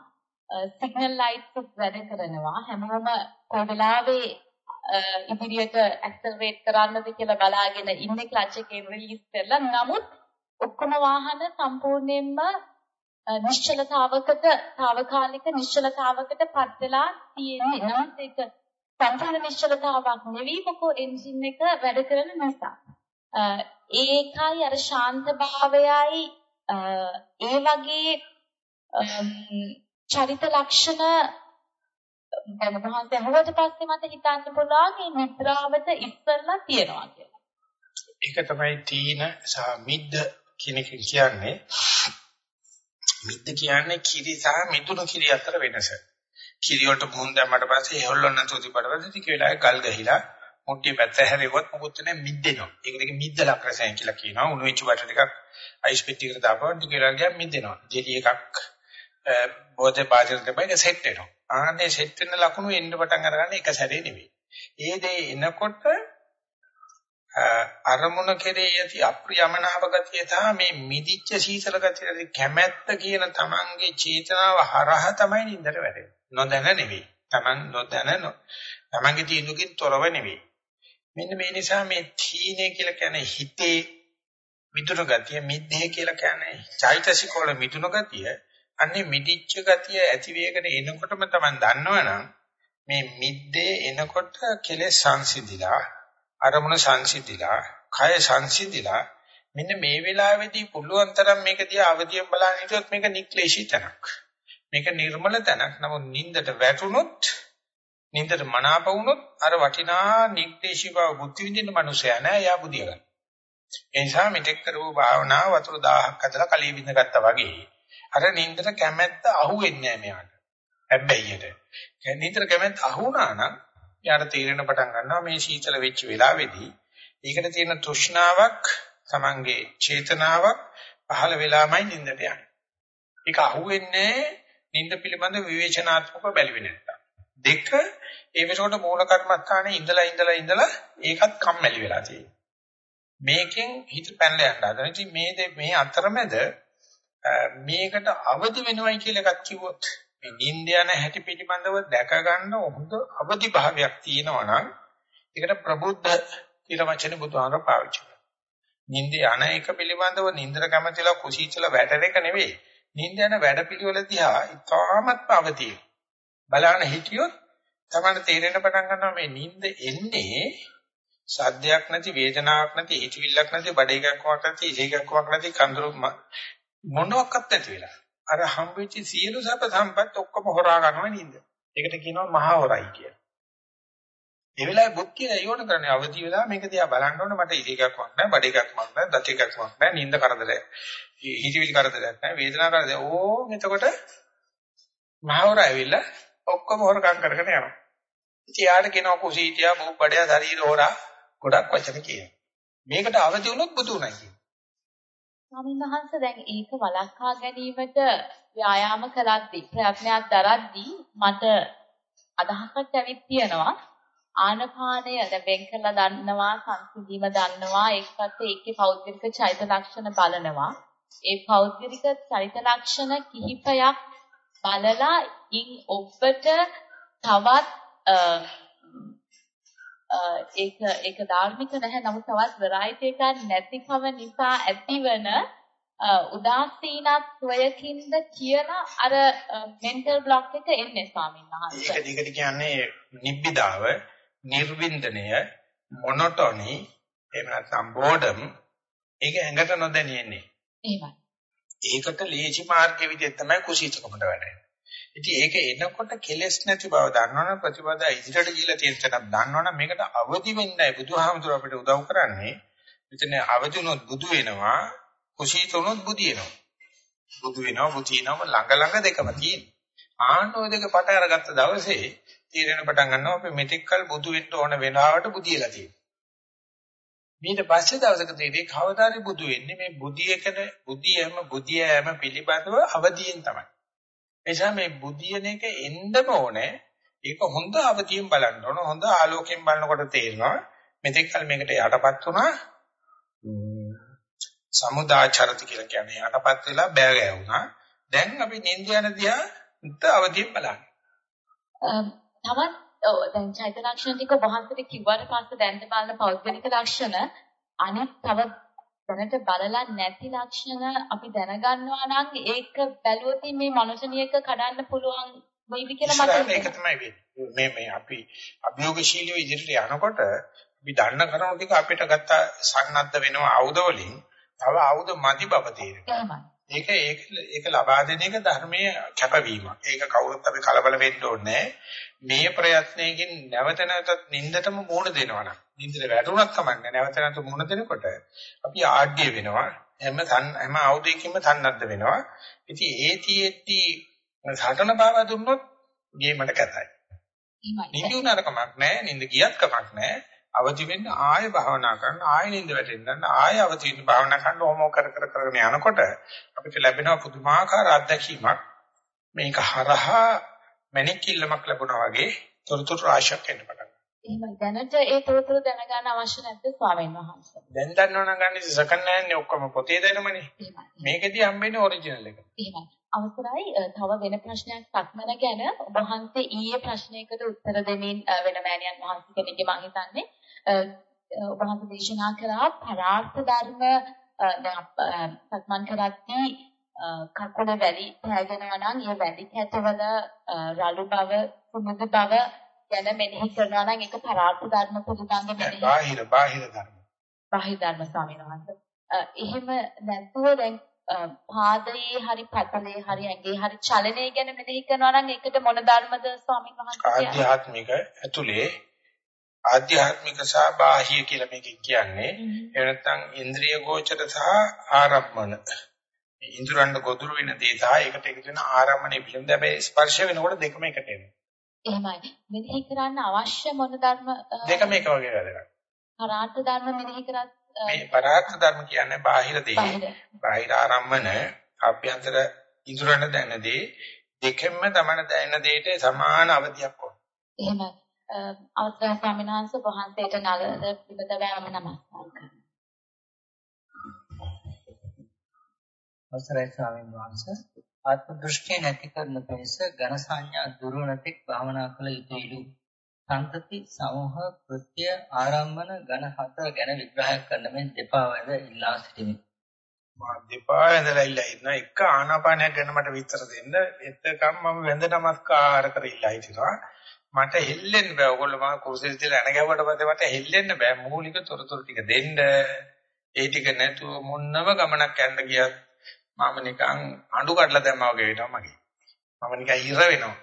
සිග්නල් ලයිට්ස් වැඩ කරනවා. හැමෝම කොයි වෙලාවේ ඉදිරියට ඇක්සලරේට් කරන්නද කියලා බලාගෙන ඉන්නේ ක්ලච් එකේ රිලීස් කරලා. නමුත් ඔක්කොම වාහන සම්පූර්ණයෙන්ම නිශ්චලතාවකට తాවකාලික නිශ්චලතාවකට පත් වෙලා තියෙන්නේ නමුත් ඒක සම්පූර්ණ නිශ්චලතාවක් නෙවෙයි මොකෝ එන්ජින් එක වැඩ කරන නිසා ඒකයි අර ශාන්ත භාවයයි ඒ වගේ චරිත ලක්ෂණ දැන් මහන්සේ අහුවට පස්සේ මට හිතන්න පුළුවන් මේ නිද්‍රාවට ඉස්සෙල්ලා තියනවා කියලා. ඒක තමයි තීන සහ මිද්ද කියන එක කියන්නේ. මිද්ද කියන්නේ කිරි සහ මිදුණු කිරි අතර වෙනස. කිරි වලට මුහුණ දැම්මට පස්සේ හෙවල්ලන්න නැතුව තිබ්බට පස්සේ ටික වෙලාවක ගල් ගහිලා මුට්ටිය පැත්ත හැරෙවොත් මොකුත් නැහැ මිද්දෙනවා. ඒක දෙක මිද්ද ලක්ෂණය කියලා කියනවා. උණු වෙච්ච වට ටිකක් අයිස් පෙට්ටියකට දාපුවා ටික වෙලා ගියාම මිදෙනවා. ජෙලි එකක් බෝධේ පාජර දෙපයික සෙට් වෙනවා. ආන්නේ සෙට් වෙන ලකුණු එන්න පටන් අරගන්නේ එක සැරේ නෙවෙයි. ඒ දේ එනකොට අරමුණ කෙරේ යති අප්‍රියමනාප ගතිය තමයි මේ මිදිච්ච සීසල ගතිය කැමැත්ත කියන තමන්ගේ චේතනාව හරහා තමයි නින්දට වැටෙන්නේ. නොදැන නෙවෙයි. තමන් නොදැන තමන්ගේ තීඳුකින් තොරව නෙවෙයි. මෙන්න මේ නිසා මේ තීනේ කියලා කියන්නේ හිතේ මිදුණු ගතිය මිද්දේ කියලා කියන්නේ චෛතසික වල මිදුණු ගතිය අන්නේ මිදිච්ච ගතිය ඇති වේගන එනකොටම තමයි දන්නවනම් මේ මිද්දේ එනකොට කෙලෙස් සංසිඳිලා අරමුණ සංසිඳිලා කය සංසිඳිලා මෙන්න මේ වෙලාවේදී පුළුවන් තරම් මේක දිහා අවදියෙන් බලන්න හිටියොත් මේක නික්ලේශී තැනක් මේක නිර්මල තැනක් නමුත් නින්දට වැටුනොත් නින්දට මනාප වුනොත් අර වටිනා නික්ලේශී බව බුද්ධ විඳින්න මනුස්සයා නෑ යා බුදිය ගන්න ඒ නිසා මෙතෙක් කරපු භාවනාව වතුර 1000ක් අතලා කලිය බින්දගත්තා වගේ. අර නින්දට කැමැත්ත අහුවෙන්නේ නැහැ මෙයාට. හැබැයිට. නින්දට කැමැත්ත අහුණා නම් යාට තීරණ පටන් ගන්නවා මේ සීතල වෙච්ච වෙලාවේදී ඒකට තියෙන තෘෂ්ණාවක් Tamange චේතනාවක් පහළ වෙලාමයි නින්දට යන්නේ. ඒක අහුවෙන්නේ නින්ද පිළිබඳ විවේචනාත්මකව බැලුවේ නැත්තම්. දෙක ඒ වෙනකොට මූල කර්මස්ථානේ ඉඳලා ඉඳලා ඉඳලා ඒකත් කම්මැලි වෙලා තියෙනවා. මේකෙන් හිත පැනලා යන්න හදන. ඉතින් මේ මේ අතරමැද මේකට අවදි වෙනවයි කියලා එකක් කිව්වොත් මේ නිින්ද යන හැටි පිටිබඳව දැක ගන්න හොඳ අවදි භාවයක් තියෙනවා නම් ඒකට ප්‍රබුද්ධ කියලා වචනේ බුදුහාමර පාවිච්චි කරනවා. නිින්ද යන එක පිළිබඳව නිින්දර කැමතිලා කුසීචල වැටෙන එක නෙවෙයි. නිින්ද යන වැඩපිළිවෙල දිහා ඉතාමත් අවදියි. බලන්න හිටියොත් තමයි තේරෙන්න පටන් ගන්නවා මේ නිින්ද එන්නේ සද්දයක් නැති වේදනාවක් නැති හිතවිල්ලක් නැති බඩ එකක් වක් නැති ඉසේකක් වක් නැති කඳුරු මොනවත් නැති වෙලා. අර හම්බෙච්ච සියලු සැප සම්පත් ඔක්කොම හොරා ගන්නවා නින්ද. ඒකට කියනවා මහා හොරයි කියලා. ඒ වෙලාවේ බුක් කියලා යොණ කරන්නේ අවදි වෙලා මේක දිහා බලන්න ඕනේ මට ඉසේකක් වක් නැහැ බඩ එකක් වක් නැහැ දත් එකක් වක් නැහැ නින්ද කරදරයි. හිතවිලි කරදරයක් නැහැ වේදනාව කරදරයක්. ඕ එතකොට මහා හොරා ඇවිල්ලා ඔක්කොම හොරකම් කරගෙන යනවා. ඉතින් යාට කියනවා කුසීතියා බුක් බඩය ශරීර හොරා ගොඩක් වචන කියනවා. මේකට අවදි වුණොත් බුදු උණයි කියනවා. ස්වාමීන් වහන්සේ දැන් ඒක වළක්වා ගැනීමට ව්‍යායාම කළද්දී ප්‍රයත්නයක් දරද්දී මට අදහසක් ඇවිත් තියෙනවා. ආනපානය දැන් වෙන් කරලා දන්නවා සංසිඳීම දන්නවා ඒකත් ඒකේ පෞද්ගලික චෛත ලක්ෂණ බලනවා. ඒ පෞද්ගලික චෛත ලක්ෂණ කිහිපයක් බලලා ඉන් ඔබට තවත් ඒක ඒක ධාර්මික නැහැ නමුත් තවත් වෙරයිටි එකක් නැතිකම නිසා ඇතිවන උදාසීනත්වයකින්ද කියලා අර මෙන්ටල් බ්ලොක් එක එන්නේ ස්වාමීන් වහන්සේ. ඒක දිගට කියන්නේ නිබ්බිදාව, නිර්වින්දනය, මොනොටොනි, එහෙම නැත්නම් බෝඩම් ඒක ඇඟට නොදැනෙන්නේ. එහෙමයි. ඒකට ලේසි මාර්ගයේ විදිහට තමයි කුසීතකමට වැඩේ. ඉතින් ඒක එනකොට කෙලෙස් නැති බව දන්නවනම් ප්‍රතිපදා ඉදිරියට ගිහිල්ලා තියෙන තැනක් දන්නවනම් මේකට අවදි වෙන්නයි බුදුහාමුදුර අපිට උදව් කරන්නේ. මෙතන අවදි වුණොත් බුදු වෙනවා, කුසීත වුණොත් බුදිනවා. බුදු වෙනවා, බුදිනවා ළඟ ළඟ දෙකම තියෙනවා. ආනෝ දෙක පට අරගත්ත දවසේ තීරණ පටන් ගන්නවා අපි මෙතෙක්කල් බුදු වෙන්න ඕන වෙලාවට බුදියලා තියෙනවා. ඊට පස්සේ දවසක තේරෙයි කවදාරි බුදු වෙන්නේ මේ බුදියකන බුදියම බුදියම පිළිබඳව අවදියෙන් තමයි. එනිසා මේ බුදියන එක එන්නම ඕනේ. ඒක හොඳ අවතියෙන් බලන්න ඕන. හොඳ ආලෝකයෙන් බලනකොට තේරෙනවා. මෙතෙක් කල මේකට යටපත් වුණා. සමුදාචරති කියලා කියන්නේ යටපත් වෙලා බෑ ගෑවුණා. දැන් අපි නින්ද යන දිහා උත් අවදියෙන් බලන්න. තවත් ඔව් දැන් චෛත්‍ය ලක්ෂණ ටික වහන්සේට කිව්වට පස්සේ දැන් බලන පෞද්ගලික ලක්ෂණ අනෙක් තව දැනට බලලා නැති ලක්ෂණ අපි දැනගන්නවා නම් ඒක බැලුවොත් මේ මනුෂ්‍යනියක කඩන්න පුළුවන් වෙයිද කියලා මට ඒක තමයි වෙන්නේ. මේ මේ අපි අභියෝගශීලීව ඉදිරියට යනකොට අපි දන්න කරුණු ටික අපිට ගත්ත සන්නද්ධ වෙනවා ආයුධ වලින් තව ආයුධ මදි බව. ඒක ඒක ඒක ලබා දෙන එක ධර්මයේ කැපවීමක්. ඒක කවුරුත් අපි කලබල වෙන්න ඕනේ මේ ප්‍රයත්නයකින් නැවත නැවතත් නින්දටම මුහුණ දෙනවා නම් නින්දට වැටුණත් කමන්නේ නැවත නැවත මුහුණ දෙනකොට අපි ආඩ්‍ය වෙනවා. හැම හැම ආයුධයකින්ම තන්නද්ද වෙනවා. ඉතින් ඒ තියෙද්දි සටන බව දුන්නොත් ගේමට කැතයි. නිදි උනාර කමක් නැහැ, නින්ද ගියත් කමක් නැහැ. අවදි වෙන්න ආයෙ භාවනා කරන්න ආයෙ නින්ද වැටෙන්න ආයෙ අවදි වෙන්න භාවනා කරන්න ඕම කර කර කරගෙන යනකොට අපිට ලැබෙන පුදුමාකාර අත්දැකීමක් මේක හරහා මැණික් කිල්ලමක් ලැබුණා වගේ තොරතුරු රාශියක් එන්න පටන් එහෙනම් දැනට ඒ තොරතුරු දැනගන්න අවශ්‍ය නැද්ද ස්වාමීන් වහන්සේ? දැන් දන්නවනම් ගන්න සෙකන්ඩ් හෑන්ඩ් ඔක්කොම පොතේ දෙනමනේ. මේකෙදී හම්බෙන්නේ ඔරිජිනල් එක. එහෙමයි. අවසරයි තව වෙන ප්‍රශ්නයක් සක්මන ගැන ඔබ වහන්සේ ඊයේ ප්‍රශ්නයකට උත්තර දෙමින් වෙන මෑණියන් වහන්සේ කෙනෙක්ගේ මම හිතන්නේ ඔබ වහන්සේ දේශනා කළා පරාර්ථ ධර්ම දැන් සක්මන් කරද්දී කකුල වැලි පෑගෙනවා නම් ඒ වැලි කැටවල රළු බව සුමුදු බව ගැන මෙනෙහි කරනවා නම් ඒක පරාර්ථ ධර්ම පිළිබඳ මෙනෙහි බාහිර බාහිර ධර්ම බාහිර ධර්ම ස්වාමීන් වහන්සේ එහෙම නැත්නම් දැන් පාදයේ හරි පතලේ හරි ඇඟේ හරි චලනය ගැන මෙනෙහි කරනවා නම් ඒකට මොන ධර්මද ස්වාමීන් වහන්සේ ආධ්‍යාත්මික ඇතුලේ ආධ්‍යාත්මික සහ බාහ්‍ය කියලා මේක කියන්නේ. එහෙම නැත්නම් ඉන්ද්‍රිය ගෝචර සහ ආරම්මන. ඉන්ද්‍රයන්ට ගොදුරු වෙන දේ සහ ඒකට එකතු වෙන ආරම්මනේ පිළිබඳ හැබැයි ස්පර්ශ වෙනකොට දෙකම එකට එනවා. එහෙමයි. මෙනෙහි කරන්න අවශ්‍ය මොන ධර්ම දෙකම එක වගේ වැඩක්. පරාර්ථ ධර්ම මෙනෙහි කරත් මේ පරාර්ථ ධර්ම කියන්නේ බාහිර දේ. බාහිර ආරම්මන අභ්‍යන්තර ඉන්ද්‍රයන්ට දැනෙන දේ දෙකෙන්ම තමයි දැනෙන දෙයට සමාන අවධියක් ඕන. එහෙමයි. අවසරයි ස්වාමීන් වහන්සේ වහන්සේට නගර පිටතවම නමස්කාර කරනවා. අවසරයි ස්වාමීන් වහන්සේ ආත්ම දෘෂ්ටි නැති කරන පිණිස ඝන සංඥා දුරු නැතික් භාවනා කළ යුතුයිලු. සම්තති සමූහ කෘත්‍ය ආරම්භන ඝන හතර ගැන විග්‍රහයක් කරන මෙන් දෙපා වැද ඉල්ලා සිටිමි. මා දෙපා වැදලා ඉල්ලා ඉන්න එක ආනාපානයක් ගැන මට විස්තර දෙන්න. එතකම් මම වැඳ නමස්කාර කර ඉල්ලා හිටිනවා. මට හෙල්ලෙන්න බෑ. ඔයගොල්ලෝ මම කුරුසෙල් තියලා එන ගැව්වට පස්සේ මට හෙල්ලෙන්න බෑ. මූලික තොරතුරු ටික දෙන්න. ඒ ටික නැතුව මොන්නම ගමනක් යන්න ගියත් මම නිකන් අඬු කඩලා දැම්මා වගේ වෙනවා මගේ. මම නිකන් හිර වෙනවා.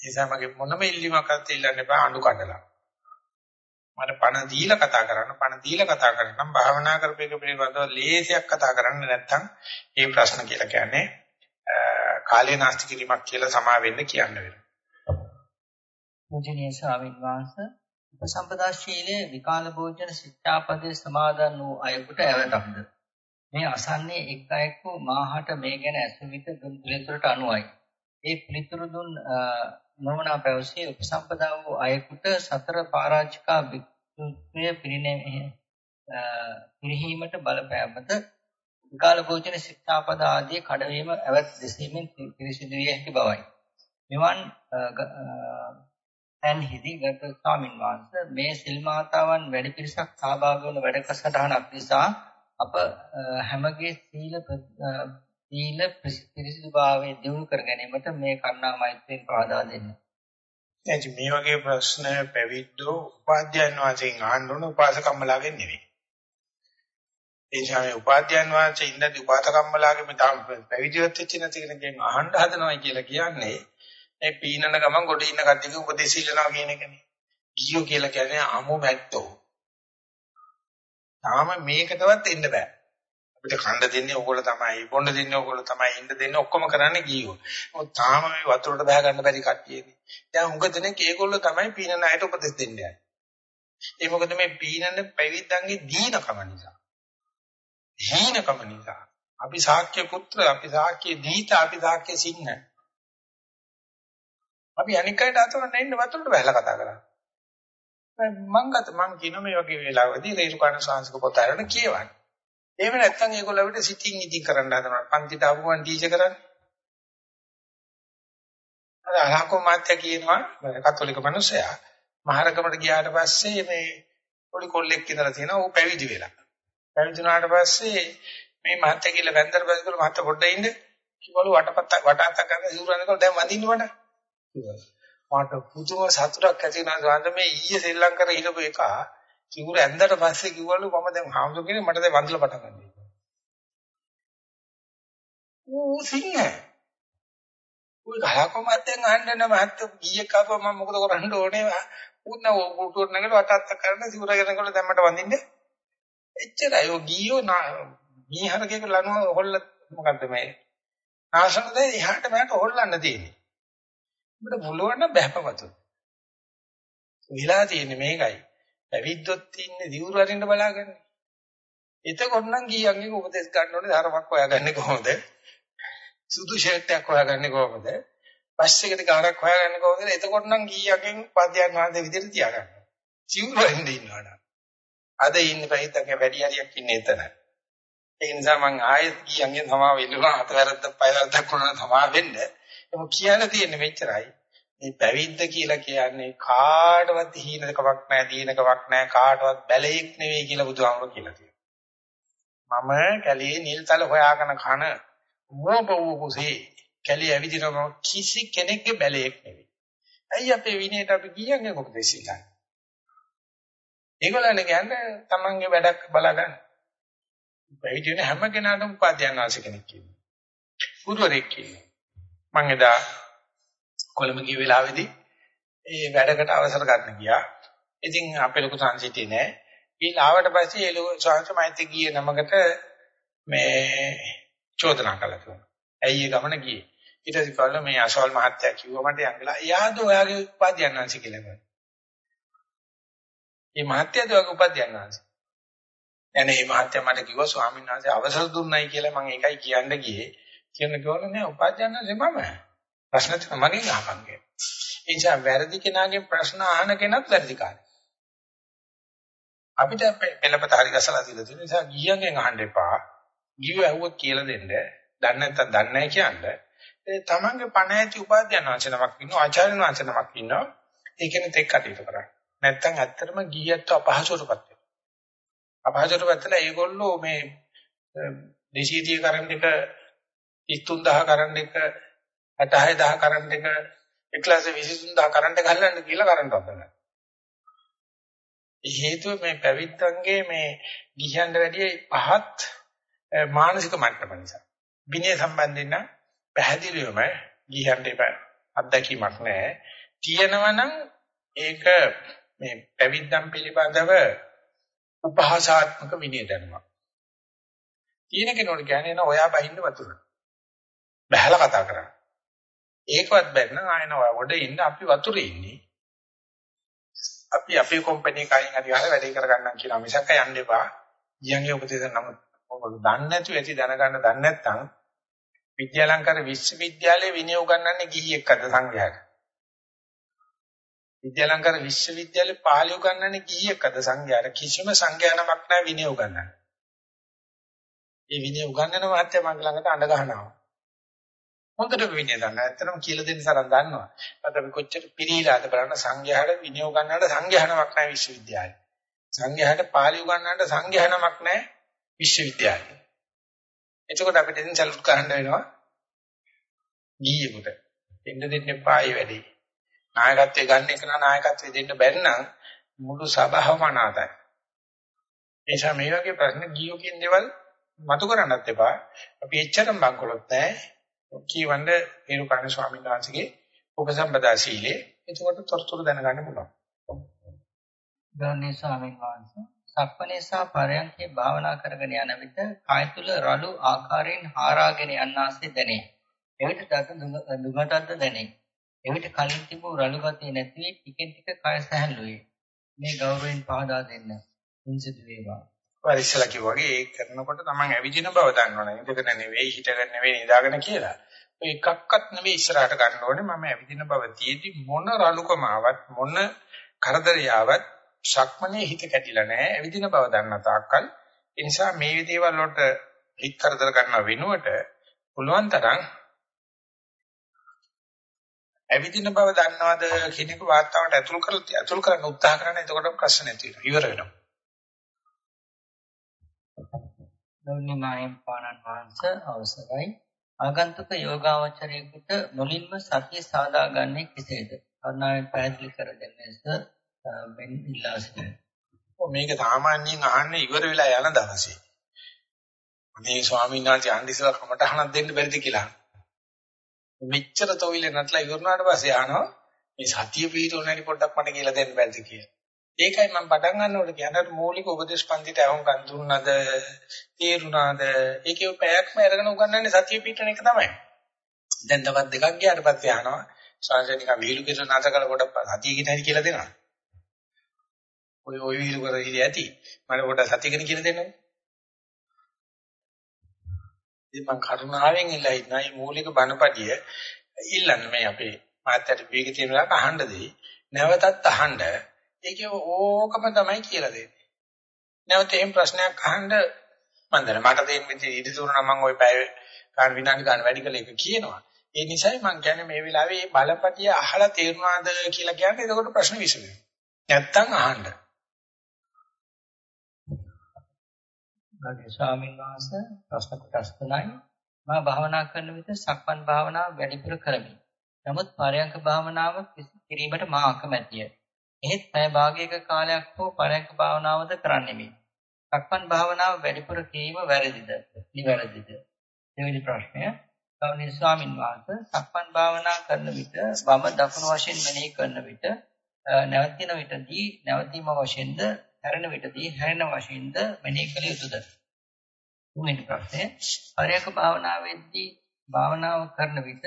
ඒ නිසා මගේ මොනම ඉල්ලීමක්වත් ඉල්ලන්න එපා අඬු කඩලා. මට පණ දීලා කතා කරන්න පණ දීලා කතා කරන්න භාවනා කරපේක පිළිබඳව ලේසියක් කතා කරන්න නැත්නම් මේ ප්‍රශ්න කියලා කියන්නේ කාලේ නාස්ති කිරීමක් කියලා සමා වෙන්න කියන්න වෙනවා. පූජනීය ස්වාමීන් වහන්සේ උපසම්පදා ශීලයේ විකාල භෝජන ශික්ෂාපදයේ සමාදන් වූ අයෙකුට ඇවතක්ද මේ අසන්නේ එක් අයෙකු මාහට මේ ගැන ඇසුවිත දුන් පිළිතුරට අනුවයි. ඒ පිළිතුරු දුන් නොමනා පැවසේ උපසම්පදා වූ අයෙකුට සතර පරාජිකා වික්ෂුත්වය පිරිහීමට බලපෑමද විකාල භෝජන ශික්ෂාපද ආදී කඩවීම ඇවත් දෙසීමෙන් පිරිසිදු විය හැකි බවයි. මෙවන් තැන්හිදී ගත ස්වාමින් වහන්සේ මේ සිල් මාතාවන් වැඩි පිරිසක් සහභාගී වන වැඩසටහනක් නිසා අප හැමගේ සීල සීල පිරිසිදුභාවය දියුණු කර ගැනීමට මේ කරුණා මෛත්‍රියෙන් පාදා දෙන්න. එච්ච මේ වගේ ප්‍රශ්න පැවිද්දෝ උපාධ්‍යයන් වහන්සේගෙන් අහන්න ඕන උපාසකම්මලාගෙන් නෙවෙයි. ඒ ශාමේ උපාධ්‍යයන් වහන්සේ ඉන්නදී උපාසකම්මලාගේ මේ පැවිදිවත් වෙච්ච නැති කෙනකින් අහන්න හදනවා කියලා කියන්නේ ඒ පීනන ගමන් කොට ඉන්න කට්ටියක උපදේශ ඉල්ලනවා කියන එකනේ. ගියෝ කියලා කියන්නේ අමු මැට්ටෝ. තාම මේකටවත් එන්න බෑ. අපිට කණ්ඩ දෙන්නේ ඕගොල්ලෝ තමයි, බොණ්ඩ දෙන්නේ ඕගොල්ලෝ තමයි, ඉන්න දෙන්නේ ඔක්කොම කරන්නේ ගියෝ. මොකද තාම මේ වතුරට බහ ගන්න බැරි කට්ටියනේ. දැන් උඟ දෙනෙක් ඒගොල්ලෝ තමයි පීනන අයට උපදෙස් දෙන්නේ. ඒ මොකද මේ පීනන පැවිද්දන්ගේ දීනකම නිසා. හීනකම නිසා. අපි ශාක්‍ය පුත්‍ර, අපි ශාක්‍ය දීත, අපි ශාක්‍ය සිංහ. අපි අනික් අයට අතවන්න ඉන්න වතුරට බහලා කතා කරා. මම ගත මම කියන මේ වගේ වෙලාවදී රේරුකාණ සාංශික පොත අරගෙන කියවන්න. එහෙම නැත්නම් ඒගොල්ලෝ අපිට සිටින් ඉදින් කරන්න හදනවා. පන්තිට ආපුවන් ටීචර් කරන්නේ. අර අහකෝ මාත්‍ය කියනවා කතෝලික මිනිසයා මහරගමට ගියාට පස්සේ මේ පොඩි කොල්ලෙක් ඉඳලා තියෙනවා ඌ පැවිදි වෙලා. පැවිදි වුණාට පස්සේ මේ මහත්ය කියලා වැන්දර පස්සේ කොල්ල මහත්ය පොඩ්ඩ ඉන්න කිව්වලු වටපත්ත වටාත්ත ගන්න සිවුරන්නේ දැන් වඳින්න වඩා මට පුදුම සතුටක් ඇති වෙනවා සාන්ත මේ ඊයේ ශ්‍රී ලංකාවේ හිටපු එක කිවුර ඇඳට පස්සේ කිව්වලු මම දැන් හාමුදුරු කෙනෙක් මට දැන් වන්දලා පටන් ගන්නවා. ඌ සිංහ. ඌ ගහකොමත් දැන් අහන්න මහත් ඊයේ කාප මම මොකද කරන්න ඕනේ? උන්න කුටුර නගල වටත් කරන සිවුර ගෙනකොට දැන් මට වඳින්න. එච්චරයි. ඔය ගියෝ මීහරකේක ලනුව හොල්ල මොකද්ද මේ? ආසනද එහාට මෙහාට හොල්ලන්න තියෙන්නේ. අපිට පුළුවන් නම් බහැපවතු. විලා තියෙන්නේ මේකයි. පැවිද්දොත් ඉන්නේ දියුරු අරින්න බලාගන්න. එතකොට නම් ගියන්ගෙන් උපදෙස් ගන්න ඕනේ ධර්මයක් හොයාගන්නේ කොහොමද? සුදු ෂර්ට් එකක් හොයාගන්නේ කොහොමද? බස් එකට ගානක් හොයාගන්නේ කොහොමද? එතකොට නම් ගියන්ගෙන් උපාධ්‍යයන් වහන්සේ විදිහට තියාගන්න. දියුරු අරින්න ඉන්නවනම්. අද ඉන්නේ පැවිද්දන්ගේ වැඩි හරියක් ඉන්නේ එතන. ඒ නිසා මම ආයෙත් ගියන්ගෙන් සමාව ඉල්ලුවා හතරවරක් පහවරක් වුණා සමාව වෙන්න. ඒක කියන්න තියෙන්නේ මෙච්චරයි. මේ පැවිද්ද කියලා කියන්නේ කාටවත් හීනකමක් නැහැ, දීනකමක් නැහැ, කාටවත් බැලෙක් නෙවෙයි කියලා බුදුහාමුදුරුවෝ කියලා තියෙනවා. මම කැලේ නිල්තල හොයාගෙන කන මොබව කුසේ කැලේ ඇවිදිනම කිසි කෙනෙක්ගේ බැලෙක් නෙවෙයි. ඇයි අපේ විනයට අපි කියන්නේ මොකද ඉතින්? ඒගොල්ලන් කියන්නේ තමන්ගේ වැඩක් බලාගන්න. පැවිදි වෙන හැම කෙනාටම උපාධ්‍යයන් වාසිය කෙනෙක් කියනවා. ගුරුවරයෙක් කියනවා. මම එදා කොළඹ ගිය වෙලාවේදී ඒ වැඩකට අවසර ගන්න ගියා. ඉතින් අපේ ලොකු සංසිතිය නෑ. ඊළ ආවට පස්සේ ඒ ලොකු සංසමයිත් ගියේ නමකට මේ චෝදනා කළා තුන. ඇයි ඒ ගමන ගියේ? ඊට පස්සේ කවල මේ අශෝල් මහත්තයා කිව්වා මට යංගලා එයාද ඔයාගේ උපාධ්‍යයන් වංශ කියලා මම. මේ මහත්තයාද ඔයාගේ උපාධ්‍යයන් වංශ. එනේ මේ මහත්තයා මට කිව්වා ස්වාමීන් වහන්සේ අවසර දුන්නයි කියලා මම ඒකයි කියන්න ගියේ. කියන කවල නෑ උපාධ්‍යයන් වංශේ මම. ප්‍රශ්න තියෙන මගෙන් අහපන් කියලා. ඒ නිසා වැරදි කෙනාගෙන් ප්‍රශ්න අහන කෙනත් වැරදිකාරයි. අපිට පෙළපත හරි ගසලා තියලා තියෙන නිසා ගියන්ගෙන් අහන්න එපා. ගියව ඇහුවොත් කියලා දෙන්න. දන්නේ නැත්නම් දන්නේ නැහැ කියන්නේ. ඒ තමන්ගේ පණ ඇති උපාධ්‍යයන් වංශනමක් ඉන්නවා ආචාර්යන් වංශනමක් ඉන්නවා. ඒ කෙනෙක් එක්ක කටයුතු කරන්න. නැත්නම් ඇත්තටම ගියත් අපහසුටපත් වෙනවා. අපහසුටපත් වෙලා ඒගොල්ලෝ මේ 230 කරන්ට් එක 33000 කරන්ට් එක 66000 කරන්ට් එක එක්ලාස් 23000 කරන්ට් එක හල්ලන්න කියලා කරන්ට් වදනවා. ඒ හේතුව මේ පැවිද්දන්ගේ මේ ගිහියන්ට වැඩිය පහත් මානසික මට්ටම නිසා. විනය සම්බන්ධයෙන් නම් පැහැදිලිවම ගිහියන්ට එපා අත්දැකීමක් නැහැ. තියෙනවනම් ඒක මේ පැවිද්දන් පිළිබඳව උපහාසාත්මක විනය දැනුමක්. තියෙන කෙනෙකුට කියන්නේ නෝ ඔයා බහින්න වතුර. බහැලා කතා කරා. ඒකවත් බැන්න ආයන ඔය උඩ ඉන්න අපි වතුරේ ඉන්නේ. අපි අපේ කම්පැනි එකකින් හරි ගහලා වැඩේ කරගන්නම් කියලා මිසක් යන්න එපා. ඊයන්ගේ උපදේශ නම් ඔයගොල්ලෝ දන්නේ නැතුව ඇති දැනගන්න දන්නේ නැත්නම් විද්‍යාලංකාර විශ්වවිද්‍යාලයේ විනය උගන්වන්නේ ගිහියෙක්ද සංඝයාට? විද්‍යාලංකාර විශ්වවිද්‍යාලේ පාලි උගන්වන්නේ ගිහියෙක්ද සංඝයාට? කිසිම සංඝයා නමක් නැහැ විනය උගන්වන්නේ. ඒ විනය උගන්වන මහත්ය මං ළඟට අඬ ගහනවා. හොඳට විනය දන්න. ඇත්තටම කියලා දෙන්න තරම් දන්නවා. ඒත් අපි කොච්චර පිළිලාද බලන්න සංඝයාට විනය උගන්වන්නට සංඝයා නමක් නැහැ විශ්වවිද්‍යාලේ. සංඝයාට පාලි උගන්වන්නට සංඝයා නමක් නැහැ විශ්වවිද්‍යාලේ. එතකොට අපිට ඉතින් සල්ුට් කරන්න වෙනවා ගියෙකුට. දෙන්න දෙන්න එපා ඒ වැඩේ. නායකත්වයේ ගන්න එක නා නායකත්වයේ දෙන්න බැරි නම් මුළු සභාවම අනාතයි. ඒ නිසා මේ වගේ ප්‍රශ්න ගියෝ කියන දේවල් මතු කරන්නත් එපා. අපි එච්චරම බංකොලොත් නැහැ. කියවන්න හේරුකාණ ස්වාමීන් වහන්සේගේ උපසම්පදා සීලේ එතකොට තොරතුරු දැනගන්න පුළුවන්. ගෞරවනීය ස්වාමීන් වහන්සේ සක්මණේ සහ පරයන්කේ භාවනා කරගෙන යන විට කාය තුල රළු ආකාරයෙන් හාරාගෙන යන්නාසේ දැනේ. එවිට දත දුගතක්ද දැනේ. එවිට කලින් තිබූ රළු ගතිය නැති වී ටිකෙන් ටික කය සැහැල්ලු වේ. මේ ගෞරවයෙන් පහදා දෙන්න. ඉන්සිදු වේවා. ඔය ඉස්සලා කිව්වාගේ ඒක කරනකොට තමන් ඇවිදින බව දන්නවනේ. ඉඳගෙන නෙවෙයි හිටගෙන නෙවෙයි නිදාගෙන කියලා. ඔය එකක්වත් නෙවෙයි ඉස්සරහට ගන්න ඕනේ මම ඇවිදින බව තියේදී මොන රළුකම ආවත් මොන කරදරියාවත් ශක්මනේ හිත කැඩිලා නැහැ. ඇවිදින බව දන්න තාක්කල් ඒ නිසා මේ දේවල් වලට හිත කරදර ගන්න වෙනුවට පුළුවන් තරම් ඇවිදින බව දන්නවද කියන එක වාතාවරණයට ඇතුල් කරලා ඇතුල් කරන්න උත්සාහ කරන එතකොට ප්‍රශ්න නැති වෙනවා. ඉවර වෙනවා. ගෞරවනීය මායම් පානන් වහන්සේ අවසරයි. ආගන්තුක යෝගාවචරයෙකුට මුලින්ම සතිය සාදාගන්නේ කෙසේද? කරුණාවෙන් පැහැදිලි කර දෙන්නේස මෙන් ඉල්ලා සිටිනවා. මේක සාමාන්‍යයෙන් අහන්නේ ඉවර වෙලා යන දවසේ. මේ ස්වාමීන් වහන්සේ අන්දිසලා කමටහනක් දෙන්න බැරිද කියලා. මෙච්චර තොවිල නැట్లా ඉවරනාට පස්සේ අහනවා මේ සතිය පිටුන නැති පොඩ්ඩක් මට කියලා දෙන්න බැරිද කියලා. ඒකයි මම පටන් ගන්නකොට කියනට මූලික උපදේශ පන්තිට අහුම්කන් දුන්නද තේරුණාද ඒකේ පැයක්ම අරගෙන උගන්වන්නේ සතිය පිටුන එක තමයි. දැන් තවත් දෙකක් ගියාට පස්සේ අහනවා සංජනික විහිළු කෙරෙන නැතකල කොට සතිය කියන හැටි කියලා දෙනවා. ඔය ඔය විහිළු කර ඉරි ඇති. මම කොට සතියකට කියලා දෙන්නකෝ. ඉතින් මම කරුණාවෙන් ඉල්ලා ඉන්නා මේ මූලික බණපදිය ඉල්ලන්න මේ අපේ මාත්‍යට වේග තියෙන වෙලාවට අහන්න දෙයි. නැවතත් අහන්න. ඒකේ ඕකම තමයි කියලා දෙන්නේ. නැවත එහෙම ප්‍රශ්නයක් අහන්න මම දැන් මට දෙන්න විදිහ ඉදි තුන නම් මම ওই පැය ගන්න විනාඩි ගන්න වැඩි කළ එක කියනවා. ඒ නිසායි මම කියන්නේ මේ වෙලාවේ මේ බලපටිය අහලා තේරුණාද කියලා කියන්නේ එතකොට ප්‍රශ්න විසඳෙනවා. නැත්තම් අහන්න. ගෞරවනීය ස්වාමීන් වහන්සේ ප්‍රශ්න කොටස් තුනයි මම භාවනා කරන විට සක්මන් භාවනාව වැඩිපුර කරමි. නමුත් පරයන්ක භාවනාව කිරීමට මා අකමැතිය. එහෙත් පැය භාගයක කාලයක් හෝ පරයන්ක භාවනාවද කරන්නෙමි. සක්මන් භාවනාව වැඩිපුර කිරීම වැරදිද? නිවැරදිද? දෙවෙනි ප්‍රශ්නය ගෞරවනීය ස්වාමීන් වහන්සේ සක්මන් භාවනා කරන විට වම දකුණු වශයෙන් මෙනෙහි කරන විට නැවතින විටදී නැවතීම වශයෙන්ද හැරෙන විටදී හැරෙන වශයෙන්ද මෙනෙහි කළ යුතුද? තුන්වෙනි ප්‍රශ්නය පරයක භාවනාවේදී භාවනාව කරන විට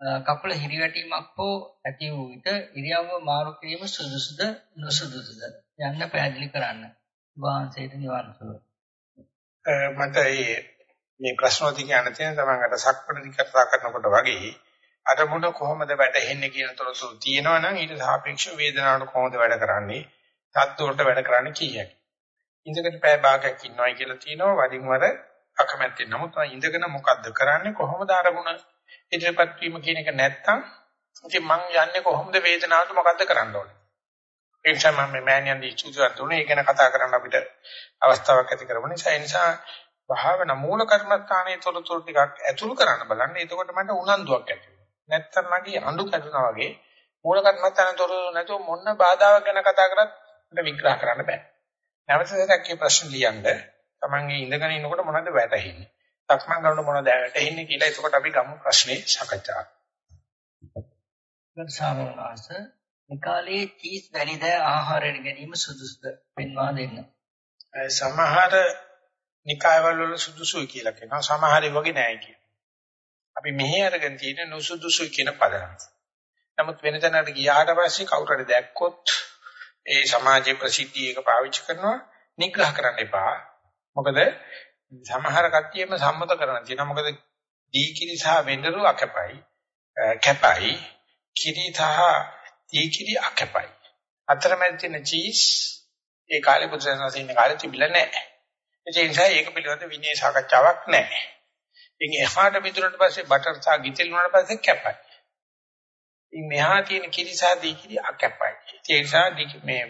කකුල හිරිවැටීමක් හෝ ඇති වූ විට ඉරියව්ව මාරු කිරීම සුදුසුද නොසුදුසුද යන්න පැහැදිලි කරන්න. වහන්සේට නිවන් සුව. මට මේ ප්‍රශ්නෝති කියන තියෙන තමන්කට සක්පණ කතා කරනකොට වගේ අරමුණ කොහොමද වැටෙන්නේ කියන තොරතුරු තියෙනවා නම් ඊට සාපේක්ෂව වේදනාවට කොහොමද වැඩ කරන්නේ තත්ත්වවලට වැඩ කරන්නේ කීයක්. ඉඳගෙන පැය භාගයක් ඉන්නවයි කියලා තියෙනවා වරින් වර අකමැත්තෙන්. නමුත් ඉඳගෙන මොකද්ද කරන්නේ කොහොමද අරමුණ ඉදිරිපත් වීම කියන එක නැත්තම් ඉතින් මං යන්නේ කොහොමද වේදනාවට මොකද්ද කරන්න ඕනේ. ඒ නිසා මම මේ මෑනියන් දී සුදුසුත් උනේ ඒ ගැන කතා කරන්න අපිට අවස්ථාවක් ඇති කරගන්න නිසා ඒ නිසා භාවන මූල කර්මස්ථානයේ තොරතුරු ටිකක් ඇතුළු කරන්න බලන්න. එතකොට මට උනන්දුවක් ඇති වෙනවා. නැත්තම් මගේ අඬු කැඩුනා වගේ මූල කර්මස්ථාන තොරතුරු නැතුව මොන බාධාවක් ගැන කතා කරත් මට විග්‍රහ කරන්න බෑ. නැවත සැරයක් මේ ප්‍රශ්න ලියන්න. Tamange ඉඳගෙන ඉන්නකොට මොනවද වැටහෙන්නේ? සක්මන් කරනකොට මොනවද වැටෙන්නේ කියලා එතකොට අපි ගමු ප්‍රශ්නේ සාකච්ඡා. ගර්සාවවාස නිකාලේ චීස් වැනිද ආහාරයෙන් ගැනීම සුදුසුද පෙන්වා දෙන්න. සමහර නිකායවල වල සුදුසුයි කියලා කියනවා සමහර වගේ නෑ කියනවා. අපි මෙහි අරගෙන තියෙන නුසුදුසුයි කියන පදනම. නමුත් වෙන තැනකට ගියාට පස්සේ කවුරු හරි දැක්කොත් ඒ සමාජයේ ප්‍රසිද්ධිය එක පාවිච්චි කරනවා නිග්‍රහ කරන්න එපා. මොකද සමහර කට්ටියම සම්මත කරන තියෙනවා. මොකද දීකිරි සහ වෙඬරු අකපයි කැපයි කිරි සහ දීකිරි අකපයි. අතරමැද තියෙන චීස් ඒ කාලේ බුදුසසුන ඉන්න කාලේ තිබිලා නැහැ. ඒ නිසා ඒක පිළිබඳ විනය සාකච්ඡාවක් නැහැ. ඉතින් එහාට මිදුනට පස්සේ බටර් සහ ගිතෙල් වුණාට පස්සේ කැපයි. ඉතින් මෙහා තියෙන කිරි සහ දීකිරි අකපයි. ඒ නිසා මේ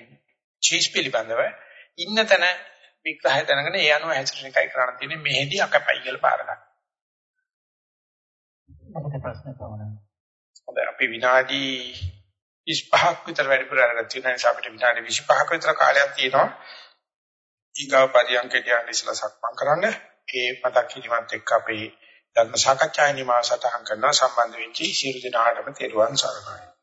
චීස් පිළිබඳව ඉන්න තැන විග්‍රහය දැනගෙන ඒ අනුව හැසිරෙන එකයි කරන්න තියෙන්නේ මෙහෙදී අකපයි කියලා පාර ගන්න. අපිට ප්‍රශ්න පවනවා. හොඳයි අපි විනාඩි 25ක් විතර වැඩිපුර අරගෙන තියෙන නිසා අපිට විනාඩි 25ක විතර කාලයක් තියෙනවා. ඊගාව පරියන්කයට යන්න ඉස්සලා සක්මන් කරන්න. ඒ මතක් කිරීමත් එක්ක අපේ ධර්ම සාකච්ඡාවේ නිමාව සටහන් කරනවා සම්බන්ධ වෙච්ච සියලු දෙනාටම තෙරුවන් සරණයි.